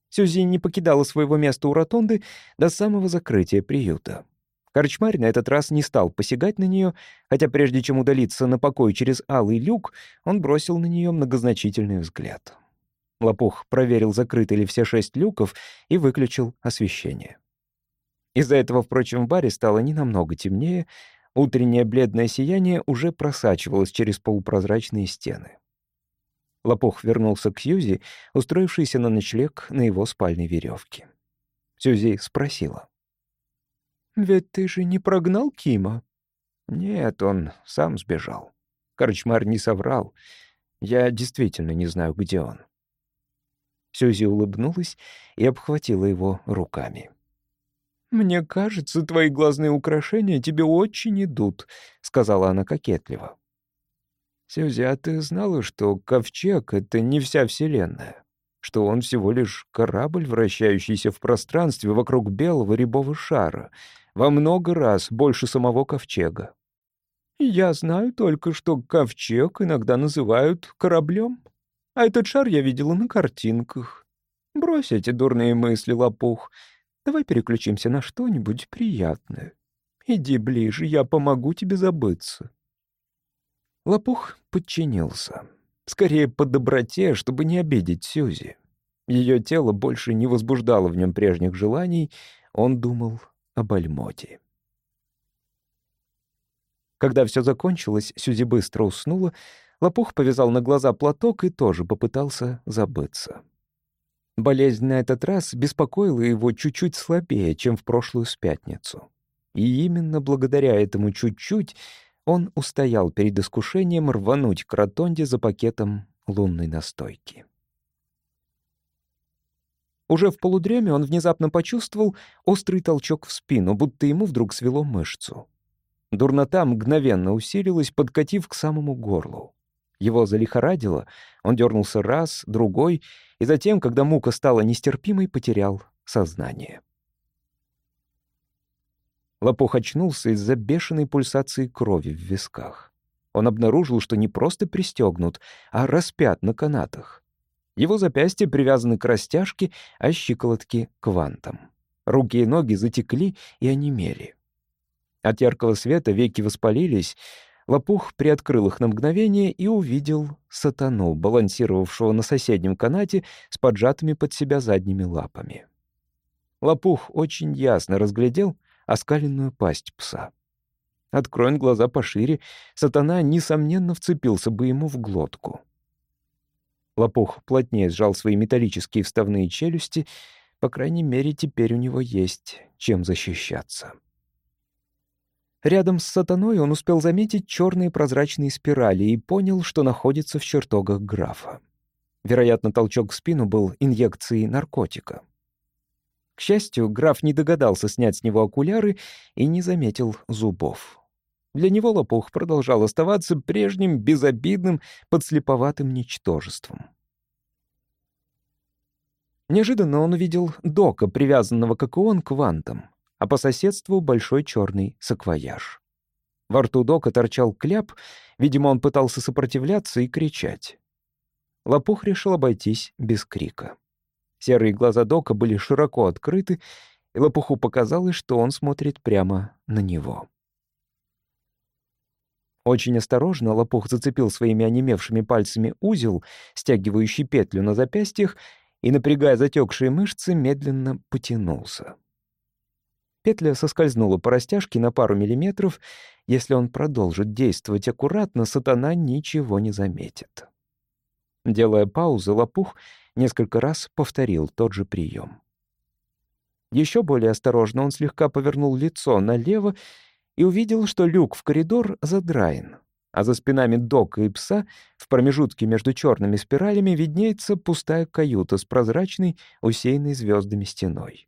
Сьюзи не покидала своего места у ротонды до самого закрытия приюта. Корчмарь на этот раз не стал посягать на нее, хотя прежде чем удалиться на покой через алый люк, он бросил на нее многозначительный взгляд. Лопух проверил, закрыты ли все шесть люков, и выключил освещение. Из-за этого, впрочем, в баре стало не намного темнее, утреннее бледное сияние уже просачивалось через полупрозрачные стены. Лопух вернулся к Сьюзи, устроившейся на ночлег на его спальной веревке. Сьюзи спросила. «Ведь ты же не прогнал Кима?» «Нет, он сам сбежал. Корчмар не соврал. Я действительно не знаю, где он». Сьюзи улыбнулась и обхватила его руками. «Мне кажется, твои глазные украшения тебе очень идут», — сказала она кокетливо. «Сюзи, а ты знала, что ковчег — это не вся Вселенная? Что он всего лишь корабль, вращающийся в пространстве вокруг белого рябого шара, во много раз больше самого ковчега?» «Я знаю только, что ковчег иногда называют кораблем, а этот шар я видела на картинках. Брось эти дурные мысли, лопух». Давай переключимся на что-нибудь приятное. Иди ближе, я помогу тебе забыться». Лопух подчинился. Скорее по доброте, чтобы не обидеть Сюзи. Ее тело больше не возбуждало в нем прежних желаний, он думал об Альмоте. Когда все закончилось, Сюзи быстро уснула, Лопух повязал на глаза платок и тоже попытался забыться. Болезнь на этот раз беспокоила его чуть-чуть слабее, чем в прошлую с пятницу. И именно благодаря этому чуть-чуть он устоял перед искушением рвануть к ротонде за пакетом лунной настойки. Уже в полудреме он внезапно почувствовал острый толчок в спину, будто ему вдруг свело мышцу. Дурнота мгновенно усилилась, подкатив к самому горлу. Его залихорадило, он дернулся раз, другой, и затем, когда мука стала нестерпимой, потерял сознание. Лопух очнулся из-за бешеной пульсации крови в висках. Он обнаружил, что не просто пристегнут, а распят на канатах. Его запястья привязаны к растяжке, а щиколотки — к вантам. Руки и ноги затекли и онемели. От яркого света веки воспалились, Лопух приоткрыл их на мгновение и увидел сатану, балансировавшего на соседнем канате с поджатыми под себя задними лапами. Лопух очень ясно разглядел оскаленную пасть пса. Откроем глаза пошире, сатана, несомненно, вцепился бы ему в глотку. Лопух плотнее сжал свои металлические вставные челюсти, по крайней мере, теперь у него есть чем защищаться. Рядом с сатаной он успел заметить черные прозрачные спирали и понял, что находится в чертогах графа. Вероятно, толчок в спину был инъекцией наркотика. К счастью, граф не догадался снять с него окуляры и не заметил зубов. Для него лопух продолжал оставаться прежним, безобидным, подслеповатым ничтожеством. Неожиданно он увидел Дока, привязанного, как и он, к вантам а по соседству большой черный саквояж. Во рту Дока торчал кляп, видимо, он пытался сопротивляться и кричать. Лопух решил обойтись без крика. Серые глаза Дока были широко открыты, и Лопуху показалось, что он смотрит прямо на него. Очень осторожно Лопух зацепил своими онемевшими пальцами узел, стягивающий петлю на запястьях, и, напрягая затекшие мышцы, медленно потянулся. Петля соскользнула по растяжке на пару миллиметров. Если он продолжит действовать аккуратно, сатана ничего не заметит. Делая паузу, лопух несколько раз повторил тот же прием. Еще более осторожно он слегка повернул лицо налево и увидел, что люк в коридор задраен, а за спинами Дока и пса в промежутке между черными спиралями виднеется пустая каюта с прозрачной, усеянной звездами стеной.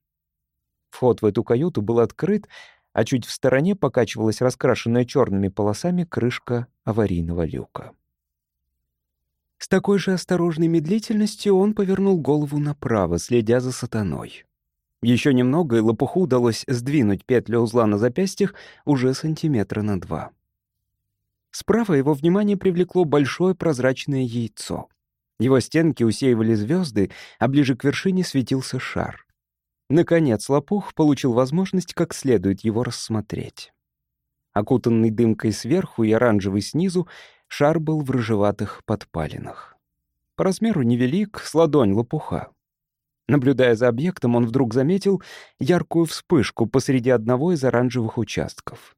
Вход в эту каюту был открыт, а чуть в стороне покачивалась раскрашенная черными полосами крышка аварийного люка. С такой же осторожной медлительностью он повернул голову направо, следя за сатаной. Еще немного, и лопуху удалось сдвинуть петлю узла на запястьях уже сантиметра на два. Справа его внимание привлекло большое прозрачное яйцо. Его стенки усеивали звезды, а ближе к вершине светился шар. Наконец Лопух получил возможность как следует его рассмотреть. Окутанный дымкой сверху и оранжевый снизу, шар был в рыжеватых подпалинах. По размеру невелик, с ладонь лопуха. Наблюдая за объектом, он вдруг заметил яркую вспышку посреди одного из оранжевых участков.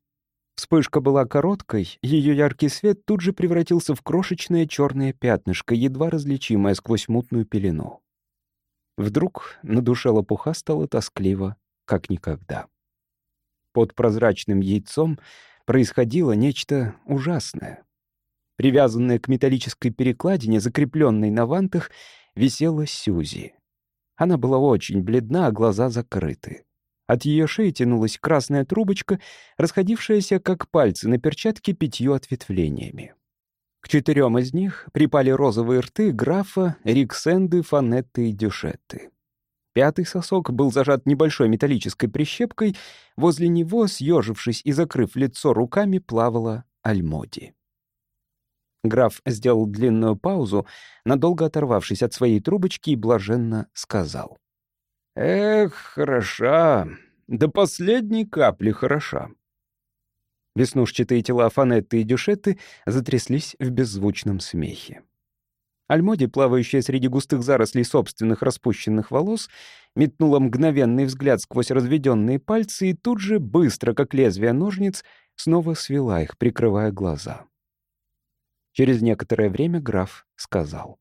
Вспышка была короткой, ее яркий свет тут же превратился в крошечное черное пятнышко, едва различимое сквозь мутную пелену. Вдруг на душе лопуха стало тоскливо, как никогда. Под прозрачным яйцом происходило нечто ужасное. Привязанная к металлической перекладине, закрепленной на вантах, висела Сюзи. Она была очень бледна, а глаза закрыты. От ее шеи тянулась красная трубочка, расходившаяся, как пальцы на перчатке, пятью ответвлениями. К четырем из них припали розовые рты графа, Риксенды, Фанетты и Дюшетты. Пятый сосок был зажат небольшой металлической прищепкой, возле него, съежившись и закрыв лицо руками, плавала Альмоди. Граф сделал длинную паузу, надолго оторвавшись от своей трубочки, и блаженно сказал. «Эх, хороша, до последней капли хороша». Веснушчатые тела Фанетты и Дюшетты затряслись в беззвучном смехе. Альмоди, плавающая среди густых зарослей собственных распущенных волос, метнула мгновенный взгляд сквозь разведенные пальцы и тут же, быстро, как лезвие ножниц, снова свела их, прикрывая глаза. Через некоторое время граф сказал.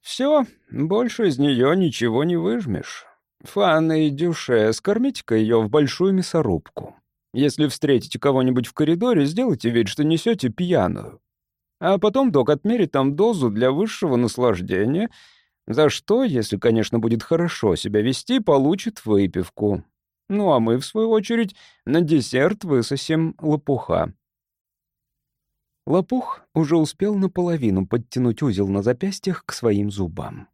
«Все, больше из нее ничего не выжмешь. Фанна и Дюше, скормите-ка ее в большую мясорубку. Если встретите кого-нибудь в коридоре, сделайте вид, что несете пьяную. А потом док отмерит там дозу для высшего наслаждения, за что, если, конечно, будет хорошо себя вести, получит выпивку. Ну а мы, в свою очередь, на десерт высосим лопуха. Лопух уже успел наполовину подтянуть узел на запястьях к своим зубам.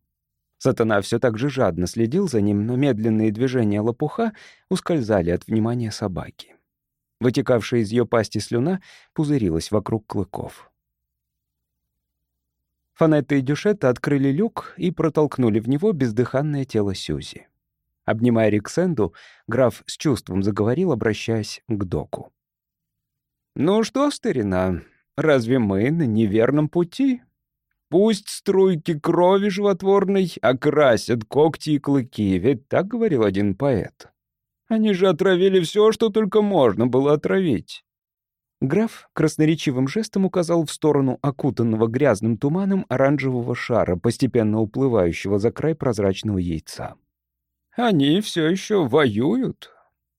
Сатана все так же жадно следил за ним, но медленные движения лопуха ускользали от внимания собаки. Вытекавшая из ее пасти слюна пузырилась вокруг клыков. Фанетта и Дюшетта открыли люк и протолкнули в него бездыханное тело Сюзи. Обнимая Риксенду, граф с чувством заговорил, обращаясь к доку. «Ну что, старина, Разве мы на неверном пути? Пусть струйки крови животворной окрасят когти и клыки, ведь так говорил один поэт. Они же отравили все, что только можно было отравить. Граф красноречивым жестом указал в сторону окутанного грязным туманом оранжевого шара, постепенно уплывающего за край прозрачного яйца. «Они все еще воюют,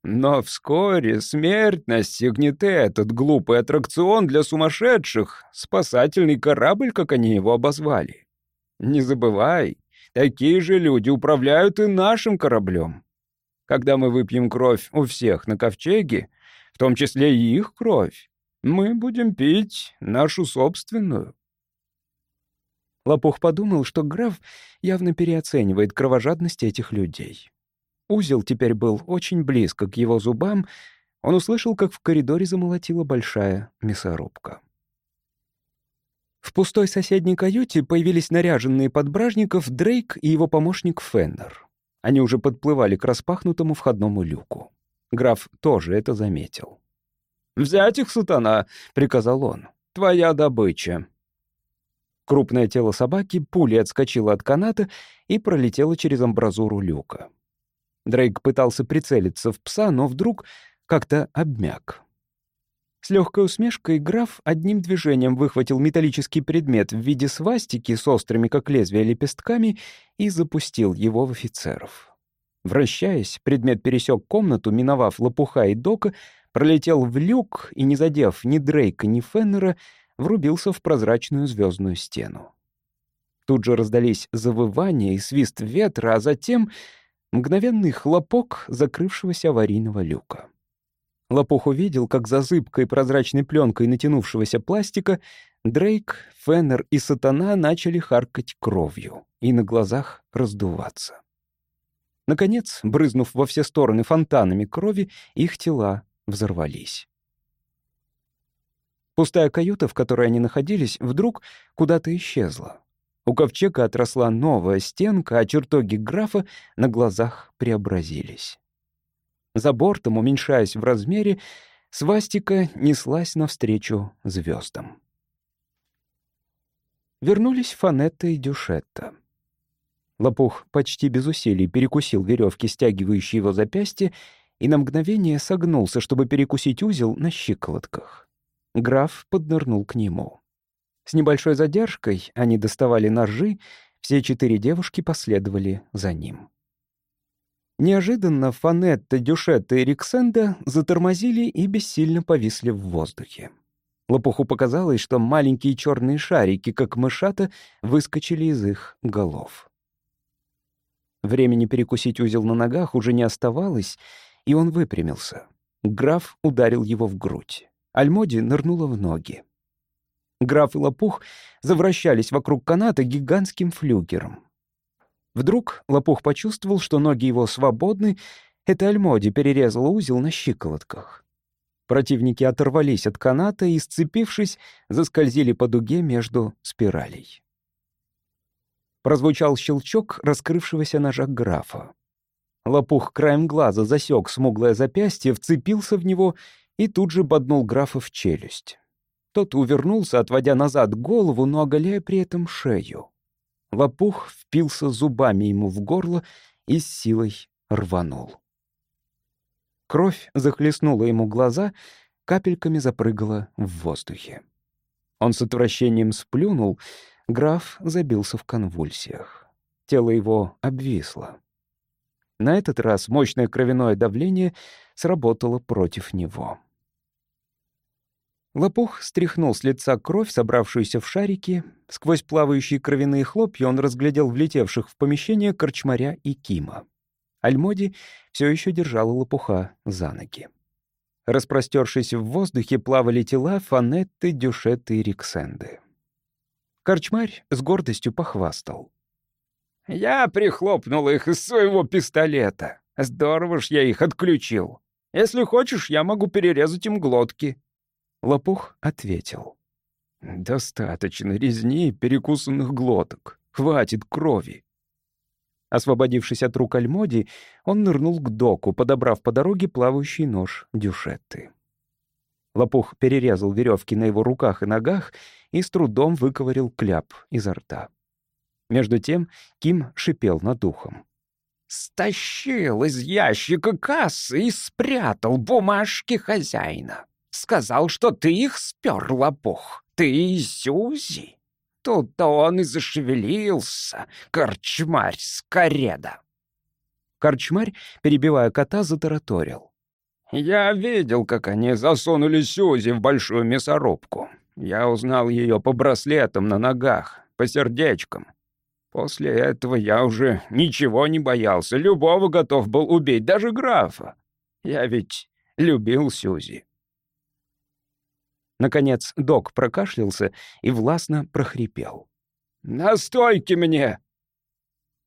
но вскоре смерть настигнет этот глупый аттракцион для сумасшедших, спасательный корабль, как они его обозвали. Не забывай, такие же люди управляют и нашим кораблем. Когда мы выпьем кровь у всех на ковчеге, в том числе и их кровь, мы будем пить нашу собственную. Лопух подумал, что граф явно переоценивает кровожадность этих людей. Узел теперь был очень близко к его зубам. Он услышал, как в коридоре замолотила большая мясорубка. В пустой соседней каюте появились наряженные под бражников Дрейк и его помощник Феннер. Они уже подплывали к распахнутому входному люку. Граф тоже это заметил. «Взять их, сатана!» — приказал он. «Твоя добыча!» Крупное тело собаки пулей отскочило от каната и пролетело через амбразуру люка. Дрейк пытался прицелиться в пса, но вдруг как-то обмяк. С легкой усмешкой граф одним движением выхватил металлический предмет в виде свастики с острыми, как лезвие, лепестками и запустил его в офицеров. Вращаясь, предмет пересек комнату, миновав лопуха и дока, пролетел в люк и, не задев ни Дрейка, ни Феннера, врубился в прозрачную звездную стену. Тут же раздались завывания и свист ветра, а затем Мгновенный хлопок закрывшегося аварийного люка. Лопух увидел, как за зыбкой прозрачной пленкой натянувшегося пластика Дрейк, Феннер и Сатана начали харкать кровью и на глазах раздуваться. Наконец, брызнув во все стороны фонтанами крови, их тела взорвались. Пустая каюта, в которой они находились, вдруг куда-то исчезла. У ковчега отросла новая стенка, а чертоги графа на глазах преобразились. За бортом, уменьшаясь в размере, свастика неслась навстречу звездам. Вернулись Фанетта и Дюшетта. Лопух почти без усилий перекусил веревки, стягивающие его запястье, и на мгновение согнулся, чтобы перекусить узел на щиколотках. Граф поднырнул к нему. С небольшой задержкой они доставали ножи, все четыре девушки последовали за ним. Неожиданно Фанетта, Дюшетта и Риксенда затормозили и бессильно повисли в воздухе. Лопуху показалось, что маленькие черные шарики, как мышата, выскочили из их голов. Времени перекусить узел на ногах уже не оставалось, и он выпрямился. Граф ударил его в грудь. Альмоди нырнула в ноги. Граф и Лопух завращались вокруг каната гигантским флюгером. Вдруг Лопух почувствовал, что ноги его свободны. Это Альмоди перерезала узел на щиколотках. Противники оторвались от каната и, сцепившись, заскользили по дуге между спиралей. Прозвучал щелчок раскрывшегося ножа графа. Лопух краем глаза засек смуглое запястье, вцепился в него и тут же боднул графа в челюсть. Тот увернулся, отводя назад голову, но оголяя при этом шею. Лопух впился зубами ему в горло и с силой рванул. Кровь захлестнула ему глаза, капельками запрыгала в воздухе. Он с отвращением сплюнул, граф забился в конвульсиях. Тело его обвисло. На этот раз мощное кровяное давление сработало против него. Лопух стряхнул с лица кровь, собравшуюся в шарики. Сквозь плавающие кровяные хлопья он разглядел влетевших в помещение корчмаря и Кима. Альмоди все еще держала лопуха за ноги. Распростершись в воздухе, плавали тела Фанетты, Дюшетты и Риксенды. Корчмарь с гордостью похвастал. «Я прихлопнул их из своего пистолета. Здорово ж я их отключил. Если хочешь, я могу перерезать им глотки». Лопух ответил. «Достаточно резни перекусанных глоток. Хватит крови». Освободившись от рук Альмоди, он нырнул к доку, подобрав по дороге плавающий нож дюшетты. Лопух перерезал веревки на его руках и ногах и с трудом выковырил кляп изо рта. Между тем Ким шипел над ухом. «Стащил из ящика кассы и спрятал бумажки хозяина. Сказал, что ты их спер, лопух. Ты и Сюзи. Тут-то он и зашевелился, корчмарь скореда. Корчмарь, перебивая кота, затараторил. «Я видел, как они засунули Сюзи в большую мясорубку. Я узнал ее по браслетам на ногах, по сердечкам. После этого я уже ничего не боялся, любого готов был убить, даже графа. Я ведь любил Сюзи. Наконец док прокашлялся и властно прохрипел. «Настойки мне!»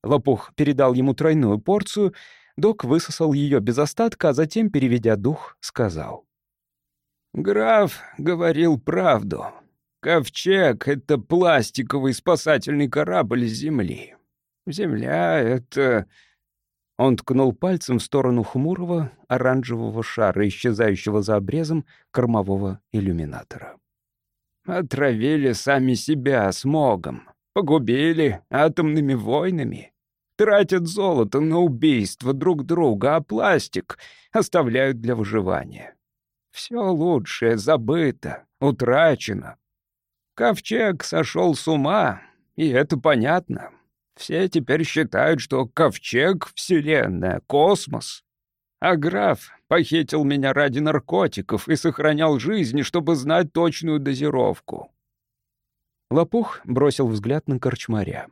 Лопух передал ему тройную порцию, док высосал ее без остатка, а затем, переведя дух, сказал. «Граф говорил правду. Ковчег — это пластиковый спасательный корабль Земли. Земля — это...» Он ткнул пальцем в сторону хмурого оранжевого шара, исчезающего за обрезом кормового иллюминатора. «Отравили сами себя смогом, погубили атомными войнами, тратят золото на убийство друг друга, а пластик оставляют для выживания. Все лучшее забыто, утрачено. Ковчег сошел с ума, и это понятно. Все теперь считают, что ковчег — вселенная, космос. А граф похитил меня ради наркотиков и сохранял жизнь, чтобы знать точную дозировку. Лопух бросил взгляд на корчмаря.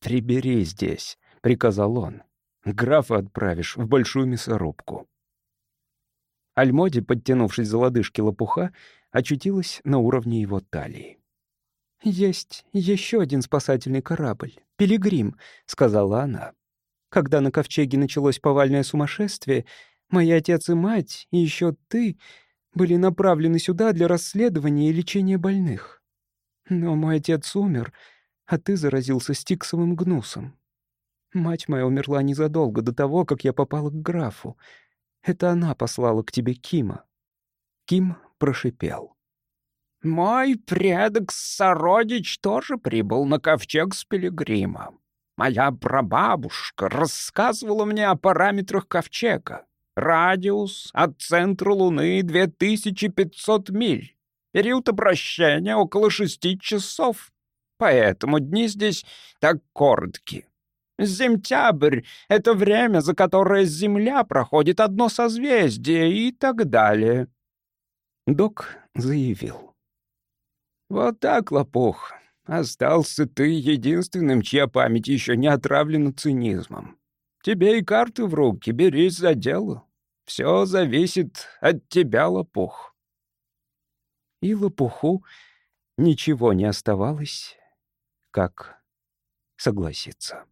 «Прибери здесь», — приказал он. «Графа отправишь в большую мясорубку». Альмоди, подтянувшись за лодыжки лопуха, очутилась на уровне его талии. «Есть еще один спасательный корабль. «Пилигрим», — сказала она. «Когда на ковчеге началось повальное сумасшествие, мои отец и мать, и еще ты, были направлены сюда для расследования и лечения больных. Но мой отец умер, а ты заразился стиксовым гнусом. Мать моя умерла незадолго до того, как я попала к графу. Это она послала к тебе Кима». Ким прошипел. «Мой предок-сородич тоже прибыл на ковчег с пилигримом. Моя прабабушка рассказывала мне о параметрах ковчега. Радиус от центра Луны 2500 миль. Период обращения около шести часов. Поэтому дни здесь так короткие. Земтябрь — это время, за которое Земля проходит одно созвездие и так далее. Док заявил. «Вот так, лопух. Остался ты единственным, чья память еще не отравлена цинизмом. Тебе и карты в руки, берись за дело. Все зависит от тебя, лопух. И лопуху ничего не оставалось, как согласиться.